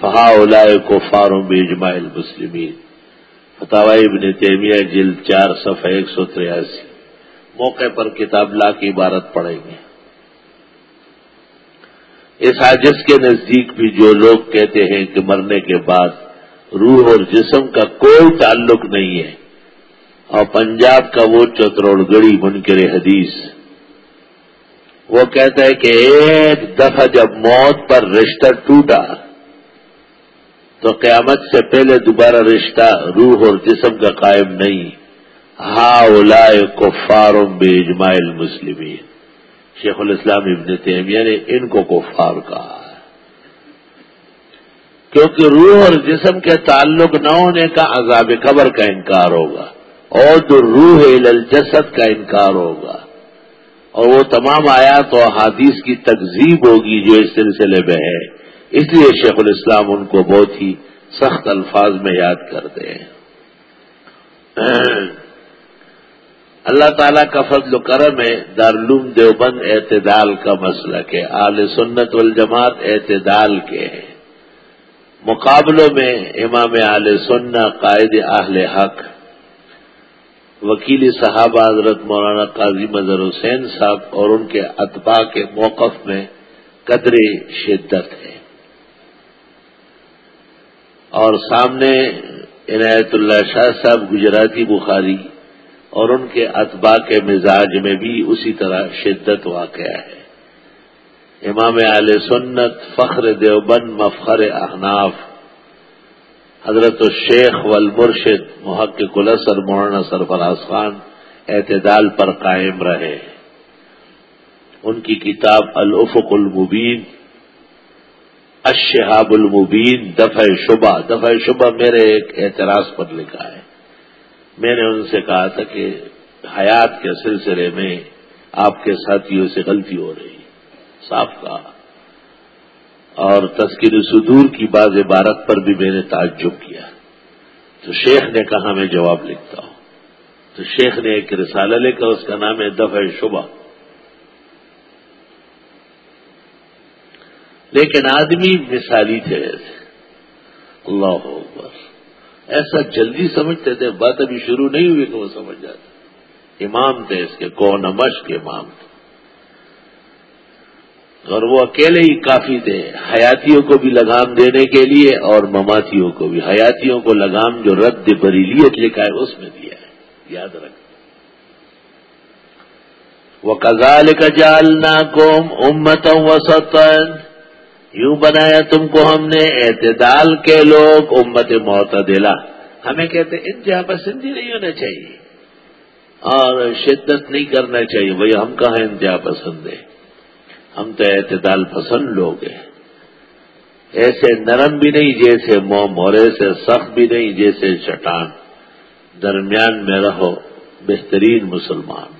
Speaker 1: فہا اولائے کو فارم بجماع المسلمین فتح ابن تیمیہ جلد چار صفحہ ایک سو تریاسی. موقع پر کتاب لا کی عبارت پڑھیں گے. اس حاجز کے نزدیک بھی جو لوگ کہتے ہیں کہ مرنے کے بعد روح اور جسم کا کوئی تعلق نہیں ہے۔ اور پنجاب کا وہ چتروڑ گڑی منکر حدیث۔ وہ کہتا ہے کہ ایک دفعہ جب موت پر رشتہ ٹوٹا، تو قیامت سے پہلے دوبارہ رشتہ روح اور جسم کا قائم نہیں۔ ہا اولائے کو فارم بے اجماع المسلمین۔ شیخ الاسلام ابن تیمیہ نے ان کو کفار کہا کیونکہ روح اور جسم کے تعلق نہ ہونے کا عذاب قبر کا انکار ہوگا اور تو روح الجسد کا انکار ہوگا۔ اور وہ تمام آیات و حادیث کی تکزیب ہوگی جو اس سلسلے میں ہے۔ اس لیے شیخ الاسلام ان کو بہت ہی سخت الفاظ میں یاد کرتے ہیں۔ اللہ تعالیٰ کا فضل و کرم ہے، دارالعلوم دیوبند اعتدال کا مسئلہ کہ آل سنت والجماعت اعتدال کے ہیں۔ مقابلوں میں امام آل سننا قائد اہل حق، وکیل صحابہ حضرت مولانا قاضی مظہر حسین صاحب اور ان کے اتباع کے موقف میں قدر شدت ہے۔ اور سامنے عنایت اللہ شاہ صاحب، گجراتی بخاری اور ان کے اتباع کے مزاج میں بھی اسی طرح شدت واقع ہے۔ امام علیہ سنت فخر دیوبند مفخر احناف، حضرت الشیخ والمرشد محقق الاسر مولانا سرفراز خان اعتدال پر قائم رہے۔ ان کی کتاب الافق المبین اشہاب المبین، دفع شبہ دفع شبہ میرے ایک اعتراض پر لکھا ہے۔ میں نے ان سے کہا تھا کہ حیات کے سلسلے میں آپ کے ساتھیوں سے غلطی ہو رہی صاف کہا۔ اور تذکر صدور کی بعض عبارت پر بھی میں نے تعجب کیا۔ تو شیخ نے کہا، میں جواب لکھتا ہوں۔ تو شیخ نے ایک رسالہ لکھا اس کا نام ہے دفع شبہ۔ لیکن آدمی مثالی تھے۔ ایسے اللہ اکبر۔ ایسا جلدی سمجھتے تھے، بات ابھی شروع نہیں ہوئی کہ وہ سمجھ جاتے۔ امام تھے اس کے، کون مشق کے امام تھے۔ اور وہ اکیلے ہی کافی تھے، حیاتیوں کو بھی لگام دینے کے لیے اور مماتیوں کو بھی۔ حیاتیوں کو لگام جو رد بریلیت لکھا ہے، اس میں دیا ہے۔ یاد رکھ۔ وہ کزال کا جالنا کوم امتوں وسطن یوں بنایا تم کو ہم نے، اعتدال کے لوگ امت معتدلا ہمیں کہتے انتہا پسندی نہیں ہونا چاہیے۔ اور شدت نہیں کرنا چاہیے بھائی ہم کہاں انتہا پسند ہے ہم تو اعتدال پسند لوگ ہیں۔ ایسے نرم بھی نہیں جیسے موم اور ایسے سخت بھی نہیں جیسے چٹان درمیان میں رہو، بہترین مسلمان۔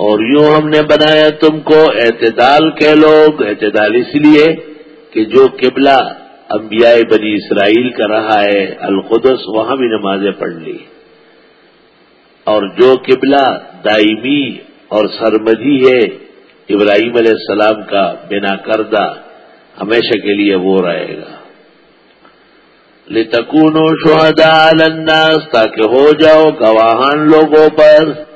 Speaker 1: اور یوں ہم نے بنایا تم کو اعتدال کے لوگ، اعتدال اس لیے کہ جو قبلہ انبیاء بنی اسرائیل کا رہا ہے، القدس، وہاں بھی نمازیں پڑھ لی۔ اور جو قبلہ دائمی اور سرمدی ہے، ابراہیم علیہ السلام کا بنا کردہ، ہمیشہ کے لیے وہ رہے گا۔ لتکون و شہدا الناس، تاکہ ہو جاؤ گواہان لوگوں پر۔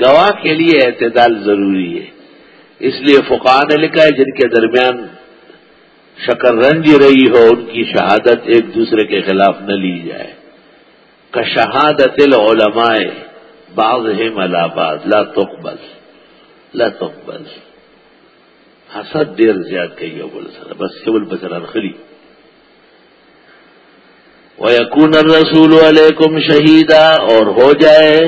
Speaker 1: گواہ کے لیے اعتدال ضروری ہے۔ اس لیے فقان نے لکھا ہے، جن کے درمیان شکر رنج رہی ہو، ان کی شہادت ایک دوسرے کے خلاف نہ لی جائے۔ کا شہادت العلماء بعض ہم الہباد لا تقبل لا تقبل۔ حسد دیر زیاد کہی ہو بول سر بس سبل بسر خری وہ یقون رسول علیکم اور ہو جائے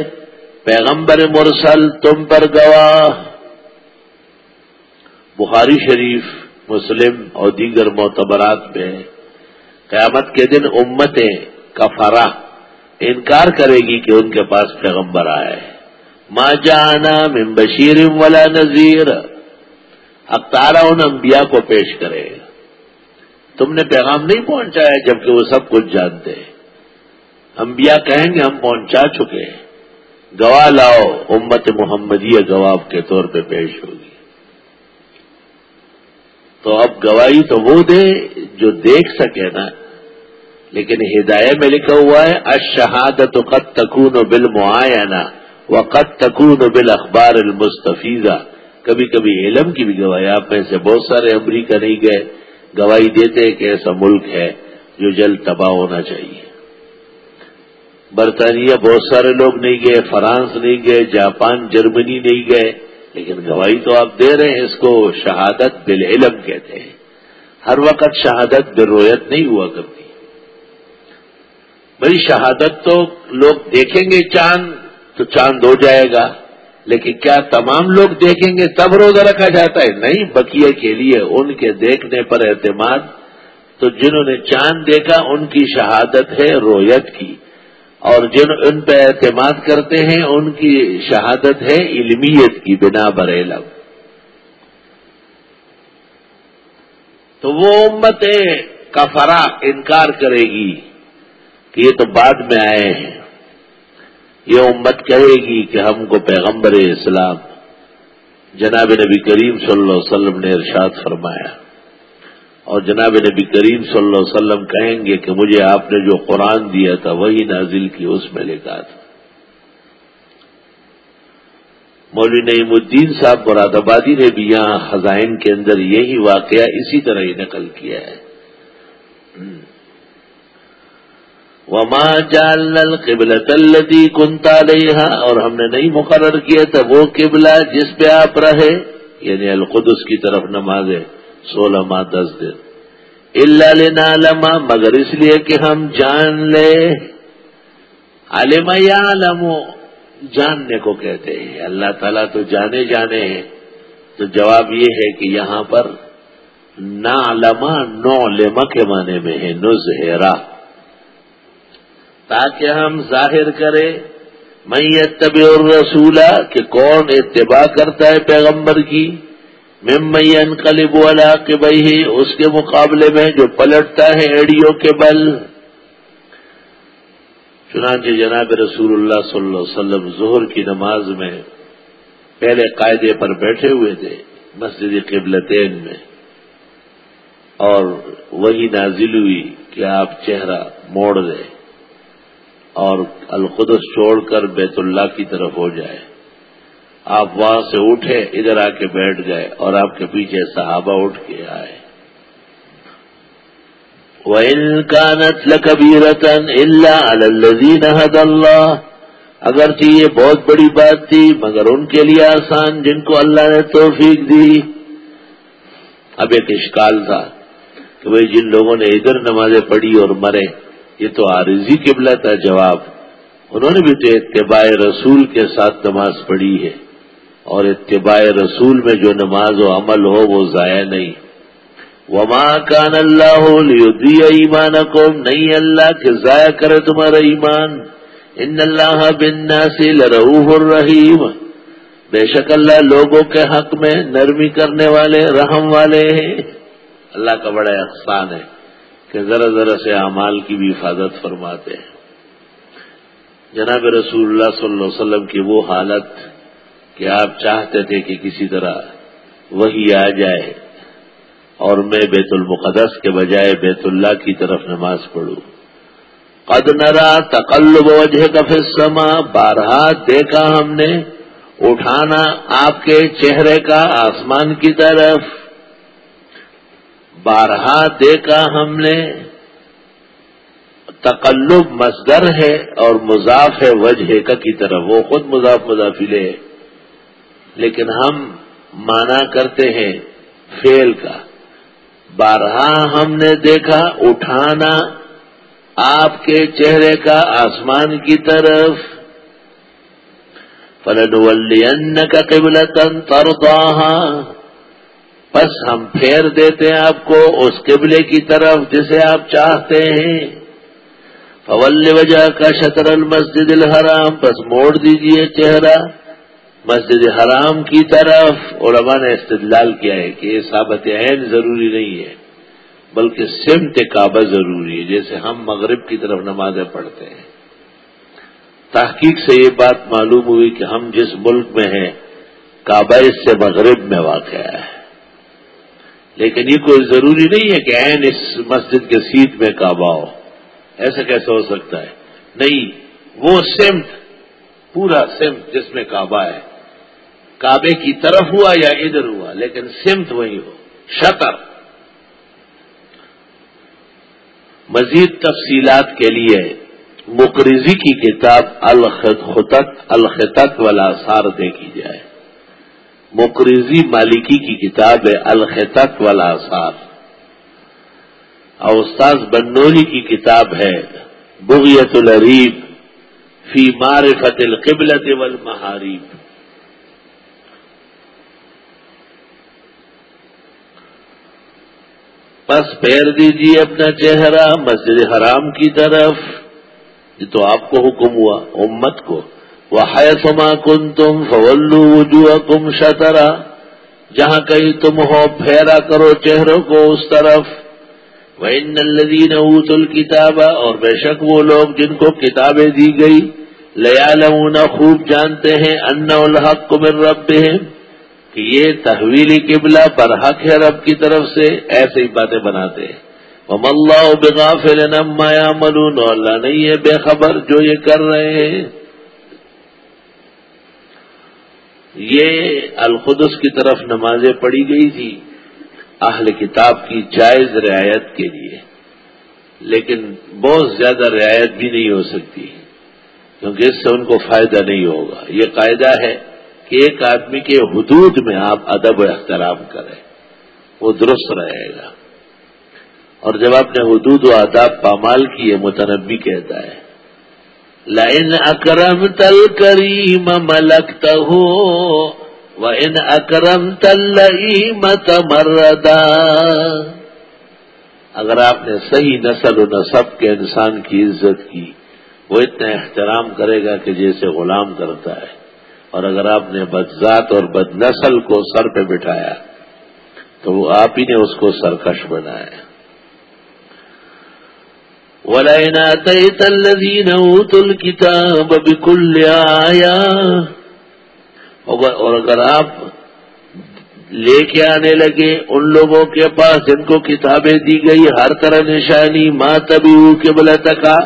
Speaker 1: پیغمبر مرسل تم پر گواہ۔ بخاری شریف، مسلم اور دیگر معتبرات میں قیامت کے دن امتیں کا فرا انکار کرے گی کہ ان کے پاس پیغمبر آئے ماں جانا من بشیر ولا نذیر۔ اختارا ان انبیاء کو پیش کرے۔ گا تم نے پیغام نہیں پہنچایا جبکہ وہ سب کچھ جانتے انبیاء کہیں گے ہم پہنچا چکے ہیں۔ گواہ لاؤ، امت محمدیہ گواہ کے طور پہ پیش ہوگی۔ تو اب گواہی تو وہ دے جو دیکھ سکے نا، لیکن ہدایت میں لکھا ہوا ہے اشہادت قد تکون بل معائنہ و قد تکون بل اخبار کبھی کبھی علم کی بھی گواہی، آپ میں سے بہت سارے امریکہ نہیں گئے، گواہی دیتے کہ ایسا ملک ہے جو جلد تباہ ہونا چاہیے۔ برطانیہ بہت سارے لوگ نہیں گئے، فرانس نہیں گئے، جاپان، جرمنی نہیں گئے، لیکن گواہی تو آپ دے رہے ہیں، اس کو شہادت بالعلم کہتے ہیں۔ ہر وقت شہادت بالرویت نہیں ہوا کرتی۔ بھائی، شہادت تو لوگ دیکھیں گے چاند، تو چاند ہو جائے گا، لیکن کیا تمام لوگ دیکھیں گے تب روزہ رکھا جاتا ہے؟ نہیں بکیے کے لیے ان کے دیکھنے پر اعتماد۔ تو جنہوں نے چاند دیکھا، ان کی شہادت ہے رویت کی۔ اور جن ان پہ اعتماد کرتے ہیں، ان کی شہادت ہے علمیت کی، بنا بر علم۔ تو وہ امت کا فرا انکار کرے گی کہ یہ تو بعد میں آئے ہیں۔ یہ امت کہے گی کہ ہم کو پیغمبر اسلام جناب نبی کریم صلی اللہ علیہ وسلم نے ارشاد فرمایا۔ اور جناب نبی کریم صلی اللہ علیہ وسلم کہیں گے کہ مجھے آپ نے جو قرآن دیا تھا وہی نازل کی، اس میں لکھا تھا۔ مولوی نعیم الدین صاحب مراد آبادی نے بھی یہاں خزائن کے اندر یہی واقعہ اسی طرح ہی نقل کیا ہے۔ وما جال قبل تلدی کنتا رہا اور ہم نے نہیں مقرر کیا تھا وہ قبلہ جس پہ آپ رہے یعنی القدس کی طرف نمازیں۔ سولہ ماہ دس دن۔ اللہ لینا لما مگر اس لیے کہ ہم جان لے۔ علم یا علمو جاننے کو کہتے ہیں۔ اللہ تعالیٰ تو جانے جانے ہیں۔ تو جواب یہ ہے کہ یہاں پر نالما نو لما کے معنی میں ہے نزہرا تاکہ ہم ظاہر کریں میں طب الرسولہ کہ کون اتباع کرتا ہے پیغمبر کی۔ ممین کلب والا کہ بھائی اس کے مقابلے میں جو پلٹتا ہے ایڈیو کے بل۔ چنانچہ جناب رسول اللہ صلی اللہ علیہ وسلم ظہر کی نماز میں پہلے قاعدے پر بیٹھے ہوئے تھے، مسجد قبلتین میں۔ اور وہی نازل ہوئی کہ آپ چہرہ موڑ دیں اور القدس چھوڑ کر بیت اللہ کی طرف ہو جائے آپ وہاں سے اٹھے ادھر آ کے بیٹھ گئے اور آپ کے پیچھے صحابہ اٹھ کے آئے وَإِن كَانَتْ لَكَبِيرَةً إِلَّا عَلَى الَّذِينَ هَدَى اللَّهِ اگرچہ یہ بہت بڑی بات تھی، مگر ان کے لیے آسان جن کو اللہ نے توفیق دی۔ اب ایک اشکال تھا کہ بھئی جن لوگوں نے ادھر نمازیں پڑھی اور مرے، یہ تو عارضی قبلہ تھا، جواب۔ انہوں نے بھی تو اتباع رسول کے ساتھ نماز پڑھی ہے۔ اور اتباع رسول میں جو نماز و عمل ہو وہ ضائع نہیں۔ وما کان اللہ ہو ایمان کو نہیں اللہ کہ ضائع کرے تمہارا ایمان۔ ان اللہ بن سے لروح الرحیم بے شک اللہ لوگوں کے حق میں نرمی کرنے والے، رحم والے ہیں۔ اللہ کا بڑا احسان ہے کہ ذرا ذرا سے اعمال کی بھی حفاظت فرماتے ہیں۔ جناب رسول اللہ صلی اللہ علیہ وسلم کی وہ حالت کہ آپ چاہتے تھے کہ کسی طرح وہی آ جائے اور میں بیت المقدس کے بجائے بیت اللہ کی طرف نماز پڑھوں۔ قد نرا تقلب وجہ کا فسما بارہا دیکھا ہم نے، اٹھانا آپ کے چہرے کا آسمان کی طرف۔ بارہا دیکھا ہم نے، تقلب مصدر ہے اور مضاف ہے وجہ کا کی طرف۔ وہ خود مضاف مضافلے ہے لیکن ہم مانا کرتے ہیں فیل کا۔ بارہا ہم نے دیکھا، اٹھانا آپ کے چہرے کا آسمان کی طرف۔ فلن کا قبل تن بس ہم پھیر دیتے ہیں آپ کو اس قبلے کی طرف جسے آپ چاہتے ہیں۔ فول وجہ کا شطر المسجد الحرام۔ بس موڑ دیجیے چہرہ۔ مسجد حرام کی طرف علماء نے استدلال کیا ہے کہ یہ ثابت عین ضروری نہیں ہے، بلکہ سمت کعبہ ضروری ہے، جیسے ہم مغرب کی طرف نمازیں پڑھتے ہیں۔ تحقیق سے یہ بات معلوم ہوئی کہ ہم جس ملک میں ہیں، کعبہ اس سے مغرب میں واقع ہے۔ لیکن یہ کوئی ضروری نہیں ہے کہ عین اس مسجد کے سیٹ میں کعبہ ہو۔ ایسا کیسے ہو سکتا ہے؟ نہیں، وہ سمت، پورا سمت جس میں کعبہ ہے۔ کعبے کی طرف ہوا یا ادھر ہوا، لیکن سمت وہی ہو، شطر۔ مزید تفصیلات کے لیے مقرضی کی کتاب الخط الخط والا سار دیکھی جائے۔ مقرضی مالکی کی کتاب ہے الخط والا آثار۔ اور استاذ بنوری کی کتاب ہے، بغیت الریب فی معرفت القبلت والمحاریب بس پھیر دیجیے اپنا چہرہ مسجد حرام کی طرف۔ یہ تو آپ کو حکم ہوا، امت کو۔ وہ ہے سما کن تم فولو وجو کم شطرا جہاں کہیں تم ہو، پھیرا کرو چہروں کو اس طرف۔ وہ نلدین اوت الکتاب اور بے شک وہ لوگ جن کو کتابیں دی گئی لیا لمنا خوب جانتے ہیں ان الحق کو مر رب ہیں کہ یہ تحویلی قبلہ پر حق ہے رب کی طرف سے، ایسے ہی باتیں بناتے ہیں۔ وہ اللہ بغافل نمایا ملون اللہ نہیں ہے بے خبر جو یہ کر رہے ہیں۔ یہ الخدس کی طرف نمازیں پڑھی گئی تھی اہل کتاب کی جائز رعایت کے لیے۔ لیکن بہت زیادہ رعایت بھی نہیں ہو سکتی، کیونکہ اس سے ان کو فائدہ نہیں ہوگا۔ یہ قاعدہ ہے۔ کہ ایک آدمی کے حدود میں آپ ادب و احترام کریں، وہ درست رہے گا۔ اور جب آپ نے حدود و آداب پامال کی متنبی کہتا ہے لائن اکرم تل کریم ملکت ہو و ان اکرم تل مت مردا اگر آپ نے صحیح نسل و نصب کے انسان کی عزت کی، وہ اتنا احترام کرے گا کہ جیسے غلام کرتا ہے۔ اور اگر آپ نے بدذات اور بد نسل کو سر پہ بٹھایا تو وہ آپ ہی نے اس کو سرکش بنایا۔ ولائنا تلین تل کتاب بالکل آیا اور اگر آپ لے کے آنے لگے، ان لوگوں کے پاس جن کو کتابیں دی گئی، ہر طرح نشانی ماں تبھی قبل تکا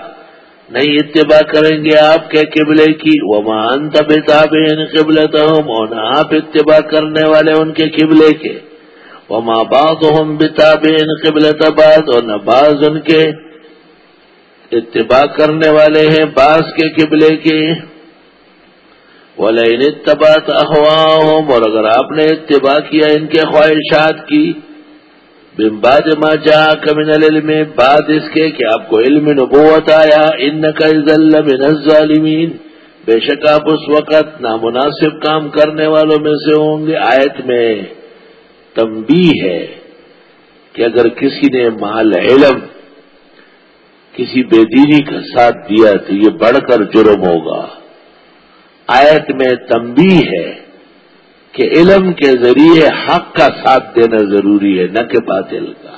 Speaker 1: نہیں اتباع کریں گے آپ کے قبلے کی۔ وہ مان تب تاب ان قبل اور نہ آپ اتباع کرنے والے ان کے قبلے کے۔ وہ ماں باغ ہم بتاب ان قبل تباد اور نہ باز ان کے۔ اتباع کرنے والے ہیں باز کے قبلے کے۔ ولین اتباط اخواہم اور اگر آپ نے اتباع کیا ان کے خواہشات کی بمباد ما جا کمن العلم، بعد اس کے کہ آپ کو علم نبوت آیا ان کا من الظالمین۔ بے شک آپ اس وقت نامناسب کام کرنے والوں میں سے ہوں گے۔ آیت میں تمبی ہے کہ اگر کسی نے مال علم، کسی بے دینی کا ساتھ دیا تو یہ بڑھ کر جرم ہوگا۔ آیت میں تمبی ہے کہ علم کے ذریعے حق کا ساتھ دینا ضروری ہے، نہ کہ باطل کا۔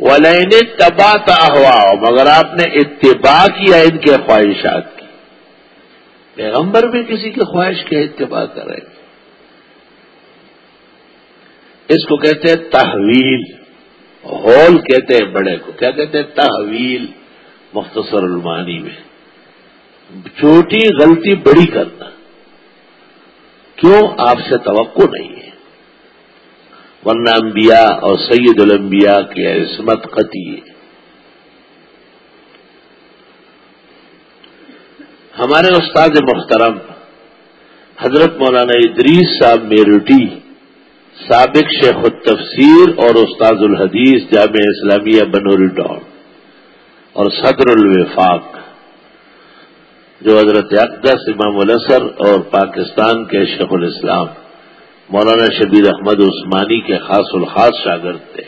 Speaker 1: ولین تباہ ہوا مگر آپ نے اتباع کیا ان کے خواہشات کی۔ پیغمبر بھی کسی کی خواہش کے اتباع کریں گے اس کو کہتے ہیں تحویل ہول کہتے ہیں بڑے کو۔ کیا کہتے ہیں؟ تحویل، مختصر المانی میں۔ چھوٹی غلطی بڑی کرنا۔ کیوں آپ سے توقع نہیں ہے؟ ورنہ انبیاء اور سید الانبیاء کی عصمت قطعی ہے۔ ہمارے استاد محترم، حضرت مولانا ادریس صاحب میرٹی سابق شیخ التفسیر اور استاد الحدیث جامع اسلامیہ بنوری ڈاؤن اور صدر الوفاق۔ جو حضرت اقدس امام الاسر اور پاکستان کے شیخ الاسلام مولانا شبیر احمد عثمانی کے خاص الخاص شاگرد تھے۔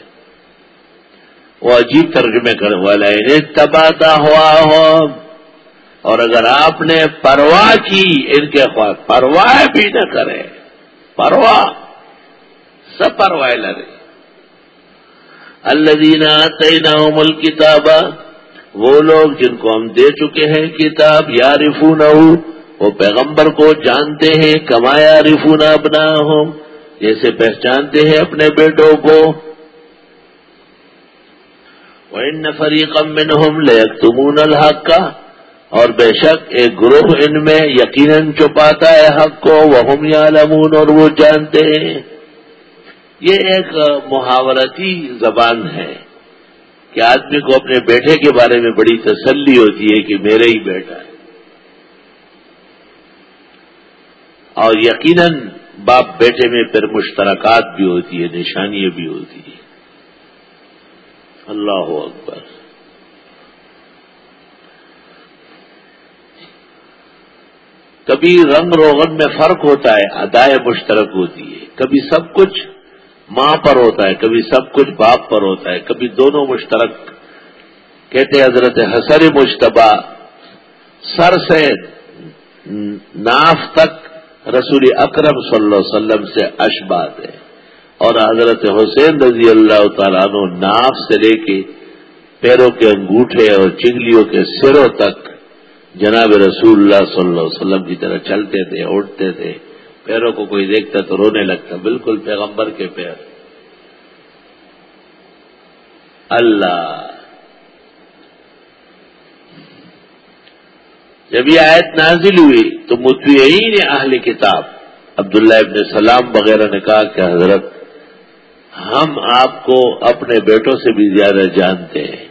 Speaker 1: وہ عجیب ترجمے کرنے والا انہیں تباہ ہوا ہو۔ اور اگر آپ نے پرواہ کی، ان کے خواہ پرواہ بھی نہ کرے پرواہ، سب پرواہ لڑے۔ اللہ دینا تعین ملک کتابہ وہ لوگ جن کو ہم دے چکے ہیں کتاب یا رفون وہ پیغمبر کو جانتے ہیں کمایا رفون اپنا ہوں جیسے پہچانتے ہیں اپنے بیٹوں کو۔ وہ ان نفری کم ہم لیک تمون الحق کا اور بے شک ایک گروہ ان میں یقیناً چھپاتا ہے حق کو وہ ہم یا اور وہ جانتے ہیں۔ یہ ایک محاورتی زبان ہے۔ کہ آدمی کو اپنے بیٹے کے بارے میں بڑی تسلی ہوتی ہے کہ میرے ہی بیٹا ہے۔ اور یقیناً باپ بیٹے میں پھر مشترکات بھی ہوتی ہے، نشانیاں بھی ہوتی ہیں۔ اللہ اکبر۔ کبھی رنگ روغن میں فرق ہوتا ہے، ادائے مشترک ہوتی ہے، کبھی سب کچھ ماں پر ہوتا ہے، کبھی سب کچھ باپ پر ہوتا ہے، کبھی دونوں مشترک۔ کہتے حضرت حسر مشتبہ سر سے ناف تک رسول اکرم صلی اللہ علیہ وسلم سے اشباد ہے۔ اور حضرت حسین رضی اللہ تعالیٰ عنہ ناف سے لے کے پیروں کے انگوٹھے اور چنگلیوں کے سروں تک جناب رسول اللہ صلی اللہ علیہ وسلم کی طرح چلتے تھے اٹھتے تھے۔ پیروں کو کوئی دیکھتا تو رونے لگتا، بالکل پیغمبر کے پیر۔ اللہ۔ جب یہ آیت نازل ہوئی تو متوین اہل کتاب، عبداللہ ابن سلام وغیرہ نے کہا کہ حضرت، ہم آپ کو اپنے بیٹوں سے بھی زیادہ جانتے ہیں۔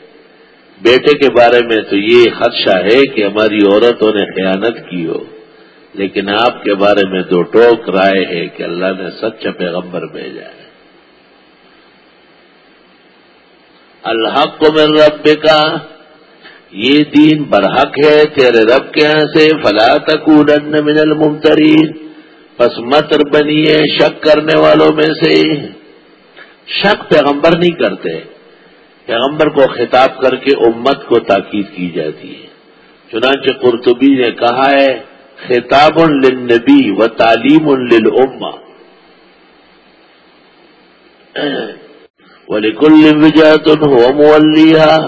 Speaker 1: بیٹے کے بارے میں تو یہ خدشہ ہے کہ ہماری عورتوں نے خیانت کی ہو۔ لیکن آپ کے بارے میں دو ٹوک رائے ہے کہ اللہ نے سچ پیغمبر بھیجا ہے۔ الحق من رب کا یہ دین برحق ہے، تیرے رب کے یہاں سے فلا تکونن من الممترین۔ پس متر بنیے شک کرنے والوں میں سے۔ شک پیغمبر نہیں کرتے۔ پیغمبر کو خطاب کر کے امت کو تاکید کی جاتی ہے۔ چنانچہ قرطبی نے کہا ہے خطاب للنبی و تعلیم للامہ۔ ولیکل وجہت ہو مولیہ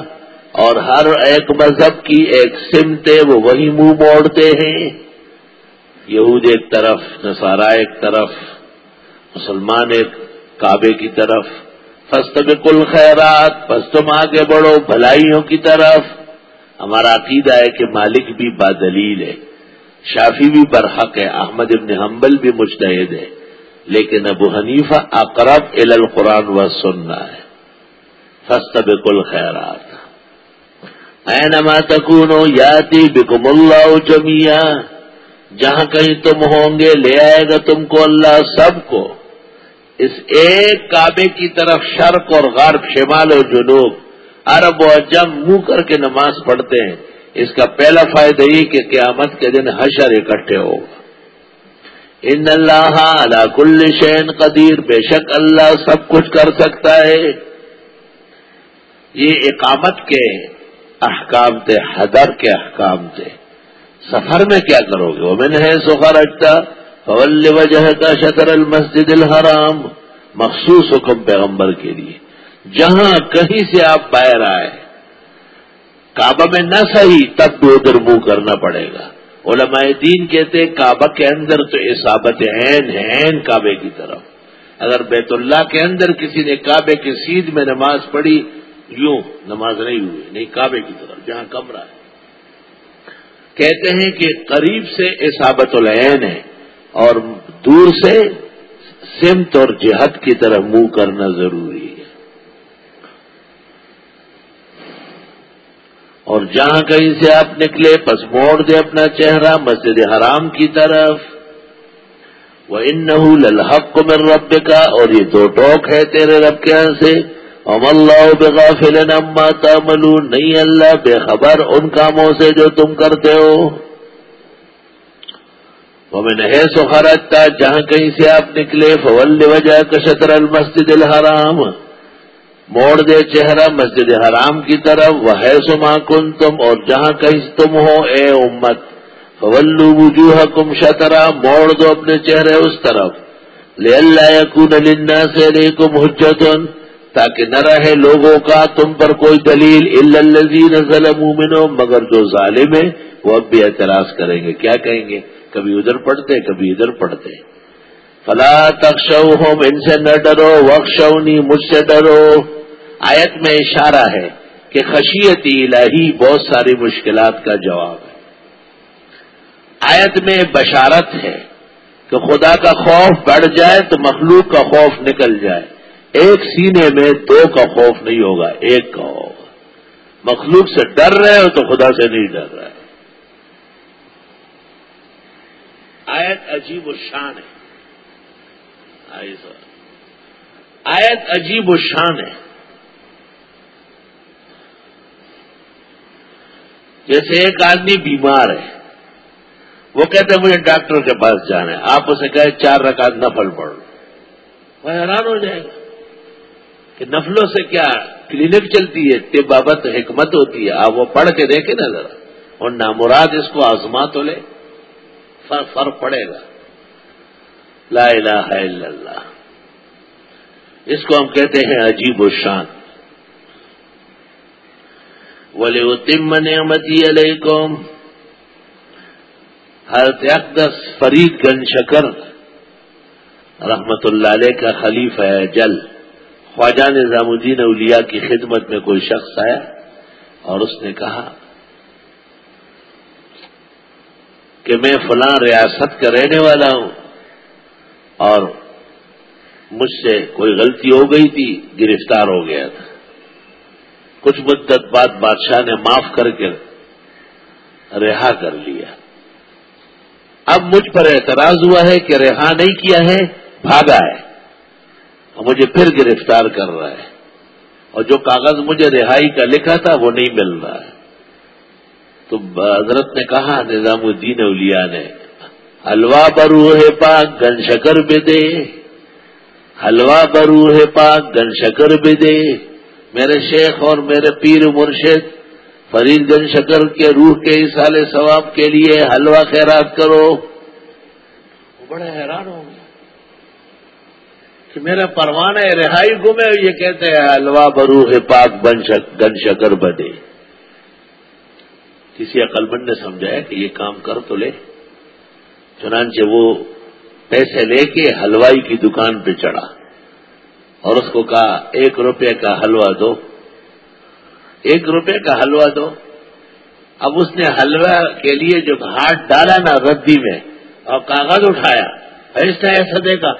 Speaker 1: اور ہر ایک مذہب کی ایک سمت وہ وہی منہ موڑتے ہیں۔ یہود ایک طرف، نصارہ ایک طرف، مسلمان ایک کعبے کی طرف۔ فسط کل خیرات پس تم آگے بڑھو بھلائیوں کی طرف۔ ہمارا عقیدہ ہے کہ مالک بھی بادلیل ہے۔ شافی بھی برحق ہے، احمد ابن حنبل بھی مجتہد ہے، لیکن ابو حنیفہ اقرب ال القرآن و سننا ہے۔ فسط کل خیرات اینما تکونو یاتی بکم اللہ جمیا جہاں کہیں تم ہوں گے، لے آئے گا تم کو اللہ سب کو۔ اس ایک کعبے کی طرف شرق اور غرب، شمال و جنوب۔ عرب و جم منہ کر کے نماز پڑھتے ہیں۔ اس کا پہلا فائدہ یہ کہ قیامت کے دن حشر اکٹھے ہوگا ان اللہ علا کل شین قدیر، بے شک اللہ سب کچھ کر سکتا ہے۔ یہ اقامت کے احکام تھے، حدر کے احکام تھے۔ سفر میں کیا کرو گے؟ وہ میں نے سفر اٹھتا فول وجہ کا شطر المسجد الحرام۔ مخصوص حکم پیغمبر کے لیے۔ جہاں کہیں سے آپ باہر آئے کعبہ میں نہ صحیح، تب بھی ادھر منہ کرنا پڑے گا۔ علماء دین کہتے کعبہ کے اندر تو اصابت عین ہے، عین کعبے کی طرف۔ اگر بیت اللہ کے اندر کسی نے کعبے کی سیدھ میں نماز پڑھی، یوں نماز نہیں ہوئی، نہیں کعبے کی طرف، جہاں کمرہ ہے۔ کہتے ہیں کہ قریب سے اصابت العین ہے اور دور سے سمت اور جہد کی طرف منہ کرنا ضروری ہے اور جہاں کہیں سے آپ نکلے، پس موڑ دے اپنا چہرہ مسجد حرام کی طرف۔ وہ ان للحق میں رب کا اور یہ دو ٹوک ہے تیرے رب کے یہاں سے۔ ام اللہ بغافل اما تعملون، نہیں اللہ، بے خبر ان کاموں سے جو تم کرتے ہو۔ وہ میں ہے سو خرچتا جہاں کہیں سے آپ نکلے، فول وجہ کشتر المسجد الحرام۔ موڑ دے چہرہ مسجد حرام کی طرف وہ ہے سما کن تم اور جہاں کہیں تم ہو، اے امت فولو وجوہ کم شترا موڑ دو اپنے چہرے اس طرف۔ لے اللہ یقون سے لے کم حجتن تاکہ نہ رہے لوگوں کا تم پر کوئی دلیل الزین ظلم منو مگر جو ظالم ہے وہ اب بھی اعتراض کریں گے۔ کیا کہیں گے؟ کبھی ادھر پڑھتے، کبھی ادھر پڑھتے۔ فلا تخشو ہوم ان سے نہ ڈرو وقشونی مجھ سے ڈرو۔ آیت میں اشارہ ہے کہ خشیتی الہی بہت ساری مشکلات کا جواب ہے۔ آیت میں بشارت ہے کہ خدا کا خوف بڑھ جائے تو مخلوق کا خوف نکل جائے۔ ایک سینے میں دو کا خوف نہیں ہوگا، ایک کا ہوگا۔ مخلوق سے ڈر رہے ہو تو خدا سے نہیں ڈر رہے۔ آیت عجیب و شان ہے۔ آیت عجیب و شان ہے۔ جیسے ایک آدمی بیمار ہے، وہ کہتے ہیں مجھے ڈاکٹر کے پاس جانا ہے، آپ اسے کہے چار رکعت نفل پڑھ وہ حیران ہو جائے گا کہ نفلوں سے کیا کلینک چلتی ہے تے بابت حکمت ہوتی ہے۔ آپ وہ پڑھ کے دیکھیں نا ذرا، اور نامراد اس کو آزما تو لے فرق پڑے گا۔ لا الہ الا اللہ۔ اس کو ہم کہتے ہیں عجیب و شان ولی تم نعمتی علیکم حضرت اقدس فرید گن شکر رحمت اللہ علیہ کا خلیفہ ہے، جل. خواجہ نظام الدین اولیاء کی خدمت میں کوئی شخص آیا اور اس نے کہا کہ میں فلاں ریاست کا رہنے والا ہوں اور مجھ سے کوئی غلطی ہو گئی تھی، گرفتار ہو گیا تھا۔ کچھ مدت بعد بادشاہ نے معاف کر کے رہا کر لیا۔ اب مجھ پر اعتراض ہوا ہے کہ رہا نہیں کیا ہے، بھاگا ہے مجھے پھر گرفتار کر رہا ہے۔ اور جو کاغذ مجھے رہائی کا لکھا تھا وہ نہیں مل رہا ہے۔ تو حضرت نے کہا، نظام الدین اولیاء نے حلوا بروح پاک گن شکر بے دے حلوا بروح پاک گن شکر بے دے میرے شیخ اور میرے پیر مرشد، فرید گن شکر کے روح کے سال ثواب کے لیے حلوہ خیرات کرو۔ وہ بڑے حیران ہوں گے کہ میرا پروانہ رہائی گمے یہ کہتے ہیں، حلوہ بروح پاک گن شکر بدے۔ کسی عقل مند نے سمجھایا کہ یہ کام کر تو لے۔ چنانچہ وہ پیسے لے کے ہلوائی کی دکان پہ چڑھا۔ اور اس کو کہا، ایک روپے کا حلوہ دو۔ ایک روپے کا حلوہ دو۔ اب اس نے حلوہ کے لیے جو ہاتھ ڈالا نا ردی میں، اور کاغذ اٹھایا۔ ایسا ایسا دیکھا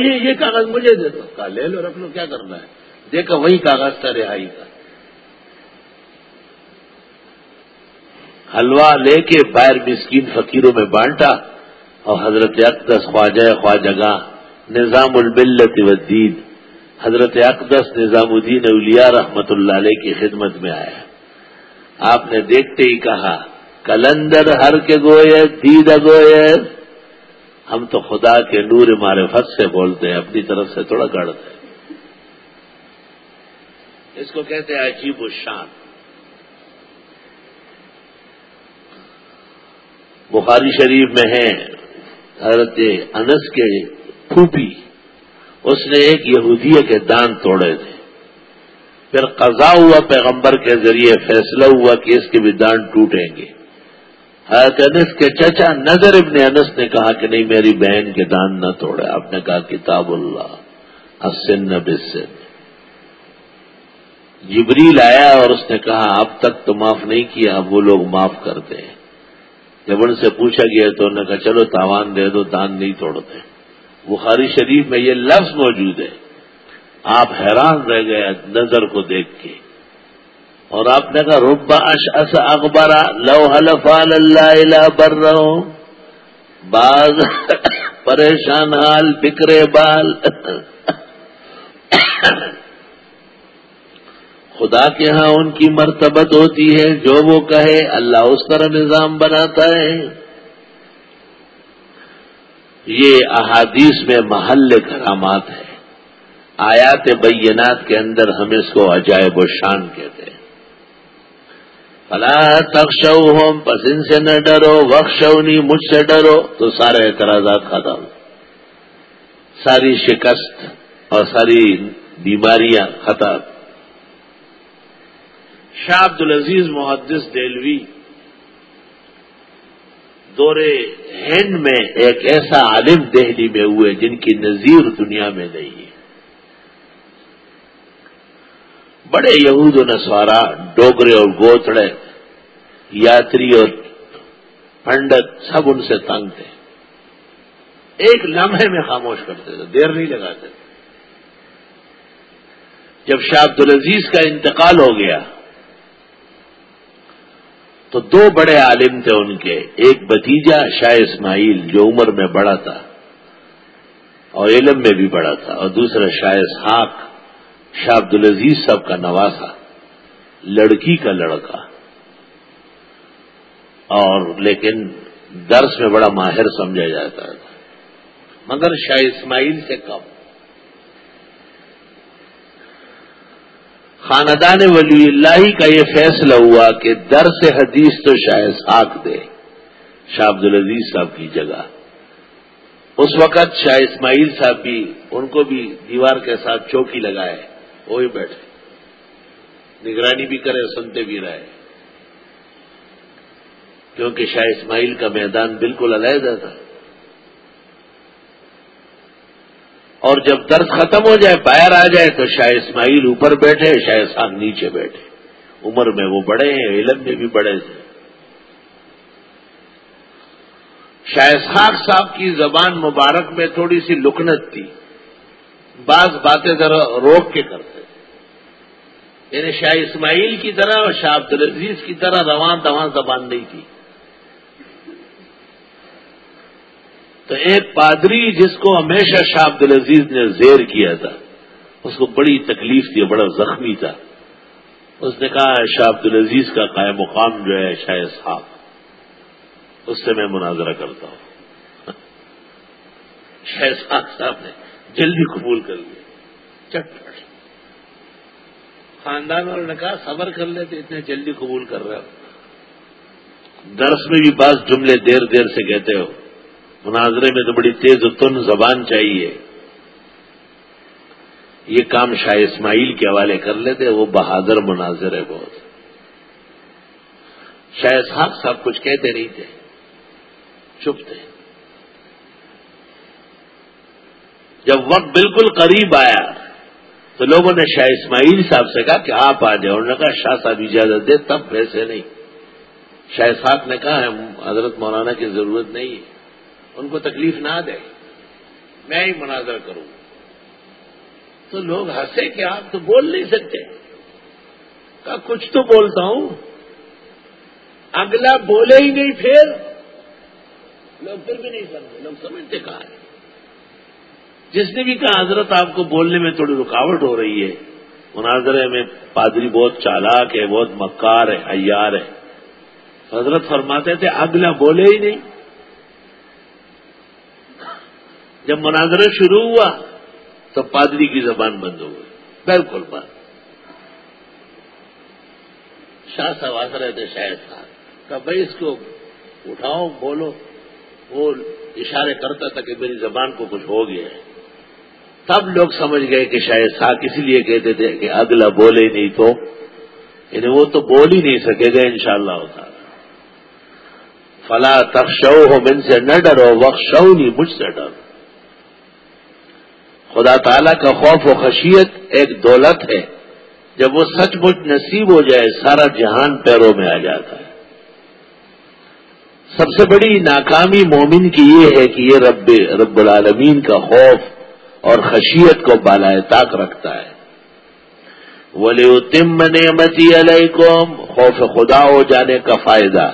Speaker 1: یہ یہ کاغذ مجھے دے دو۔ کہا، لے لو، رکھ لو، کیا کرنا ہے؟ دیکھا، وہی کاغذ تھا رہائی کا۔ حلوہ لے کے باہر مسکین فقیروں میں بانٹا، اور حضرت اقدس خواجہ خواجگاہ نظام البلت والدین حضرت اقدس نظام الدین اولیاء رحمت اللہ علیہ کی خدمت میں آیا۔ آپ نے دیکھتے ہی کہا، کلندر ہر کے گوئے، دید گوئے۔ ہم تو خدا کے نور معرفت سے بولتے ہیں، اپنی طرف سے تھوڑا گڑتے ہیں اس کو کہتے ہیں عجیب و شان بخاری شریف میں ہے حضرت انس کے پھوپھی۔ اس نے ایک یہودیہ کے دان توڑے تھے۔ پھر قضا ہوا پیغمبر کے ذریعے، فیصلہ ہوا کہ اس کے بھی دان ٹوٹیں گے۔ حضرت انس کے چچا نظر ابن انس نے کہا کہ نہیں، میری بہن کے دان نہ توڑے۔ آپ نے کہا، کتاب اللہ حسن بسن جبریل آیا اور اس نے کہا، اب تک تو معاف نہیں کیا، اب وہ لوگ معاف کرتے ہیں۔ جب ان سے پوچھا گیا تو انہوں نے کہا، چلو تاوان دے دو، دان نہیں توڑتے۔ بخاری شریف میں یہ لفظ موجود ہے۔ آپ حیران رہ گئے نظر کو دیکھ کے۔ اور آپ نے کہا، ربا اش اص اخبارہ لو حلف اللہ بر رہو باز پریشان حال بکرے بال۔ خدا کے ہاں ان کی مرتبت ہوتی ہے، جو وہ کہے، اللہ اس طرح نظام بناتا ہے۔ یہ احادیث میں محل کرامات ہے آیات بینات کے اندر ہم اس کو عجائب و شان کہتے ہیں۔ فلاح تخشو ہوم پسند سے نہ ڈرو وقشونی مجھ سے ڈرو، تو سارے اعتراضات ختم ساری شکست اور ساری بیماریاں ختم شاہ عبد العزیز محدث دہلوی دور ہند میں ایک ایسا عالم دہلی میں ہوئے جن کی نظیر دنیا میں نہیں ہے۔ بڑے یہود و نسوارا ڈوگرے اور گوتڑے، یاتری اور پنڈت سب ان سے تنگ تھے۔ ایک لمحے میں خاموش کرتے تھے، دیر نہیں لگاتے تھے۔ جب شاہ عبد العزیز کا انتقال ہو گیا تو دو بڑے عالم تھے ان کے، ایک بتیجا شاہ اسماعیل جو عمر میں بڑا تھا اور علم میں بھی بڑا تھا، اور دوسرا شاہ اسحاق، شاہ عبد العزیز صاحب کا نواسا لڑکی کا لڑکا۔ اور لیکن درس میں بڑا ماہر سمجھا جاتا تھا۔ مگر شاہ اسماعیل سے کم۔ خاندان ولی اللہ کا یہ فیصلہ ہوا کہ در سے حدیث تو شاید ساکھ دے، شاہ عبد العزیز صاحب کی جگہ۔ اس وقت شاہ اسماعیل صاحب بھی، ان کو بھی دیوار کے ساتھ چوکی لگائے وہی بیٹھے۔ نگرانی بھی کرے، سنتے بھی رہے۔ کیونکہ شاہ اسماعیل کا میدان بالکل علیحدہ تھا۔ اور جب درد ختم ہو جائے، باہر آ جائے، تو شاہ اسماعیل اوپر بیٹھے، شاہ صاحب نیچے بیٹھے۔ عمر میں وہ بڑے ہیں، علم میں بھی بڑے تھے شاہ اسحاق صاحب کی زبان مبارک میں تھوڑی سی لکنت تھی۔ بعض باتیں ذرا روک کے کرتے۔ یعنی شاہ اسماعیل کی طرح اور شاہ عبد العزیز کی طرح رواں دواں زبان نہیں تھی۔ تو ایک پادری جس کو ہمیشہ شاہ عبد العزیز نے زیر کیا تھا، اس کو بڑی تکلیف تھی، بڑا زخمی تھا۔ اس نے کہا شاہ عبد العزیز کا قائم مقام جو ہے، شاہ صاحب اس سے میں مناظرہ کرتا ہوں۔ شاہ صاحب نے جلدی قبول کر لیا۔ چٹ۔ خاندان والوں نے کہا، صبر کر لیتے اتنے جلدی قبول کر رہے ہو۔ درس میں بھی بعض جملے دیر دیر سے کہتے ہو۔ مناظرے میں تو بڑی تیز و تن زبان چاہیے۔ یہ کام شاہ اسماعیل کے حوالے کر لیتے، وہ بہادر مناظر ہے بہت۔ شاہ صاحب صاحب کچھ کہتے نہیں تھے، چپ تھے۔ جب وقت بالکل قریب آیا تو لوگوں نے شاہ اسماعیل صاحب سے کہا کہ آپ آ جائیں انہوں نے کہا، شاہ صاحب اجازت دے، تب ویسے نہیں۔ شاہ صاحب نے کہا حضرت مولانا کی ضرورت نہیں ہے۔ ان کو تکلیف نہ دے میں ہی مناظر کروں۔ تو لوگ ہنسے کہ آپ تو بول نہیں سکتے۔ کہا، کچھ تو بولتا ہوں۔ اگلا بولے ہی نہیں پھر۔ لوگ پھر بھی نہیں سمجھتے۔ لوگ سمجھتے کہا ہے جس نے بھی کہا، حضرت آپ کو بولنے میں تھوڑی رکاوٹ ہو رہی ہے۔ مناظرے میں پادری بہت چالاک ہے، بہت مکار ہے ایار ہے۔ حضرت فرماتے تھے، اگلا بولے ہی نہیں۔ جب مناظرہ شروع ہوا تو پادری کی زبان بند ہو گئی۔ بالکل بند۔ شاہ صاحب رہے تھے شاید صاحب کہ بھائی، اس کو اٹھاؤ، بولو۔ وہ اشارے کرتا تھا کہ میری زبان کو کچھ ہو گیا ہے۔ تب لوگ سمجھ گئے کہ شاید صاحب اسی لیے کہتے تھے کہ اگلا بولے نہیں تو۔ یعنی وہ تو بول ہی نہیں سکے گا ان شاء اللہ ہوتا فلا تخشو ہو من سے نہ ڈرو وقت شو نہیں مجھ سے ڈرو خدا تعالی کا خوف و خشیت ایک دولت ہے۔ جب وہ سچ مچ نصیب ہو جائے، سارا جہان پیروں میں آ جاتا ہے۔ سب سے بڑی ناکامی مومن کی یہ ہے کہ یہ رب رب العالمین کا خوف اور خشیت کو بالائے طاق رکھتا ہے۔ ولی تم نعمتی علیکم خوف خدا ہو جانے کا فائدہ۔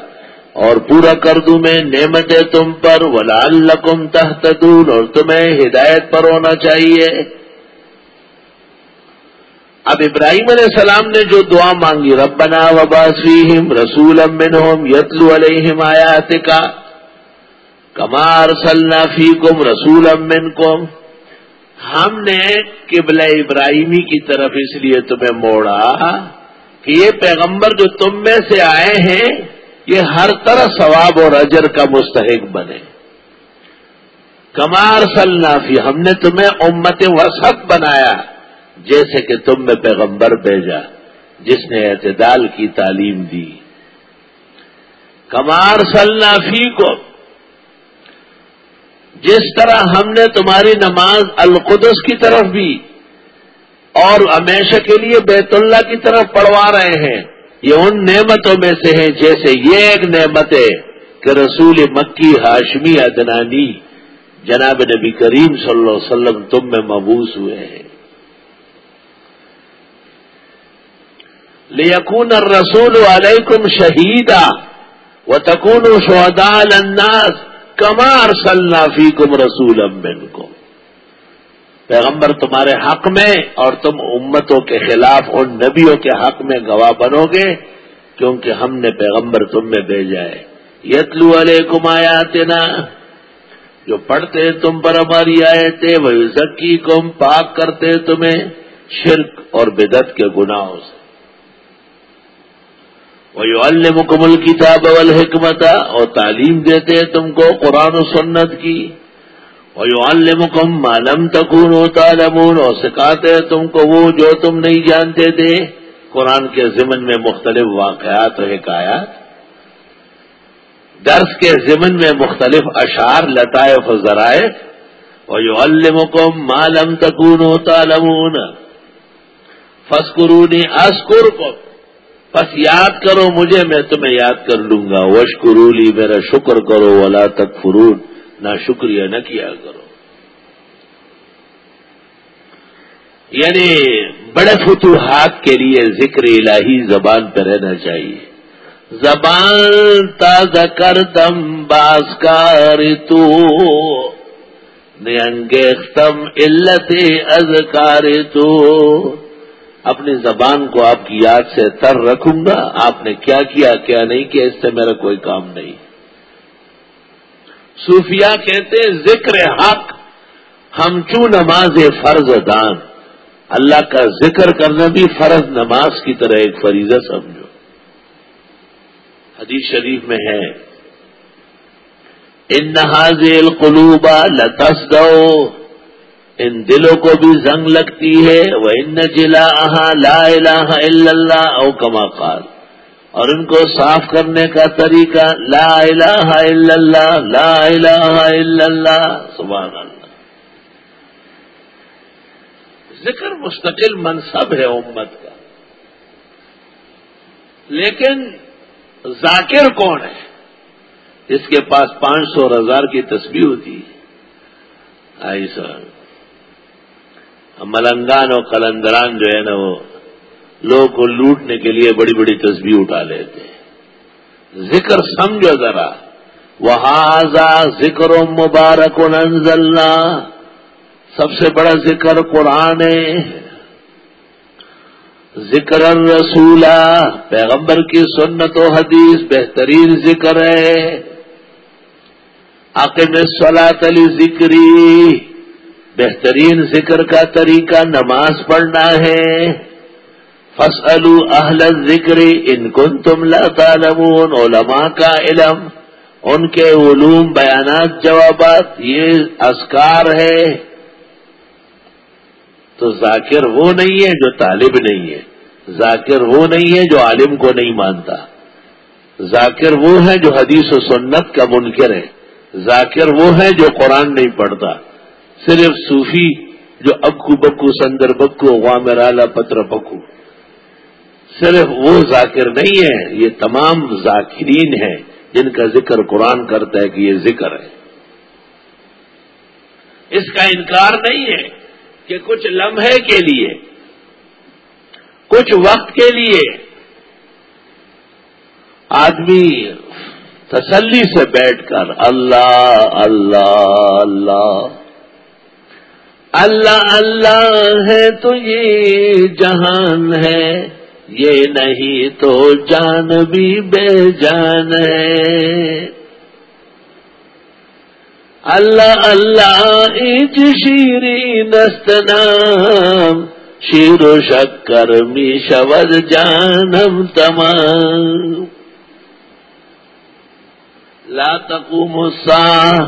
Speaker 1: اور پورا کر دوں میں نعمت تم پر ولال لکم تحتدون اور تمہیں ہدایت پر ہونا چاہیے۔ اب ابراہیم علیہ السلام نے جو دعا مانگی، ربنا وباسیم رسول امن ہوم یتلو علیہم آیات کا کمار فی کم رسول امن کم ہم نے قبل ابراہیمی کی طرف اس لیے تمہیں موڑا کہ یہ پیغمبر جو تم میں سے آئے ہیں یہ ہر طرح ثواب اور اجر کا مستحق بنے۔ کمار سلنافی ہم نے تمہیں امت وسط بنایا، جیسے کہ تم میں پیغمبر بھیجا، جس نے اعتدال کی تعلیم دی۔ کمار سلنافی کو جس طرح ہم نے تمہاری نماز القدس کی طرف بھی اور ہمیشہ کے لیے بیت اللہ کی طرف پڑھوا رہے ہیں۔ یہ ان نعمتوں میں سے ہیں جیسے یہ ایک نعمت ہے کہ رسول مکی ہاشمی ادنانی جناب نبی کریم صلی اللہ علیہ وسلم تم میں مبوس ہوئے ہیں۔ لیکون الرسول علیکم شہیدا و تکون شہدا الناس کمار فی کم رسول امن کو پیغمبر تمہارے حق میں اور تم امتوں کے خلاف ان نبیوں کے حق میں گواہ بنو گے کیونکہ ہم نے پیغمبر تم میں بھیجا ہے۔ یتلو علیکم آیاتنا، جو پڑھتے تم پر ہماری آئے تھے وہ ذکی کم پاک کرتے تمہیں شرک اور بدت کے گناہوں سے۔ وہ الکمل کتاب والحکمت، اور تعلیم دیتے تم کو قرآن و سنت کی۔ وَيُعَلِّمُكُمْ مَا لَمْ تَكُونُوا تَعْلَمُونَ اور سکھاتے تم کو وہ جو تم نہیں جانتے تھے۔ قرآن کے ضمن میں مختلف واقعات و حکایات۔ درس کے ضمن میں مختلف اشعار، لطائف و ذرائع۔ اور یو المکم مالم تکون ہوتا لمون فسکرونی اسکر کو بس یاد کرو مجھے، میں تمہیں یاد کر لوں گا۔ وشکرولی میرا شکر کرو۔ ولا تک فرون نہ شکریہ نہ کیا کرو۔ یعنی بڑے فتوحات کے لیے ذکر الہی زبان پہ رہنا چاہیے۔ زبان تازہ کر دم باز کا تو۔ نگم علت ازکار تو۔ اپنی زبان کو آپ کی یاد سے تر رکھوں گا۔ آپ نے کیا کیا کیا نہیں کیا، اس سے میرا کوئی کام نہیں۔ صوفیہ کہتے ذکر حق، ہم چوں نماز فرض دان؟ اللہ کا ذکر کرنا بھی فرض نماز کی طرح ایک فریضہ سمجھو۔ حدیث شریف میں ہے۔ ان نہاز القلوبا لتس دو ان دلوں کو بھی زنگ لگتی ہے وہ ان جلا لا الہ الا اللہ او کما قال۔ اور ان کو صاف کرنے کا طریقہ لا الہ الا اللہ، لا الہ الا اللہ، سبحان اللہ۔ ذکر مستقل منصب ہے امت کا۔ لیکن ذاکر کون ہے؟ جس کے پاس پانچ سو ہزار کی تصویر ہوتی ہے۔ آئی سر۔ ملنگان اور کلندران جو ہے نا وہ لوگوں کو لوٹنے کے لیے بڑی بڑی تصویر اٹھا لیتے ذکر سمجھو ذرا۔ وہ ذکر و مبارک انزلنا سب سے بڑا ذکر قرآن ہے۔ ذکر الرسولہ پیغمبر کی سنت و حدیث بہترین ذکر ہے۔ عقم صلاح علی ذکری بہترین ذکر کا طریقہ نماز پڑھنا ہے۔ فصل اہل ذکر ان کن تم تعلمون، علماء کا علم ان کے علوم، بیانات، جوابات یہ اسکار ہے۔ تو ذاکر وہ نہیں ہے جو طالب نہیں ہے، ذاکر وہ نہیں ہے جو عالم کو نہیں مانتا۔ ذاکر وہ ہے جو حدیث و سنت کا منکر ہے ذاکر وہ ہے جو قرآن نہیں پڑھتا۔ صرف صوفی جو ابکو بکو، سندر بکو غام رالا پتر پکو صرف وہ ذاکر نہیں ہے، یہ تمام ذاکرین ہیں جن کا ذکر قرآن کرتا ہے کہ یہ ذکر ہے۔ اس کا انکار نہیں ہے کہ کچھ لمحے کے لیے، کچھ وقت کے لیے آدمی تسلی سے بیٹھ کر اللہ اللہ اللہ اللہ اللہ ہے تو یہ جہان ہے۔ یہ نہیں تو جان بھی بے جان ہے۔ اللہ اللہ ایج شیری نستنام شیر و شکر می شود جانم تمام۔ لا تقوم الساعة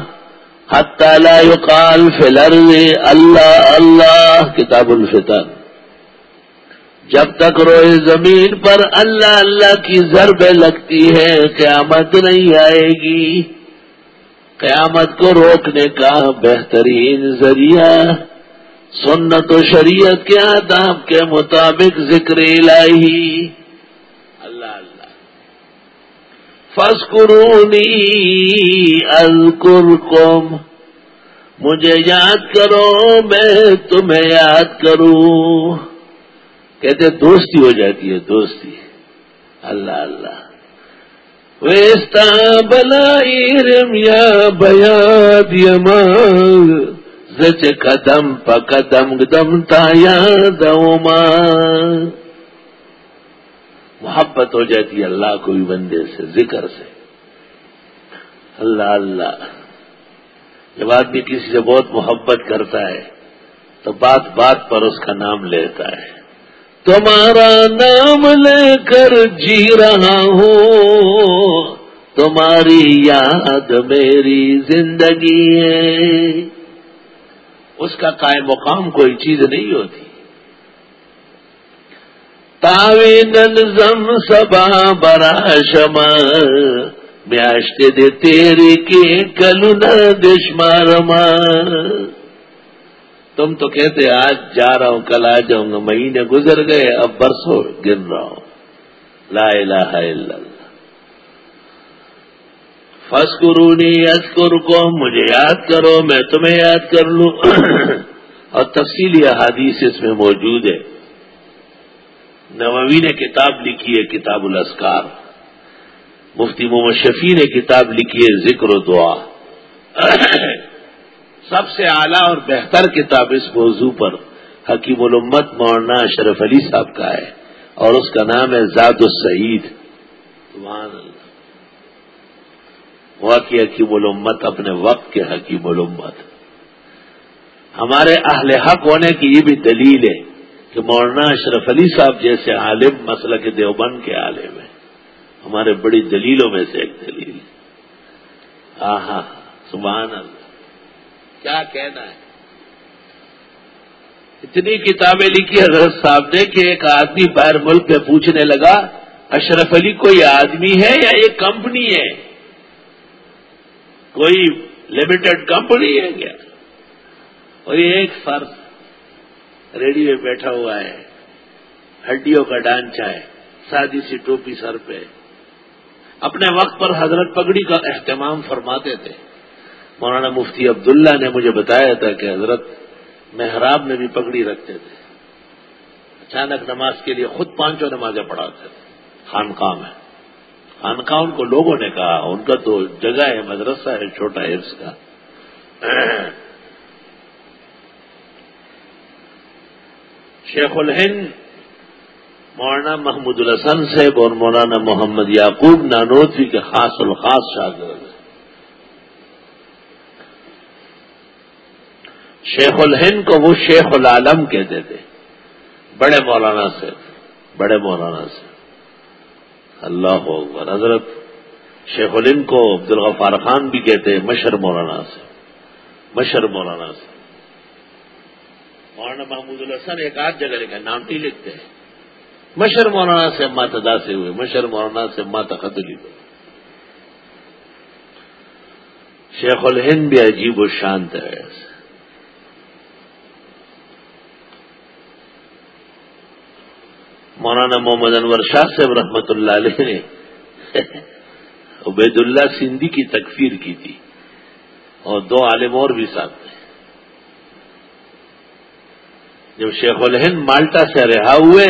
Speaker 1: حتى لا يقال في الارض اللہ اللہ کتاب الفتن۔ جب تک روئے زمین پر اللہ اللہ کی ضربیں لگتی ہے، قیامت نہیں آئے گی۔ قیامت کو روکنے کا بہترین ذریعہ سنت و شریعت کے آداب کے مطابق ذکر الہی۔ اللہ اللہ۔ فسکرونی الکر مجھے یاد کرو، میں تمہیں یاد کروں۔ کہتے دوستی ہو جاتی ہے، دوستی۔ اللہ اللہ۔ ویستا بلا یا بیا دیا زچ قدم پا قدم دم تا یاد محبت ہو جاتی ہے اللہ کو بھی بندے سے، ذکر سے۔ اللہ اللہ۔ جب آدمی کسی سے بہت محبت کرتا ہے، تو بات بات پر اس کا نام لیتا ہے۔ تمہارا نام لے کر جی رہا ہوں۔ تمہاری یاد میری زندگی ہے۔ اس کا قائم مقام کوئی چیز نہیں ہوتی۔ تاوی نظم سبا برا شما بیاشتے دے تیری کے کلو نہ دشمارما تم تو کہتے آج جا رہا ہوں، کل آ جاؤں گا۔ مہینے گزر گئے، اب برسوں گر رہا ہوں۔ لا الہ الا اللہ۔ فسکرونی اسکر کو مجھے یاد کرو، میں تمہیں یاد کر لوں۔ اور تفصیلی احادیث اس میں موجود ہے۔ نووی نے کتاب لکھی ہے، کتاب الاسکار مفتی محمد شفیع نے کتاب لکھی ہے، ذکر و دعا۔ سب سے اعلیٰ اور بہتر کتاب اس موضوع پر حکیم الامت مولانا اشرف علی صاحب کا ہے اور اس کا نام ہے زاد السعید. سبحان اللہ. حکیم الامت اپنے وقت کے حکیم الامت. ہمارے اہل حق ہونے کی یہ بھی دلیل ہے کہ مولانا اشرف علی صاحب جیسے عالم مسئلہ کے دیوبند کے عالم ہیں. ہمارے بڑی دلیلوں میں سے ایک دلیل. ہے ہاں سبحان اللہ. کیا کہنا ہے؟ اتنی کتابیں لکھی حضرت صاحب نے کہ ایک آدمی باہر ملک میں پوچھنے لگا، اشرف علی کوئی آدمی ہے یا ایک کمپنی ہے؟ کوئی لمیٹڈ کمپنی ہے کیا؟ اور یہ ایک فرد ریڈی میں بیٹھا ہوا ہے، ہڈیوں کا ڈانچا ہے، سادی سی ٹوپی سر پہ۔ اپنے وقت پر حضرت پگڑی کا اہتمام فرماتے تھے۔ مولانا مفتی عبداللہ نے مجھے بتایا تھا کہ حضرت محراب میں بھی پگڑی رکھتے تھے۔ اچانک نماز کے لیے خود پانچوں نمازیں پڑھاتے تھے۔ خانقاہ میں۔ خانقاہ ان کو لوگوں نے کہا، ان کا تو جگہ ہے، مدرسہ ہے، چھوٹا حفظ کا۔ شیخ الہند مولانا محمود الحسن صاحب اور مولانا محمد یعقوب نانوتوی کے خاص الخاص شاگرد۔ شیخ الہند کو وہ شیخ العالم کہتے تھے بڑے مولانا سے، بڑے مولانا سے۔ اللہ اکبر۔ حضرت شیخ الہند کو عبد الغفار خان بھی کہتے ہیں، مشر مولانا سے۔ مشر مولانا سے۔ مولانا محمود الحسن ایک آدھ جگہ لکھا نام نہیں لکھتے ہیں۔ مشر مولانا سے ماں تدا سے ہوئے، مشر مولانا سے ماں تخدلی ہوئے۔ شیخ الہند بھی عجیب و شانت ہے۔ مولانا محمد انور شاہ صاحب رحمت اللہ علیہ نے عبید اللہ سندھی کی تکفیر کی تھی اور دو عالم اور بھی ساتھ تھے۔ جب شیخ الہند مالٹا سے رہا ہوئے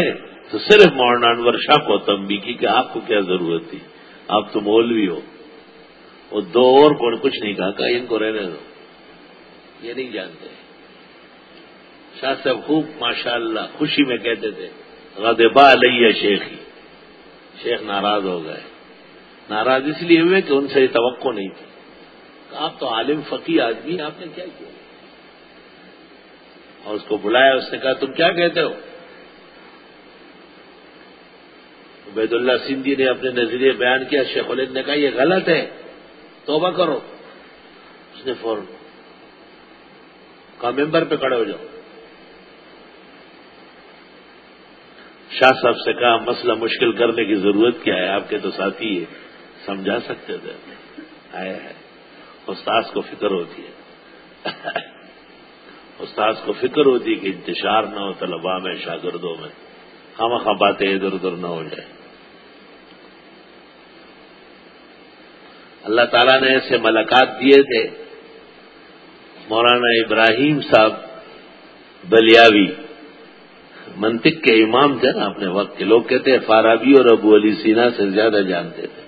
Speaker 1: تو صرف مولانا انور شاہ کو تمبی کی کہ آپ کو کیا ضرورت تھی؟ آپ تو مولوی ہو۔ وہ دو اور کو کچھ نہیں کہا کہ ان کو رہنے دو۔ یہ نہیں جانتے۔ شاہ صاحب خوب ماشاء اللہ خوشی میں کہتے تھے۔ غدبا علیہ شیخ شیخ ناراض ہو گئے۔ ناراض اس لیے ہوئے کہ ان سے یہ توقع نہیں تھی۔ آپ تو عالم فقی آدمی آپ نے کیا کیا؟ اور اس کو بلایا، اس نے کہا، تم کیا کہتے ہو؟ عبید اللہ سندھی نے اپنے نظریے بیان کیا، شیخ الد نے کہا، یہ غلط ہے، توبہ کرو۔ اس نے فوراً کہا، ممبر پہ کھڑے ہو جاؤ۔ شاہ صاحب سے کہا، مسئلہ مشکل کرنے کی ضرورت کیا ہے؟ آپ کے تو ساتھی ہے سمجھا سکتے تھے؟ آئے ہے۔ استاذ کو فکر ہوتی ہے۔ استاذ کو فکر ہوتی ہے کہ انتشار نہ ہو طلبا میں، شاگردوں میں۔ ہم باتیں ادھر ادھر نہ ہو جائے اللہ تعالیٰ نے ایسے ملاقات دیے تھے۔ مولانا ابراہیم صاحب بلیاوی منطق کے امام تھے نا اپنے وقت کے۔ لوگ کہتے ہیں فارابی اور ابو علی سینا سے زیادہ جانتے تھے۔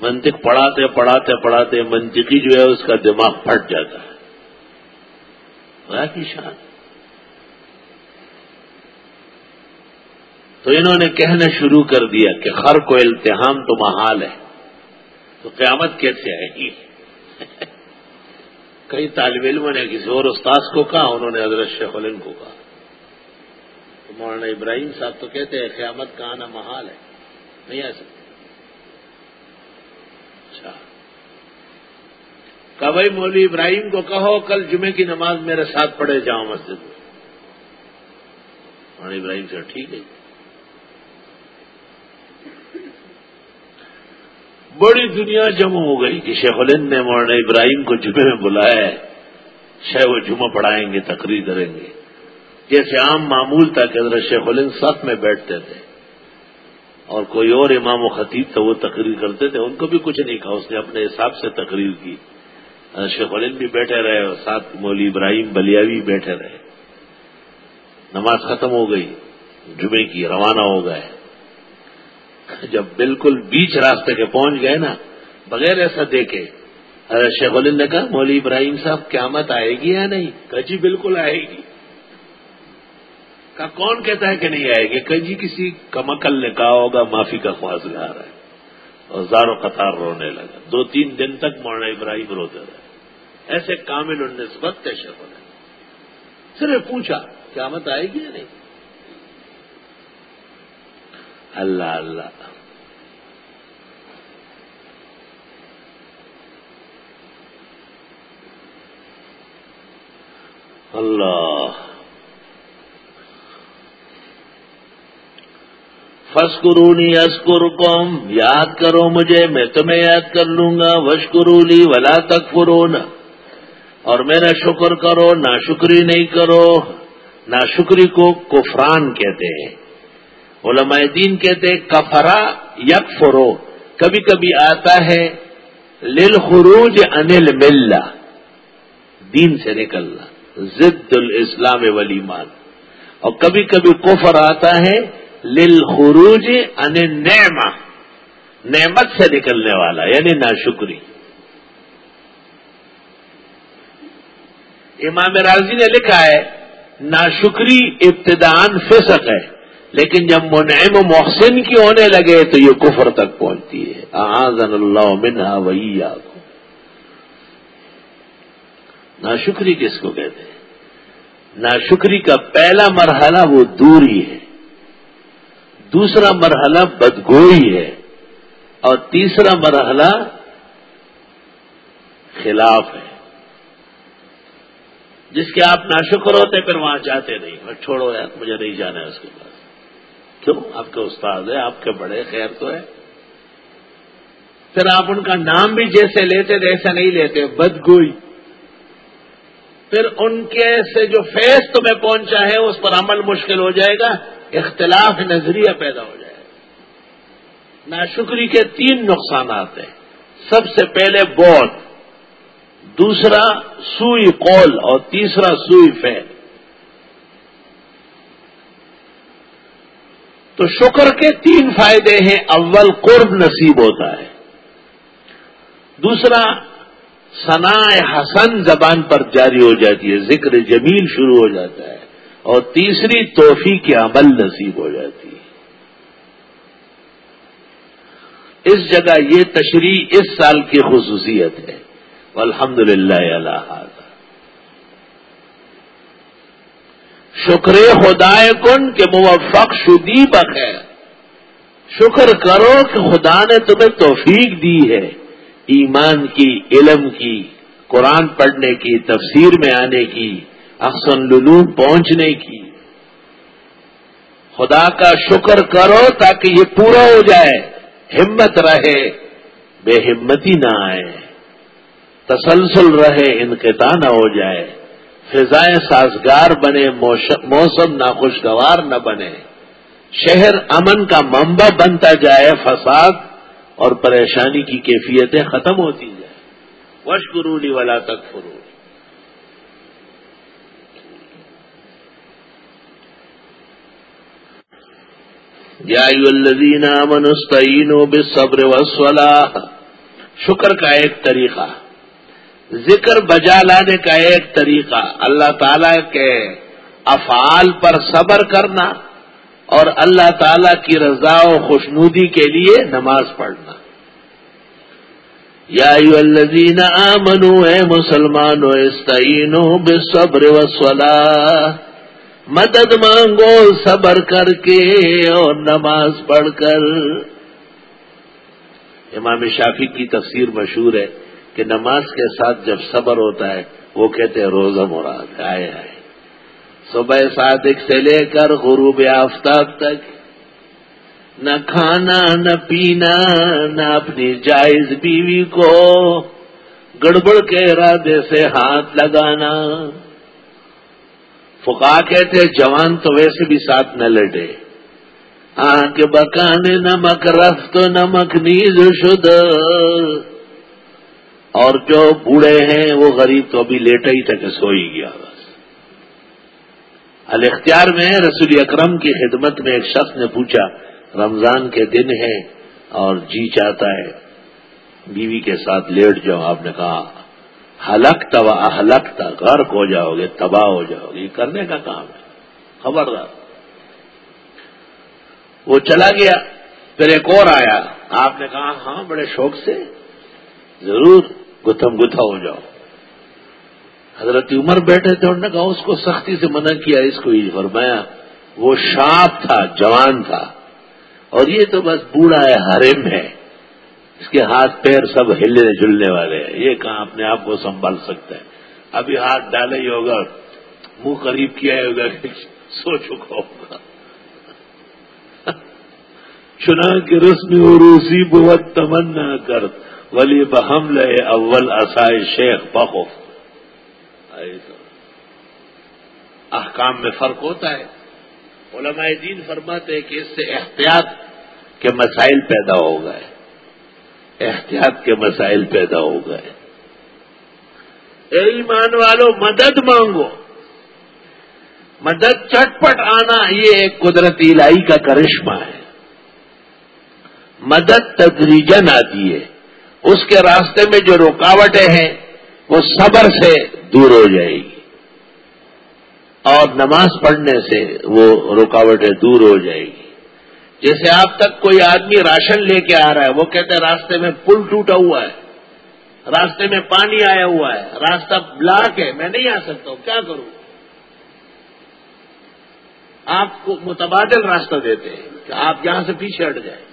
Speaker 1: منطق پڑھاتے پڑھاتے پڑھاتے منطقی جو ہے اس کا دماغ پھٹ جاتا ہے۔ کی شان۔ تو انہوں نے کہنا شروع کر دیا کہ ہر کو التحام تو محال ہے۔ تو قیامت کیسے آئے گی؟ کئی طالب علموں نے کسی اور استاذ کو کہا، انہوں نے حضرت شیخ الن کو کہا۔ مولانا ابراہیم صاحب تو کہتے ہیں قیامت کا آنا محال ہے۔ نہیں آ سکتے۔ اچھا۔ کہ بھائی مولوی ابراہیم کو کہو کل جمعے کی نماز میرے ساتھ پڑھے جاؤ مسجد میں۔ مولانا ابراہیم صاحب ٹھیک ہے۔ بڑی دنیا جمع ہو گئی کہ شیخ الند نے مولانا ابراہیم کو جمعے میں بلایا ہے۔ شاید وہ جمعہ پڑھائیں گے، تقریر کریں گے۔ جیسے عام معمول تھا کہ حضرت شیخ الند ساتھ میں بیٹھتے تھے اور کوئی اور امام و خطیب تھا وہ تقریر کرتے تھے، ان کو بھی کچھ نہیں کہا، اس نے اپنے حساب سے تقریر کی۔ شیخ الند بھی بیٹھے رہے اور ساتھ مولی ابراہیم بلیاوی بیٹھے رہے۔ نماز ختم ہو گئی، جمعے کی روانہ ہو گئے۔ جب بالکل بیچ راستے کے پہنچ گئے نا، بغیر ایسا دیکھے ارے شیخ الند نے کہا مولوی ابراہیم صاحب، قیامت آئے گی یا نہیں؟ کہ جی بالکل آئے گی۔ کہا کون کہتا ہے کہ نہیں آئے گی؟ کہ جی کسی کمکل نے کہا ہوگا، معافی کا خواص گا رہا ہے۔ اور زارو قطار رونے لگا۔ دو تین دن تک مولانا ابراہیم روتے رہے۔ ایسے کامل نسبت ہے شیخ صرف پوچھا، قیامت آئے گی یا نہیں؟ اللہ اللہ۔ اللہ۔ فسکرونی اسکر یاد کرو مجھے، میں تمہیں یاد کر لوں گا وشکرولی ولا تک اور میرا شکر کرو، نہ شکری نہیں کرو، نہ شکری کو کفران کہتے ہیں۔ علماء دین کہتے ہیں، کفرا یک فرو کبھی کبھی آتا ہے لل خروج انل ملا دین سے نکلنا ضد الاسلام ولیمان اور کبھی کبھی کفر آتا ہے لل خروج ان نعمہ نعمت سے نکلنے والا یعنی ناشکری. امام راضی نے لکھا ہے، ناشکری ابتدان فسق ہے، لیکن جب منعم محسن کی ہونے لگے تو یہ کفر تک پہنچتی ہے. آزن اللہ منہا وہی آپ ناشکری کس کو کہتے ہیں؟ ناشکری کا پہلا مرحلہ وہ دوری ہے. دوسرا مرحلہ بدگوئی ہے اور تیسرا مرحلہ خلاف ہے۔ جس کے آپ ناشکر ہوتے پھر وہاں جاتے نہیں۔ اور چھوڑو یار، مجھے نہیں جانا ہے اس کے پاس۔ کیوں؟ آپ کے استاد ہے آپ کے بڑے خیر تو ہے پھر آپ ان کا نام بھی جیسے لیتے تھے، ایسا نہیں لیتے۔ بدگوئی۔ پھر ان کے سے جو فیض تمہیں پہنچا ہے، اس پر عمل مشکل ہو جائے گا۔ اختلاف نظریہ پیدا ہو جائے۔ ناشکری کے تین نقصانات ہیں۔ سب سے پہلے بوت دوسرا سوئی قول اور تیسرا سوئی فیل تو شکر کے تین فائدے ہیں، اول قرب نصیب ہوتا ہے۔ دوسرا ثنا حسن زبان پر جاری ہو جاتی ہے، ذکر جمیل شروع ہو جاتا ہے۔ اور تیسری توفیق کے عمل نصیب ہو جاتی ہے۔ اس جگہ یہ تشریح اس سال کی خصوصیت ہے۔ الحمد للہ اللہ شکر خدا کن کہ موفق شدی بخیر۔ شکر کرو کہ خدا نے تمہیں توفیق دی ہے۔ ایمان کی، علم کی، قرآن پڑھنے کی، تفسیر میں آنے کی۔ احسن للوم پہنچنے کی۔ خدا کا شکر کرو تاکہ یہ پورا ہو جائے۔ ہمت رہے، بے ہمتی نہ آئے۔ تسلسل رہے، انقطاع نہ ہو جائے۔ فضائیں سازگار بنے موسم نہ خوشگوار نہ بنے۔ شہر امن کا منبع بنتا جائے، فساد اور پریشانی کی کیفیتیں ختم ہوتی جائیں وش گرولی والا تک فرو یا الذین آمنوا بے صبر وصلاح شکر کا ایک طریقہ. ذکر بجا لانے کا ایک طریقہ. اللہ تعالی کے افعال پر صبر کرنا اور اللہ تعالی کی رضا و خوشنودی کے لیے نماز پڑھنا. یا الذین آمنو اے مسلمان و استعین بے صبر و مدد مانگو، صبر کر کے اور نماز پڑھ کر۔ امام شافی کی تفسیر مشہور ہے کہ نماز کے ساتھ جب صبر ہوتا ہے، وہ کہتے ہیں روزہ مراد، آئے آئے۔ صبح صادق سے لے کر غروب آفتاب تک۔ نہ کھانا، نہ پینا، نہ اپنی جائز بیوی کو۔ گڑبڑ کے ارادے سے ہاتھ لگانا۔ فکا کہتے جوان تو ویسے بھی ساتھ نہ لڑے۔ آنکھ بکانے نمک رف تو نمک نیز شد اور جو بوڑھے ہیں، وہ غریب تو ابھی لیٹا ہی تک سوئی گیا۔ بس الاختیار میں رسول اکرم کی خدمت میں ایک شخص نے پوچھا، رمضان کے دن ہے اور جی چاہتا ہے، بیوی کے ساتھ لیٹ جاؤ، آپ نے کہا ہلک تبا ہلک تھا غرق ہو جاؤ گے، تباہ ہو جاؤ گے۔ یہ کرنے کا کام ہے۔ خبردار۔ وہ چلا گیا، پھر ایک اور آیا۔ آپ نے کہا ہاں بڑے شوق سے۔ ضرور گتم گتھا ہو جاؤ۔ حضرت عمر بیٹھے تھے، انہوں نے کہا، اس کو سختی سے منع کیا، اس کو یہ فرمایا، وہ شاپ تھا، جوان تھا۔ اور یہ تو بس بوڑھا ہے ہرم ہے۔ اس کے ہاتھ پیر سب ہلنے جلنے والے ہیں۔ یہ کہاں اپنے آپ کو سنبھال سکتا ہے؟ ابھی ہاتھ ڈالے ہی ہوگا، منہ قریب کیا ہوگا سو چکا ہوگا۔ چنا کے رسم عروسی بہت تمنا کر، ولی بہم لے اول اسائے شیخ بخو۔ احکام میں فرق ہوتا ہے۔ علماء دین فرماتے ہیں کہ اس سے احتیاط کے مسائل پیدا ہو گئے۔ احتیاط کے مسائل پیدا ہو گئے۔ اے ایمان والو، مدد مانگو۔ مدد چٹپٹ آنا یہ ایک قدرتی الہی کا کرشمہ ہے۔ مدد تدریجن آتی ہے۔ اس کے راستے میں جو رکاوٹیں ہیں، وہ صبر سے دور ہو جائے گی۔ اور نماز پڑھنے سے وہ رکاوٹیں دور ہو جائے گی۔ جیسے آپ تک کوئی آدمی راشن لے کے آ رہا ہے، وہ کہتے ہیں راستے میں پل ٹوٹا ہوا ہے، راستے میں پانی آیا ہوا ہے، راستہ بلاک ہے، میں نہیں آ سکتا ہوں، کیا کروں؟ آپ کو متبادل راستہ دیتے ہیں کہ آپ یہاں سے پیچھے ہٹ جائیں،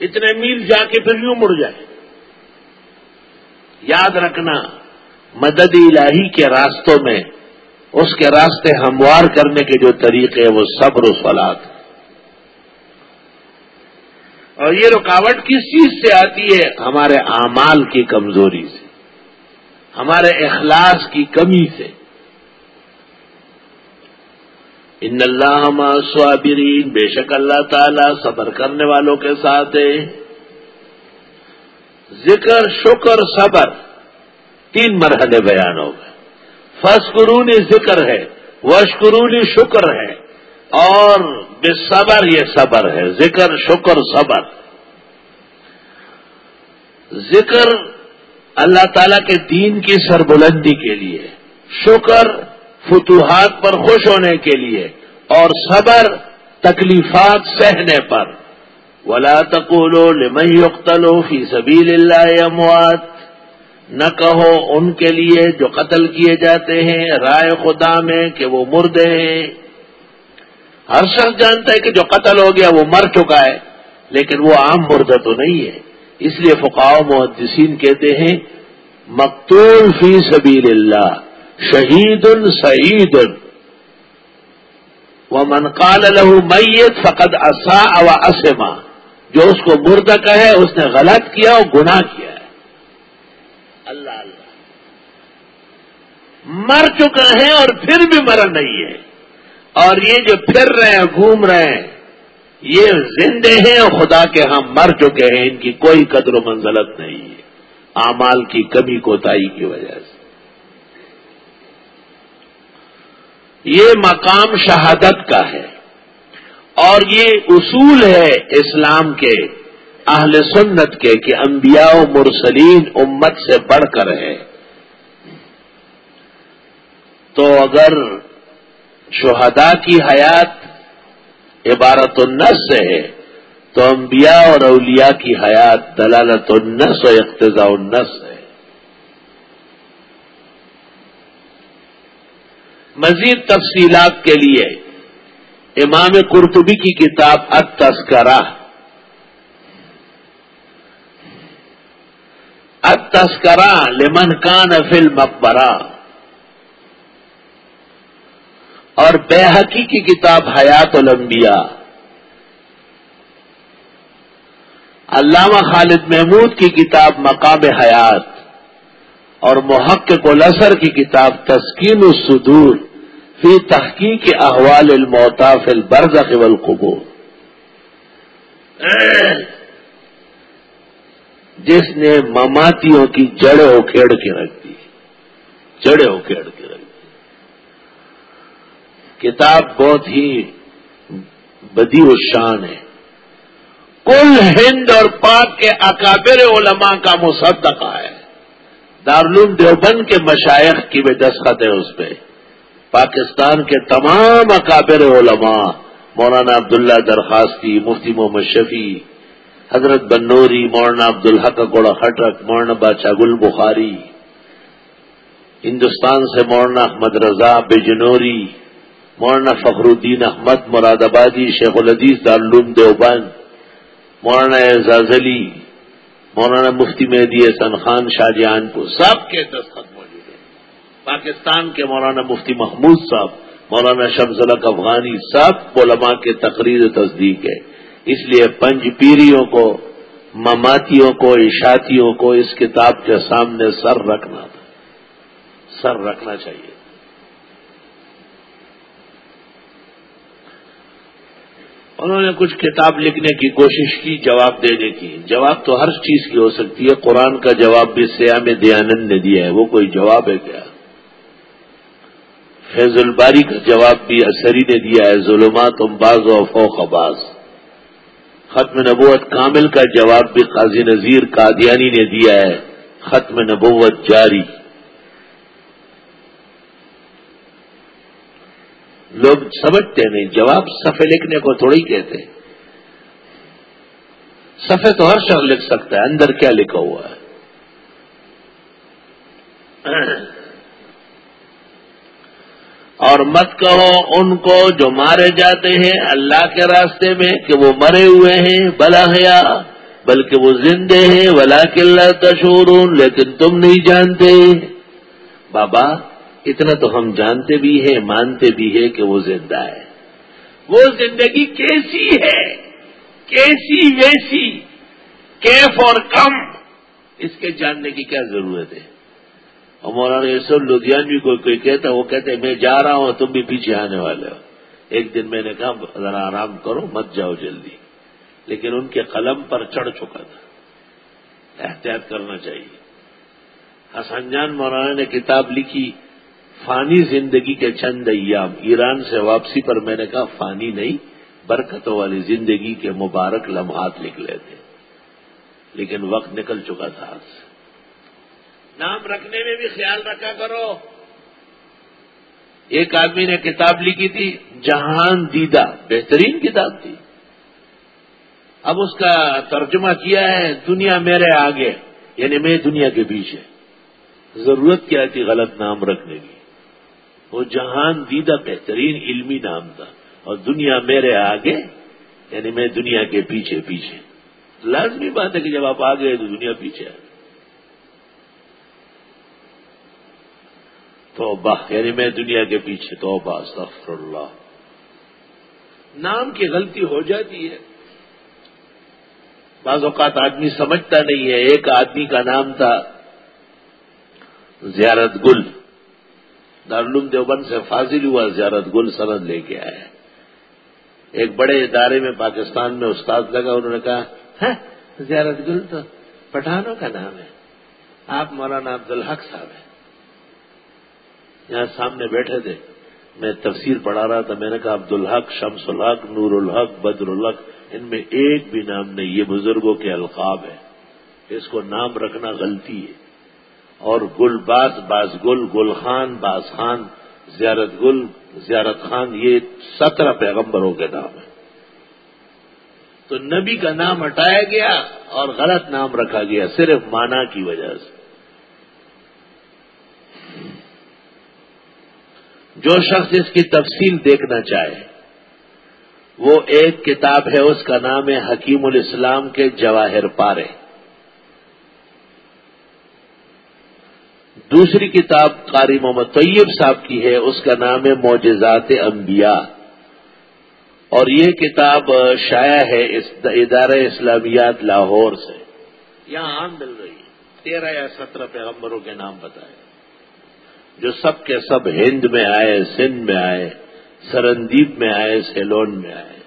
Speaker 1: اتنے میل جا کے پھر یوں مڑ جائیں۔ یاد رکھنا، مدد الہی کے راستوں میں، اس کے راستے ہموار کرنے کے جو طریقے وہ صبر و سلاد اور یہ رکاوٹ کس چیز سے آتی ہے؟ ہمارے اعمال کی کمزوری سے، ہمارے اخلاص کی کمی سے۔ ان اللہ صابرین، بے شک اللہ تعالی صبر کرنے والوں کے ساتھ ہے۔ ذکر، شکر، صبر، تین مرحلے بیان ہو گئے۔ فسکرونی ذکر ہے وشکرونی شکر ہے۔ اور بے صبر یہ صبر ہے، ذکر، شکر، صبر۔ ذکر اللہ تعالی کے دین کی سربلندی کے لیے، شکر فتوحات پر خوش ہونے کے لیے، اور صبر تکلیفات سہنے پر۔ ولا تقولو لمن يقتلو فی سبیل اللہ اموات نہ کہو ان کے لیے جو قتل کیے جاتے ہیں، رائے خدا میں کہ وہ مردے ہیں۔ ہر شخص جانتا ہے کہ جو قتل ہو گیا وہ مر چکا ہے، لیکن وہ عام مردہ تو نہیں ہے۔ اس لیے فقاؤ محدثین کہتے ہیں، مقتول فی سبیل اللہ شہید سعید وہ منقال الح میت فقط اصا و اسما۔ جو اس کو مردہ کہے، اس نے غلط کیا اور گناہ کیا ہے۔ اللہ اللہ۔ مر چکا ہے اور پھر بھی مرا نہیں ہے۔ اور یہ جو پھر رہے ہیں، گھوم رہے ہیں، یہ زندے ہیں اور خدا کے ہم مر چکے ہیں، ان کی کوئی قدر و منزلت نہیں ہے۔ اعمال کی کمی کوتاہی کی وجہ سے۔ یہ مقام شہادت کا ہے۔ اور یہ اصول ہے اسلام کے، اہل سنت کے، کہ انبیاء و مرسلین امت سے بڑھ کر ہے تو اگر شہداء کی حیات عبارت النس سے ہے، تو انبیاء اور اولیاء کی حیات دلالت النس و اقتضاء النس ہے۔ مزید تفصیلات کے لیے امام قرطبی کی کتاب ات تسکرا ات لمن کان فل مقبرہ اور بے حقی کی کتاب حیات الانبیاء۔ علامہ خالد محمود کی کتاب مقام حیات اور محقق الاسر کی کتاب تسکین الصدور فی تحقیق احوال الموتاف البرزخ والقبور۔ جس نے مماتیوں کی جڑیں اکھیڑ کے رکھ دی۔ جڑیں اکھیڑ کے۔ کتاب بہت ہی بدی و شان ہے۔ کل ہند اور پاک کے اکابر علماء کا مصدقہ ہے۔ دارالعلوم دیوبند کے مشائق کی بھی دستخط ہے اس پہ۔ پاکستان کے تمام اکابر علماء، مولانا عبداللہ درخواستی، مفتی محمد شفیع، حضرت بنوری، مولانا عبدالحق گوڑا خٹک مولانا بادشاہ گل بخاری، ہندوستان سے مولانا احمد رضا بجنوری مولانا فخر الدین احمد، مراد آبادی، شیخ العدیز دارالعلوم دیوبند، مولانا اعزاز علی، مولانا مفتی مہدی حسن خان شاہجہان پور سب کے دستخط موجود ہیں۔ پاکستان کے مولانا مفتی محمود صاحب، مولانا شمس الق افغانی سب علماء کے تقریر تصدیق ہے اس لیے پنج پیریوں کو، مماتیوں کو، اشاتیوں کو اس کتاب کے سامنے سر رکھنا تھا سر رکھنا چاہیے۔ انہوں نے کچھ کتاب لکھنے کی کوشش کی، جواب دینے کی۔ جواب تو ہر چیز کی ہو سکتی ہے۔ قرآن کا جواب بھی سیام دیانند نے دیا ہے۔ وہ کوئی جواب ہے کیا؟ فیض الباری کا جواب بھی اثری نے دیا ہے۔ ظلمات امباز و فوق باز۔ ختم نبوت کامل کا جواب بھی قاضی نذیر قادیانی نے دیا ہے۔ ختم نبوت جاری۔ لوگ سمجھتے نہیں، جواب صفحے لکھنے کو تھوڑی کہتے صفحے تو ہر شخص لکھ سکتا ہے، اندر کیا لکھا ہوا ہے؟ اور مت کہو ان کو جو مارے جاتے ہیں اللہ کے راستے میں کہ وہ مرے ہوئے ہیں، بلا حیا، بلکہ وہ زندے ہیں ولا کلّہ تشور لیکن تم نہیں جانتے۔ بابا اتنا تو ہم جانتے بھی ہیں، مانتے بھی ہیں کہ وہ زندہ ہے۔ وہ زندگی کیسی ہے؟ کیسی ویسی؟ کیف اور کم؟ اس کے جاننے کی کیا ضرورت ہے؟ اور مولانا یسر لدھیان کوئی کوئی کہتا وہ کہتے میں جا رہا ہوں، تم بھی پیچھے آنے والے ہو۔ ایک دن میں نے کہا، ذرا آرام کرو، مت جاؤ جلدی۔ لیکن ان کے قلم پر چڑھ چکا تھا۔ احتیاط کرنا چاہیے۔ حسن جان مولانا نے کتاب لکھی۔ فانی زندگی کے چند ایام ایران سے واپسی پر میں نے کہا فانی نہیں، برکتوں والی زندگی کے مبارک لمحات لکھ لیتے لیکن وقت نکل چکا تھا۔ آج سے نام رکھنے میں بھی خیال رکھا کرو۔ ایک آدمی نے کتاب لکھی تھی، جہان دیدہ، بہترین کتاب تھی۔ اب اس کا ترجمہ کیا ہے، دنیا میرے آگے یعنی میں دنیا کے پیچھے۔ ضرورت کیا تھی غلط نام رکھنے کی۔ وہ جہان دیدہ بہترین علمی نام تھا اور دنیا میرے آگے یعنی میں دنیا کے پیچھے پیچھے۔ لازمی بات ہے کہ جب آپ آگے تو دنیا پیچھے آ۔ تو یعنی میں دنیا کے پیچھے تو استغفر اللہ نام کی غلطی ہو جاتی ہے۔ بعض اوقات آدمی سمجھتا نہیں ہے، ایک آدمی کا نام تھا زیارت گل۔ دارالعلوم دیوبند سے فاضل ہوا زیارت گل سند لے کے آیا۔ ایک بڑے ادارے میں پاکستان میں استاد لگا، انہوں نے کہا ہاں، زیارت گل تو پٹھانوں کا نام ہے۔ آپ مولانا عبد الحق صاحب ہیں۔ یہاں سامنے بیٹھے تھے۔ میں تفسیر پڑھا رہا تھا، میں نے کہا عبد الحق شمس الحق، نور الحق، بدر الحق، ان میں ایک بھی نام نہیں، یہ بزرگوں کے القاب ہے اس کو نام رکھنا غلطی ہے۔ اور گل باز باز گل گل خان، باز خان، زیارت گل، زیارت خان، یہ سترہ پیغمبروں کے نام ہیں۔ تو نبی کا نام ہٹایا گیا اور غلط نام رکھا گیا، صرف مانا کی وجہ سے۔ جو شخص اس کی تفصیل دیکھنا چاہے، وہ ایک کتاب ہے، اس کا نام ہے حکیم الاسلام کے جواہر پارے۔ دوسری کتاب قاری محمد طیب صاحب کی ہے، اس کا نام ہے معجزات انبیاء۔ اور یہ کتاب شائع ہے ادارہ اسلامیات لاہور سے۔ یہاں عام مل رہی ہے۔ تیرہ یا سترہ پیغمبروں کے نام بتائے۔ جو سب کے سب ہند میں آئے، سندھ میں آئے، سرندیپ میں آئے، سیلون میں آئے۔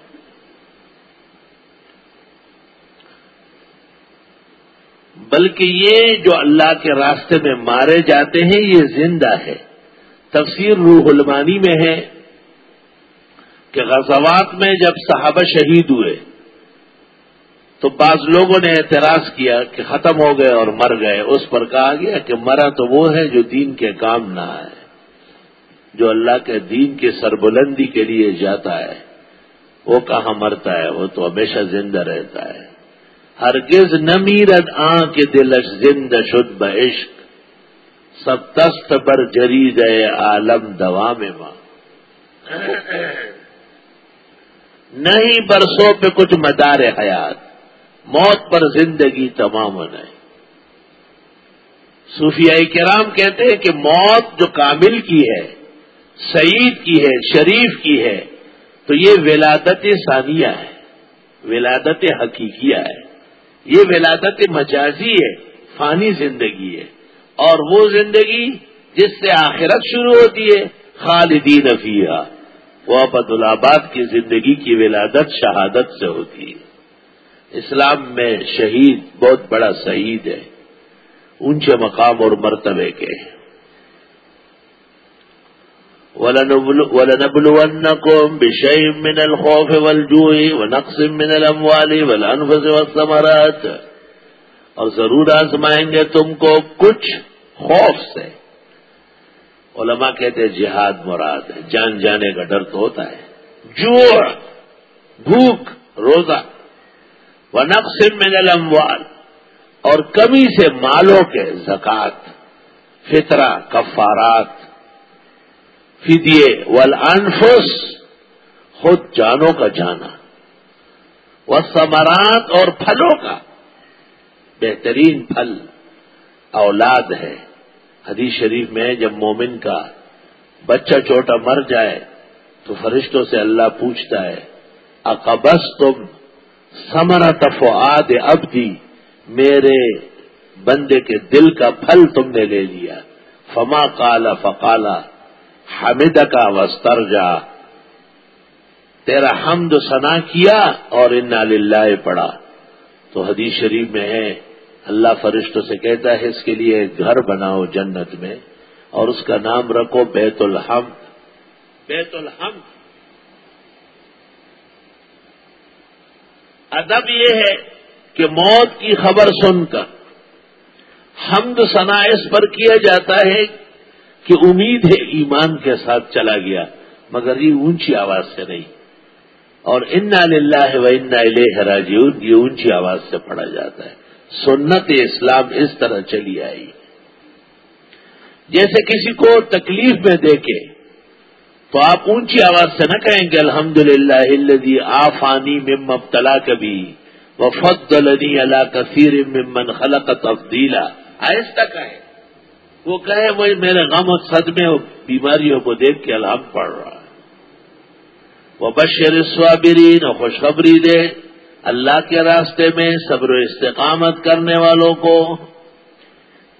Speaker 1: بلکہ یہ جو اللہ کے راستے میں مارے جاتے ہیں، یہ زندہ ہے۔ تفسیر روح المانی میں ہے کہ غزوات میں جب صحابہ شہید ہوئے، تو بعض لوگوں نے اعتراض کیا کہ ختم ہو گئے اور مر گئے۔ اس پر کہا گیا کہ مرا تو وہ ہے جو دین کے کام نہ آئے، جو اللہ کے دین کی سربلندی کے لیے جاتا ہے۔ وہ کہاں مرتا ہے؟ وہ تو ہمیشہ زندہ رہتا ہے۔ ہرگز نمیرد آ کے دلش زند شد عشق۔ سب تست بر جری گئے عالم دوا میں ماں۔ نہیں برسوں پہ کچھ مدار حیات، موت پر زندگی تمام ہے صوفیائی کرام کہتے ہیں کہ موت جو کامل کی ہے، سعید کی ہے، شریف کی ہے، تو یہ ولادت ثانیہ ہے، ولادت حقیقیہ ہے۔ یہ ولادت مجازی ہے، فانی زندگی ہے۔ اور وہ زندگی جس سے آخرت شروع ہوتی ہے، خالدین افیہ وہ الآباد کی زندگی کی ولادت شہادت سے ہوتی ہے۔ اسلام میں شہید بہت بڑا شہید ہے۔ اونچے مقام اور مرتبے کے۔ وَلَنَبْلُوَنَّكُمْ بِشَيْءٍ مِّنَ الْخَوْفِ وَالْجُوعِ وَنَقْصٍ مِّنَ الْأَمْوَالِ وَالْأَنفُسِ وَالثَّمَرَاتِ. اور ضرور آزمائیں گے تم کو کچھ خوف سے۔ علماء کہتے ہیں جہاد مراد ہے، جان جانے کا ڈر تو ہوتا ہے۔ جوڑ بھوک، روزہ۔ و نقص من الاموال۔ اور کمی سے مالوں کے زکات فطرہ، کفارات۔ فدیے والانفس، خود جانوں کا جانا۔ وہ سمرات اور پھلوں کا۔ بہترین پھل اولاد ہے۔ حدیث شریف میں جب مومن کا بچہ چھوٹا مر جائے تو فرشتوں سے اللہ پوچھتا ہے اقبس تم سمر تفعاد ابدی میرے بندے کے دل کا پھل تم نے لے لیا۔ فما کالا فقالا حامد کا وستر جا تیرا حمد سنا کیا اور ان للہ پڑا تو حدیث شریف میں ہے، اللہ فرشتوں سے کہتا ہے، اس کے لیے ایک گھر بناؤ جنت میں اور اس کا نام رکھو بیت الحم بیت الحم ادب یہ ہے کہ موت کی خبر سن کر، حمد ثنا اس پر کیا جاتا ہے کہ امید ہے ایمان کے ساتھ چلا گیا، مگر یہ اونچی آواز سے نہیں۔ اور انا للہ و انا الہ راجعون، یہ اونچی آواز سے پڑھا جاتا ہے۔ سنت اسلام اس طرح چلی آئی۔ جیسے کسی کو تکلیف میں دیکھے، تو آپ اونچی آواز سے نہ کہیں گے الحمد للہ الدی آفانی مم ابتلا کبھی وفد النی اللہ کثیر ممن خلق تفدیلا آہستہ کہیں وہ کہے وہ میرے غم و صدمے بیماریوں کو دیکھ کے الحمد پڑ رہا ہے۔ وہ بشر سوابرین اور خوشخبری دے۔ اللہ کے راستے میں صبر و استقامت کرنے والوں کو۔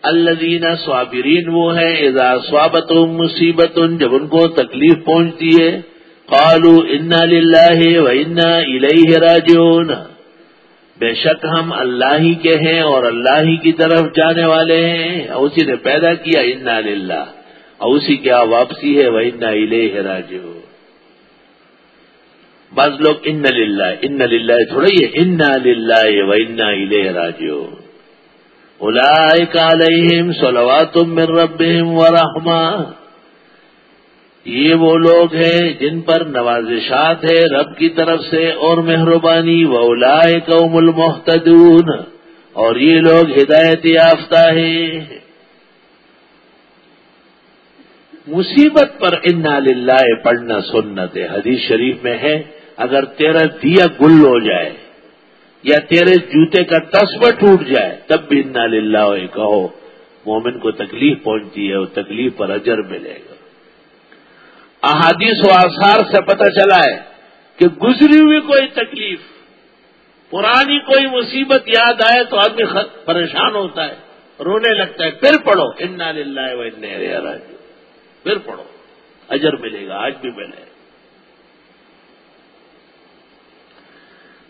Speaker 1: الدین سوابرین وہ ہے اذا سوابت مصیبت جب ان کو تکلیف پہنچتی ہے قالو انا للہ و انا الہ راجعون۔ بے شک ہم اللہ ہی کے ہیں اور اللہ ہی کی طرف جانے والے ہیں۔ اسی نے پیدا کیا، انا للہ اور اسی کیا واپسی ہے وہ انا الہ راجعون۔ بعض لوگ ان للہ ان للہ تھوڑا یہ ان للہ و انا الہ راجو الا علیہم صلواتم من ربهم ورحمہ یہ وہ لوگ ہیں جن پر نوازشات ہے رب کی طرف سے اور مہربانی و اولا قوم المحتدون اور یہ لوگ ہدایت یافتہ ہیں۔ مصیبت پر انا للہ پڑھنا سنت حدیث شریف میں ہے، اگر تیرا دیا گل ہو جائے یا تیرے جوتے کا تسبہ ٹوٹ جائے، تب بھی انا للہ کہو۔ مومن کو تکلیف پہنچتی ہے وہ تکلیف پر اجر ملے گا۔ احادیث و آثار سے پتہ چلا ہے کہ گزری ہوئی کوئی تکلیف، پرانی کوئی مصیبت یاد آئے تو آدمی پریشان ہوتا ہے، رونے لگتا ہے، پھر پڑھو، انا للہ و ان پھر پڑھو، اجر ملے گا، آج بھی ملے۔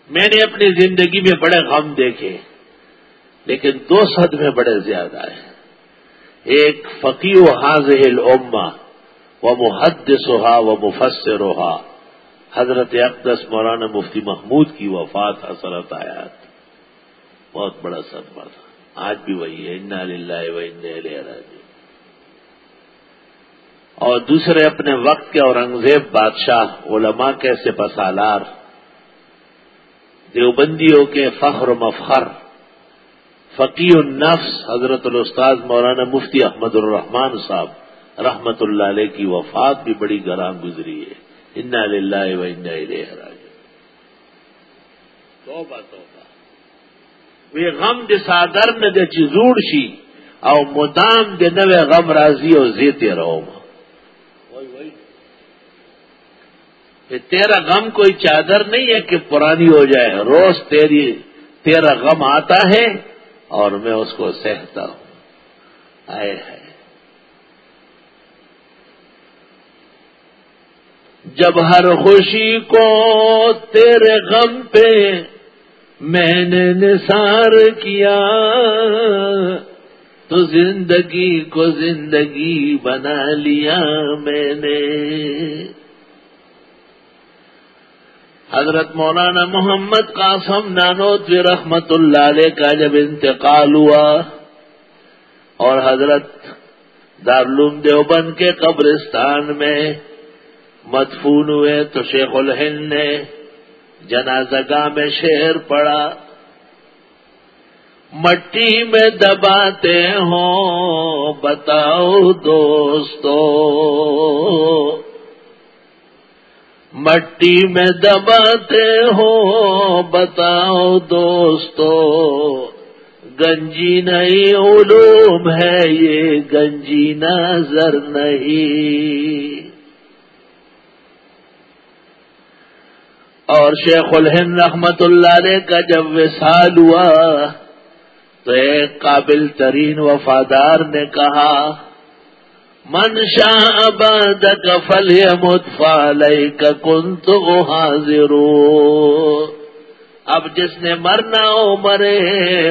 Speaker 1: میں نے اپنی زندگی میں بڑے غم دیکھے، لیکن دو صد میں بڑے زیادہ ہیں۔ ایک فقی و حاضل اما و محد سہا و مفسر حضرت اقدس مولانا مفتی محمود کی وفات حضرت آیات بہت بڑا صدمہ تھا۔ آج بھی وہی ہے۔ انا للہ و انا اور دوسرے اپنے وقت کے اورنگزیب بادشاہ، علماء کے سپسالار دیوبندیوں کے فخر و مفخر۔ فقی النفس، حضرت الاستاذ مولانا مفتی احمد الرحمان صاحب۔ رحمت اللہ علیہ کی وفات بھی بڑی گرام گزری ہے۔ انا للہ و انا الیہ راجعون۔ توبہ توبہ۔ وی غم د ساگر نه د چې جوړ شي او مدام د نوې غم راځي او روم وای وای۔ تیرا غم کوئی چادر نہیں ہے کہ پرانی ہو جائے روز تیری تیرا غم آتا ہے اور میں اس کو سہتا ہوں۔ آئے ہے جب ہر خوشی کو تیرے غم پہ میں نے نثار کیا، تو زندگی کو زندگی بنا لیا میں نے۔ حضرت مولانا محمد قاسم نانوت رحمت اللہ علیہ کا جب انتقال ہوا اور حضرت دارالعلوم دیوبند کے قبرستان میں مدفون ہوئے تو شیخ الہند نے جنازگاہ میں شیر پڑا۔ مٹی میں دباتے ہوں، بتاؤ دوستو۔ مٹی میں دباتے ہو بتاؤ دوستو۔ گنجی نہیں علوم ہے، یہ گنجی نظر نہیں۔ اور شیخ الہند رحمت اللہ علیہ کا جب وصال ہوا، تو ایک قابل ترین وفادار نے کہا منشا اباد کا فل متفال کا کن تو حاضر. اب جس نے مرنا ہو مرے،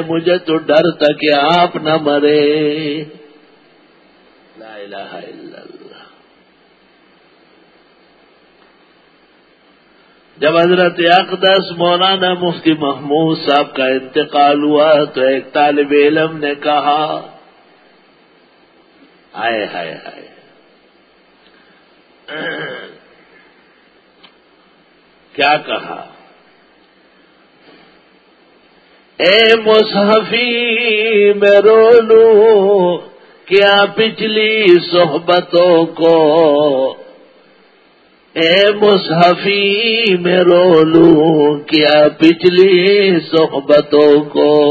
Speaker 1: مجھے تو ڈر تھا کہ آپ نہ مرے۔ لا الہ الا اللہ جب حضرت اقدس مولانا مفتی محمود صاحب کا انتقال ہوا تو ایک طالب علم نے کہا، آئے ہائے ہائے کیا کہا؟ اے مصحفی میں رو لوں کیا پچھلی صحبتوں کو؟ اے مصحفی میں رو لوں کیا پچھلی صحبتوں کو؟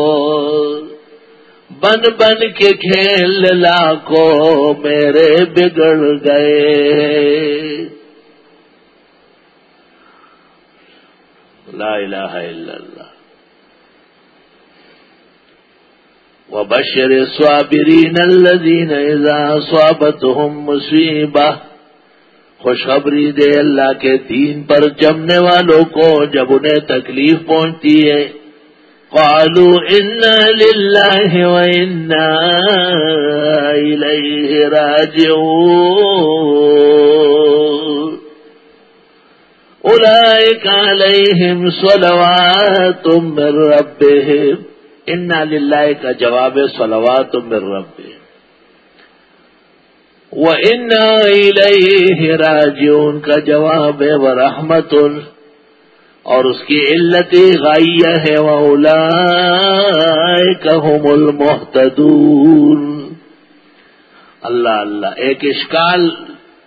Speaker 1: بن بن کے کھیل لاکھوں میرے بگڑ گئے۔ لا الہ الا اللہ۔ وبشر الصابرین الذین اذا صابتهم مصیبہ۔ خوشخبری دے اللہ کے دین پر جمنے والوں کو جب انہیں تکلیف پہنچتی ہے۔ قالو انا للہ و انا الیہ راجعون۔ اولئک علیہم صلوات من ربهم۔ انا للہ کا جواب صلوات من ربهم۔ وہ ان راجون کا جواب ہے وہ رحمت اور اس کی علت غائیہ ہے وہ اولا اللہ اللہ، ایک اشکال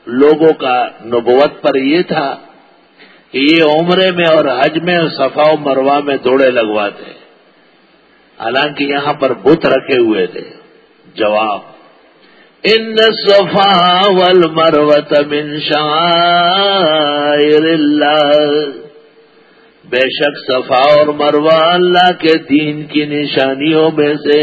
Speaker 1: لوگوں کا نبوت پر یہ تھا کہ یہ عمرے میں اور حج میں صفا و مروا میں دوڑے لگواتے۔ حالانکہ یہاں پر بت رکھے ہوئے تھے۔ جواب ان صفا والمروت من شعائر اللہ بے شک صفا اور مروا اللہ کے دین کی نشانیوں میں سے.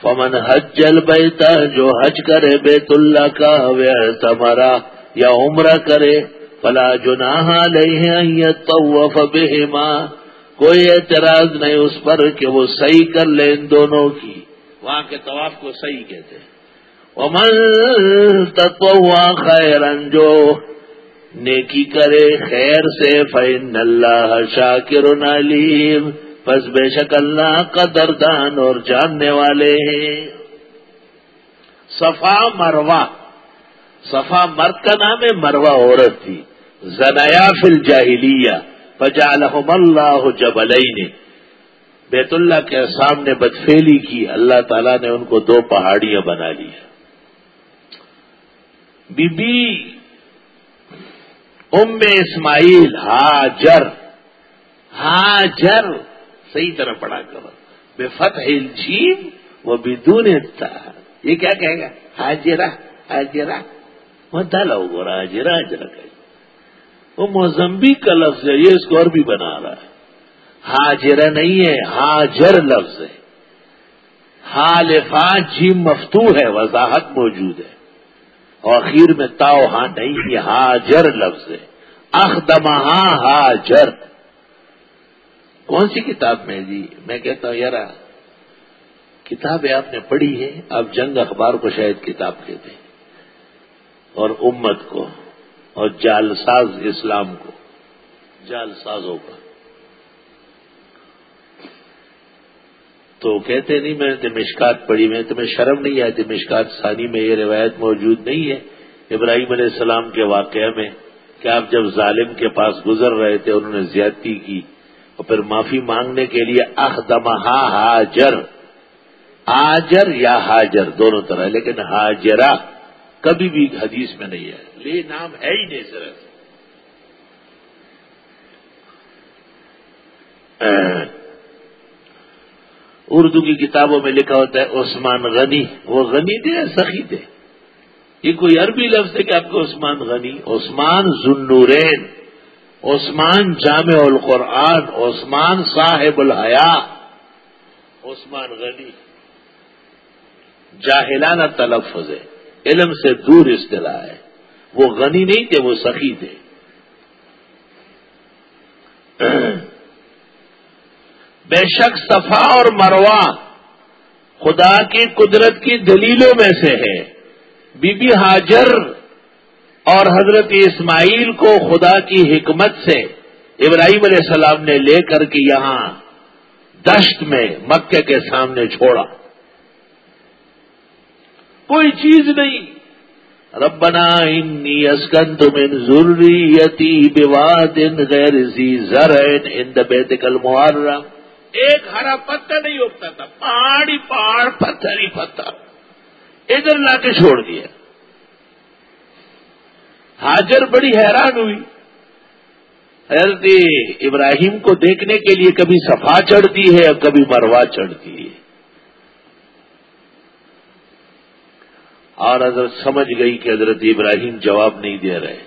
Speaker 1: فمن حج جل بیتا جو حج کرے بیت اللہ کا وے تمہارا یا عمرہ کرے، فلا جناح علیہ طوف بہما. کوئی اعتراض نہیں اس پر کہ وہ صحیح کر لے ان دونوں کی. وہاں کے طواف کو صحیح کہتے ہیں. ومن تطوع خیرا، جو نیکی کرے خیر سے فین اللہ شاکر علیم۔ بس بے شک اللہ کا دردان اور جاننے والے ہیں۔ صفا مروا صفا مرد کا نام ہے مروا عورت تھی۔ زنایا فل جاہلیہ فجالحم اللہ جبلئی نے بیت اللہ کے سامنے بدفیلی کی، اللہ تعالیٰ نے ان کو دو پہاڑیاں بنا لی۔ بی بی، ام اسماعیل ہاجر ہاجر صحیح طرح پڑھا کرو۔ بے فتح جھیم وہ بدون یہ کیا کہے گا؟ حاجرہ حاجرہ۔ وہ دل گورا، حاجرہ حاجرہ کہ وہ موزمبی کا لفظ ہے، یہ اس کو اور بھی بنا رہا ہے۔ حاجرہ نہیں ہے، حاجر لفظ ہے۔ حالفا جی مفتو ہے، وضاحت موجود ہے۔ اور خیر میں تاؤ ہاں نہیں یہ حاجر لفظ ہے۔ اخدمہ حاجر۔ کون سی کتاب میں جی؟ میں کہتا ہوں یار کتاب آپ نے پڑھی ہے، آپ جنگ اخبار کو شاید کتاب کہتے ہیں۔ اور امت کو، اور جالساز اسلام کو، جالسازوں کا۔ تو کہتے نہیں میں نے مشکات پڑھی، میں تمہیں شرم نہیں آتی مشکات ثانی میں یہ روایت موجود نہیں ہے۔ ابراہیم علیہ السلام کے واقعہ میں کہ آپ جب ظالم کے پاس گزر رہے تھے، انہوں نے زیادتی کی اور پھر معافی مانگنے کے لیے اخدمہ حاجر آجر یا حاجر، دونوں طرح لیکن حاجرہ کبھی بھی حدیث میں نہیں ہے۔ لے نام ہے ہی نہیں سر۔ اردو کی کتابوں میں لکھا ہوتا ہے، عثمان غنی۔ وہ غنی تھے یا سخی تھے؟ یہ کوئی عربی لفظ ہے کہ آپ کو عثمان غنی، عثمان ذنورین عثمان جامع القرآن، عثمان صاحب الحیا عثمان غنی۔ جاہلانہ تلفظ ہے، علم سے دور اصطلاح ہے۔ وہ غنی نہیں تھے، وہ سخی تھے۔ بے شک صفا اور مروا خدا کی قدرت کی دلیلوں میں سے ہے۔ بی بی حاجر اور حضرت اسماعیل کو خدا کی حکمت سے ابراہیم علیہ السلام نے لے کر کے یہاں دشت میں مکے کے سامنے چھوڑا۔ کوئی چیز نہیں۔ ربنا انی اسکنت من ذریتی بواد غیر ذی زرع عند بیتک المحرم۔ ایک ہرا پتھر نہیں اگتا تھا، پہاڑی پہاڑ پتھر ہی پتھر ادھر لا کے چھوڑ دیا۔ حاجر بڑی حیران ہوئی۔ حضرت ابراہیم کو دیکھنے کے لیے کبھی صفا چڑھتی ہے اور کبھی مروا چڑھتی ہے۔ اور حضرت سمجھ گئی کہ حضرت ابراہیم جواب نہیں دے رہے۔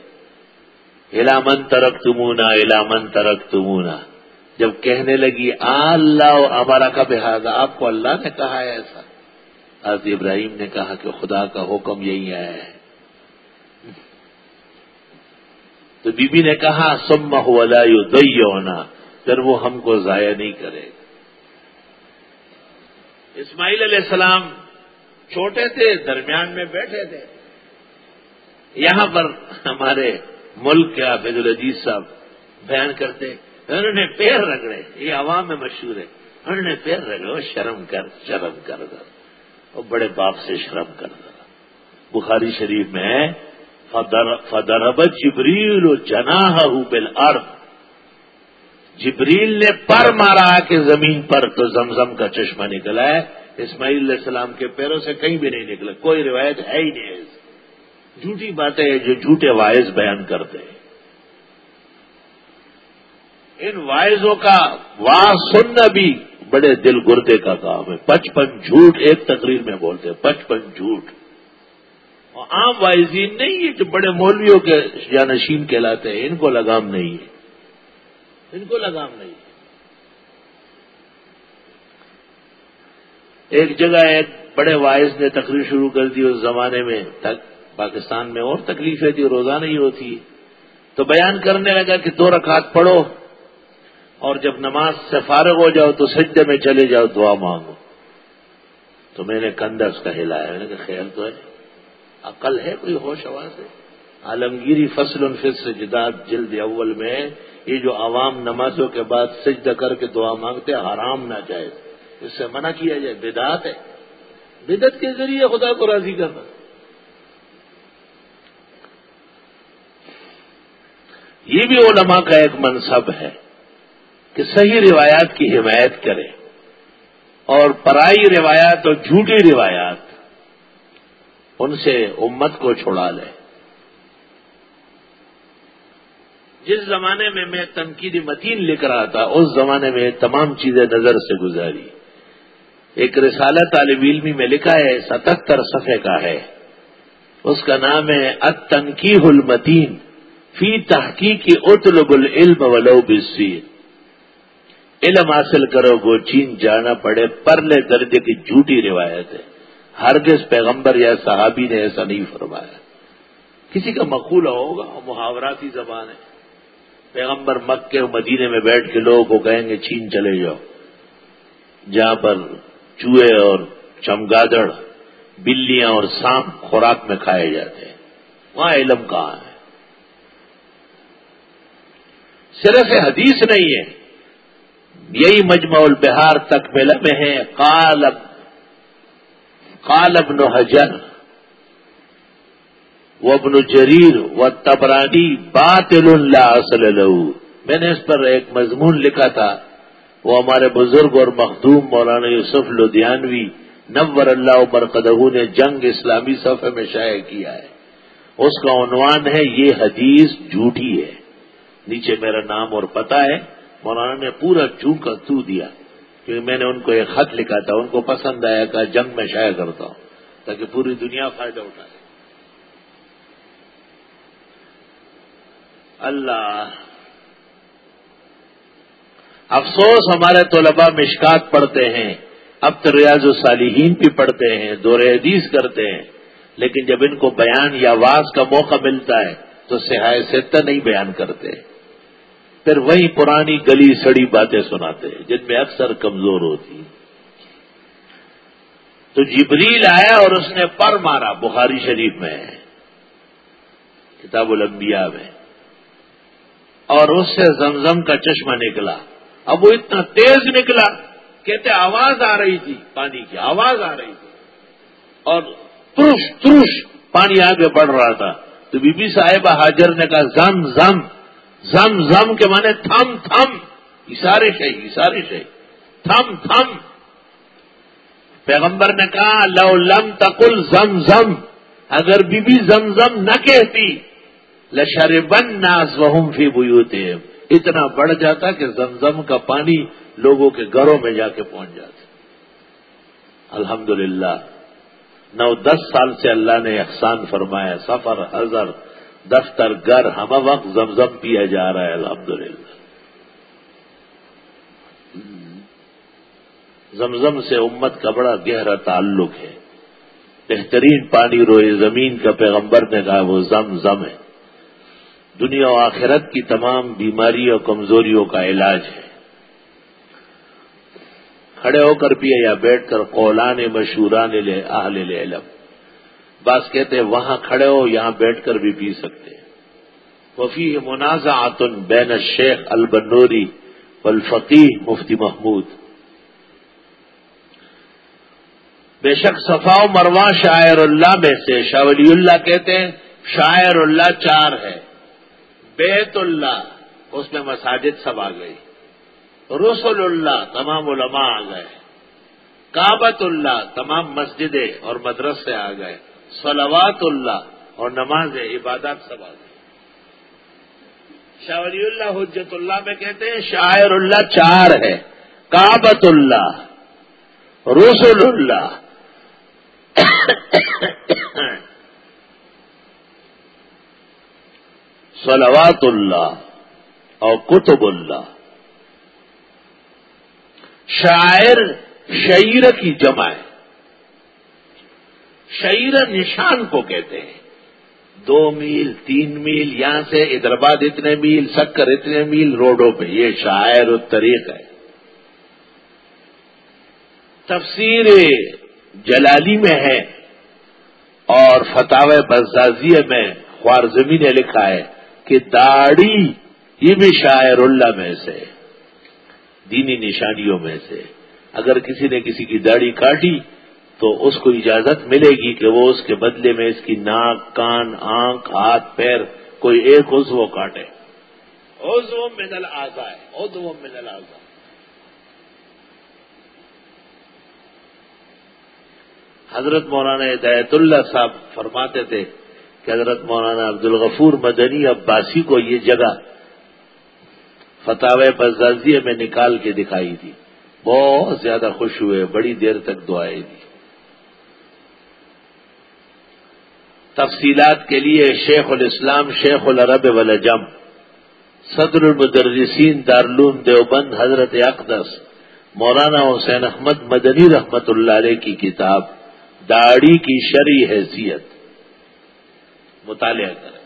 Speaker 1: علامن ترک تمونا علامن ترک تمونا جب کہنے لگی، اللہ ہمارا کا بحاظ آپ کو اللہ نے کہا ہے ایسا۔ حضرت ابراہیم نے کہا کہ خدا کا حکم یہی آیا ہے۔ تو بی بی نے کہا سم ہوا ہونا پھر وہ ہم کو ضائع نہیں کرے۔ گا اسماعیل علیہ السلام چھوٹے تھے، درمیان میں بیٹھے تھے۔ یہاں پر ہمارے ملک کے عبید العزیز صاحب بیان کرتے انہوں نے پیر رگڑے، یہ عوام میں مشہور ہے۔ انہوں نے پیر رگڑے شرم کر شرم کر در وہ بڑے باپ سے شرم کر در بخاری شریف میں فدرب جبریل و جناح بل ارد جبریل نے پر مارا کہ زمین پر تو زمزم کا چشمہ نکلا ہے۔ اسماعیل علیہ السلام کے پیروں سے کہیں بھی نہیں نکلا، کوئی روایت ہے ہی نہیں۔ جھوٹی باتیں جو جھوٹے وائز بیان کرتے ہیں۔ ان وائزوں کا واہ سننا بھی بڑے دل گردے کا کام ہے۔ پچپن جھوٹ ایک تقریر میں بولتے ہیں، پچپن جھوٹ۔ اور عام وائزین نہیں ہے جو بڑے مولویوں کے جانشین کہلاتے ہیں، ان کو لگام نہیں ہے۔ ان کو لگام نہیں ہے۔ ایک جگہ ایک بڑے وائز نے تقریر شروع کر دی اس زمانے میں، تک پاکستان میں اور تکلیفیں تھی روزانہ ہی ہوتی تو بیان کرنے لگا کہ دو رکعت پڑھو۔ اور جب نماز سے فارغ ہو جاؤ تو سجدے میں چلے جاؤ، دعا مانگو۔ تو میں نے کندر اس کا ہلایا۔ میں نے کہا خیال تو ہے۔ عقل ہے، کوئی ہوش آواز ہے؟ عالمگیری فصل الفص جداد جلد اول میں یہ جو عوام نمازوں کے بعد سجد کر کے دعا مانگتے، حرام نہ جائے۔ اس سے منع کیا جائے، بدعت ہے۔ بدت کے ذریعے خدا کو راضی کرنا۔ یہ بھی علماء کا ایک منصب ہے۔ کہ صحیح روایات کی حمایت کرے اور پرائی روایات اور جھوٹی روایات ان سے امت کو چھوڑا لے۔ جس زمانے میں میں تنقیدی متین لکھ رہا تھا، اس زمانے میں تمام چیزیں نظر سے گزاری۔ ایک رسالہ طالب علمی میں لکھا ہے ستہتر صفحے کا ہے۔ اس کا نام ہے ات تنقیح المتین فی تحقیق اطلب العلم ولو بسیر علم حاصل کرو گو چین جانا پڑے، پرلے درجے کی جھوٹی روایت ہے۔ ہرگز پیغمبر یا صحابی نے ایسا نہیں فرمایا۔ کسی کا مقولہ ہوگا محاوراتی زبان ہے۔ پیغمبر مکے اور مدینے میں بیٹھ کے لوگوں کو کہیں گے، چین چلے جاؤ۔ جہاں پر چوہے اور چمگادڑ، بلیاں اور سانپ خوراک میں کھائے جاتے ہیں۔ وہاں علم کہاں ہے؟ صرف حدیث نہیں ہے۔ یہی مجمع البہار تک میں ہے قالب قالب نو حجن وہ ابن جریر و تبرانی بات اللہ میں نے اس پر ایک مضمون لکھا تھا۔ وہ ہمارے بزرگ اور مخدوم مولانا یوسف لدھیانوی نور اللہ برقدہ نے جنگ اسلامی صفحے میں شائع کیا ہے۔ اس کا عنوان ہے، یہ حدیث جھوٹی ہے۔ نیچے میرا نام اور پتا ہے۔ مولانا نے پورا چون کا تو دیا، کیونکہ میں نے ان کو ایک خط لکھا تھا، ان کو پسند آیا کہ جنگ میں شائع کرتا ہوں، تاکہ پوری دنیا فائدہ اٹھائے اللہ، افسوس ہمارے طلباء مشکات پڑھتے ہیں، اب تو ریاض الصالحین بھی پڑھتے ہیں، دور حدیث کرتے ہیں، لیکن جب ان کو بیان یا آواز کا موقع ملتا ہے، تو سہائے ستہ نہیں بیان کرتے۔ پھر وہی پرانی گلی سڑی باتیں سناتے ہیں، جن میں اکثر کمزور ہوتی تو جبریل آیا اور اس نے پر مارا، بخاری شریف میں کتاب الانبیاء میں۔ اور اس سے زمزم کا چشمہ نکلا۔ اب وہ اتنا تیز نکلا کہتے آواز آ رہی تھی، پانی کی آواز آ رہی تھی۔ اور ترش ترش پانی آگے بڑھ رہا تھا۔ تو بی بی صاحب حاجر نے کہا، زم زم۔ زم زم کے مانے تھم تھم اشارے شہی اشارے شہی تھم تھم۔ پیغمبر نے کہا، لو لم تقل زم زم۔ اگر بی بی زم زم نہ کہتی لشر بن ناز وہم فی بوتے اتنا بڑھ جاتا کہ زمزم کا پانی لوگوں کے گھروں میں جا کے پہنچ جاتا۔ الحمد للہ نو دس سال سے اللہ نے احسان فرمایا، سفر، حضر دفتر گھر ہم وقت زمزم پیا جا رہا ہے، الحمدللہ۔ زمزم سے امت کا بڑا گہرا تعلق ہے۔ بہترین پانی روئے زمین کا پیغمبر نے کہا، وہ زم زم ہے۔ دنیا و آخرت کی تمام بیماری اور کمزوریوں کا علاج ہے۔ کھڑے ہو کر پیے یا بیٹھ کر قولان مشہوران لے آہل علم بعض کہتے ہیں وہاں کھڑے ہو، یہاں بیٹھ کر بھی پی سکتے ہیں۔ وفی منازع آتن بین شیخ البنوری والفقی مفتی محمود۔ بے شک صفا و مروا شاعر اللہ میں سے شاہ ولی اللہ کہتے ہیں، شاعر اللہ چار ہے بیت اللہ، اس میں مساجد سب آ گئی رسول اللہ، تمام علماء آ گئے۔ کابت اللہ، تمام مسجدیں اور مدرسے آ گئے۔ صلوات اللہ اور نماز عبادات سب آ شاہ ولی اللہ حجت اللہ میں کہتے ہیں، شاعر اللہ چار ہے۔ کابت اللہ رسول اللہ۔ صلوات اللہ اور کتب اللہ۔ شاعر شعیر کی جمع ہے۔ شعیر نشان کو کہتے ہیں۔ دو میل، تین میل، یہاں سے ادرباد اتنے میل، سکر اتنے میل روڈوں پہ۔ یہ شاعر و طریق ہے۔ تفسیر جلالی میں ہے اور فتح بزازیہ میں خوارزمی نے لکھا ہے کہ داڑھی یہ بھی شاعر اللہ میں سے دینی نشانیوں میں سے اگر کسی نے کسی کی داڑھی کاٹی تو اس کو اجازت ملے گی کہ وہ اس کے بدلے میں اس کی ناک کان آنکھ ہاتھ پیر کوئی ایک عضو کاٹے۔ عضو منل آزا ہے عضو منل آزا حضرت مولانا ہدایت اللہ صاحب فرماتے تھے کہ حضرت مولانا عبد الغفور مدنی عباسی کو یہ جگہ فتح بزازیے میں نکال کے دکھائی تھی بہت زیادہ خوش ہوئے بڑی دیر تک دعائیں دی۔ تفصیلات کے لیے شیخ الاسلام، شیخ العرب والجم، صدر المدرسین دارالعلوم دیوبند حضرت اقدس، مولانا حسین احمد مدنی رحمت اللہ علیہ کی کتاب، داڑھی کی شرعی حیثیت۔ مطالعہ کریں۔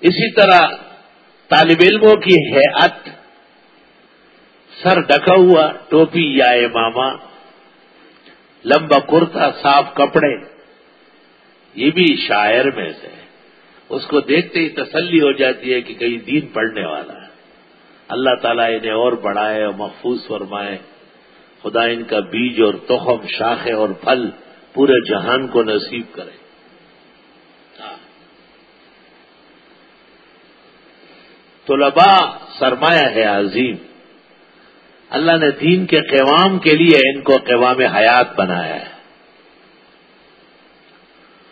Speaker 1: اسی طرح طالب علموں کی حیات، سر ڈکا ہوا ٹوپی یا امامہ لمبا کرتا صاف کپڑے۔ یہ بھی شاعر میں سے اس کو دیکھتے ہی تسلی ہو جاتی ہے کہ کئی دین پڑھنے والا ہے۔ اللہ تعالیٰ انہیں اور بڑھائے اور محفوظ فرمائے۔ خدا ان کا بیج اور تخم شاخے اور پھل پورے جہان کو نصیب کرے۔ ہاں۔ طلباء، سرمایہ ہے عظیم۔ اللہ نے دین کے قوام کے لیے ان کو قوام حیات بنایا ہے۔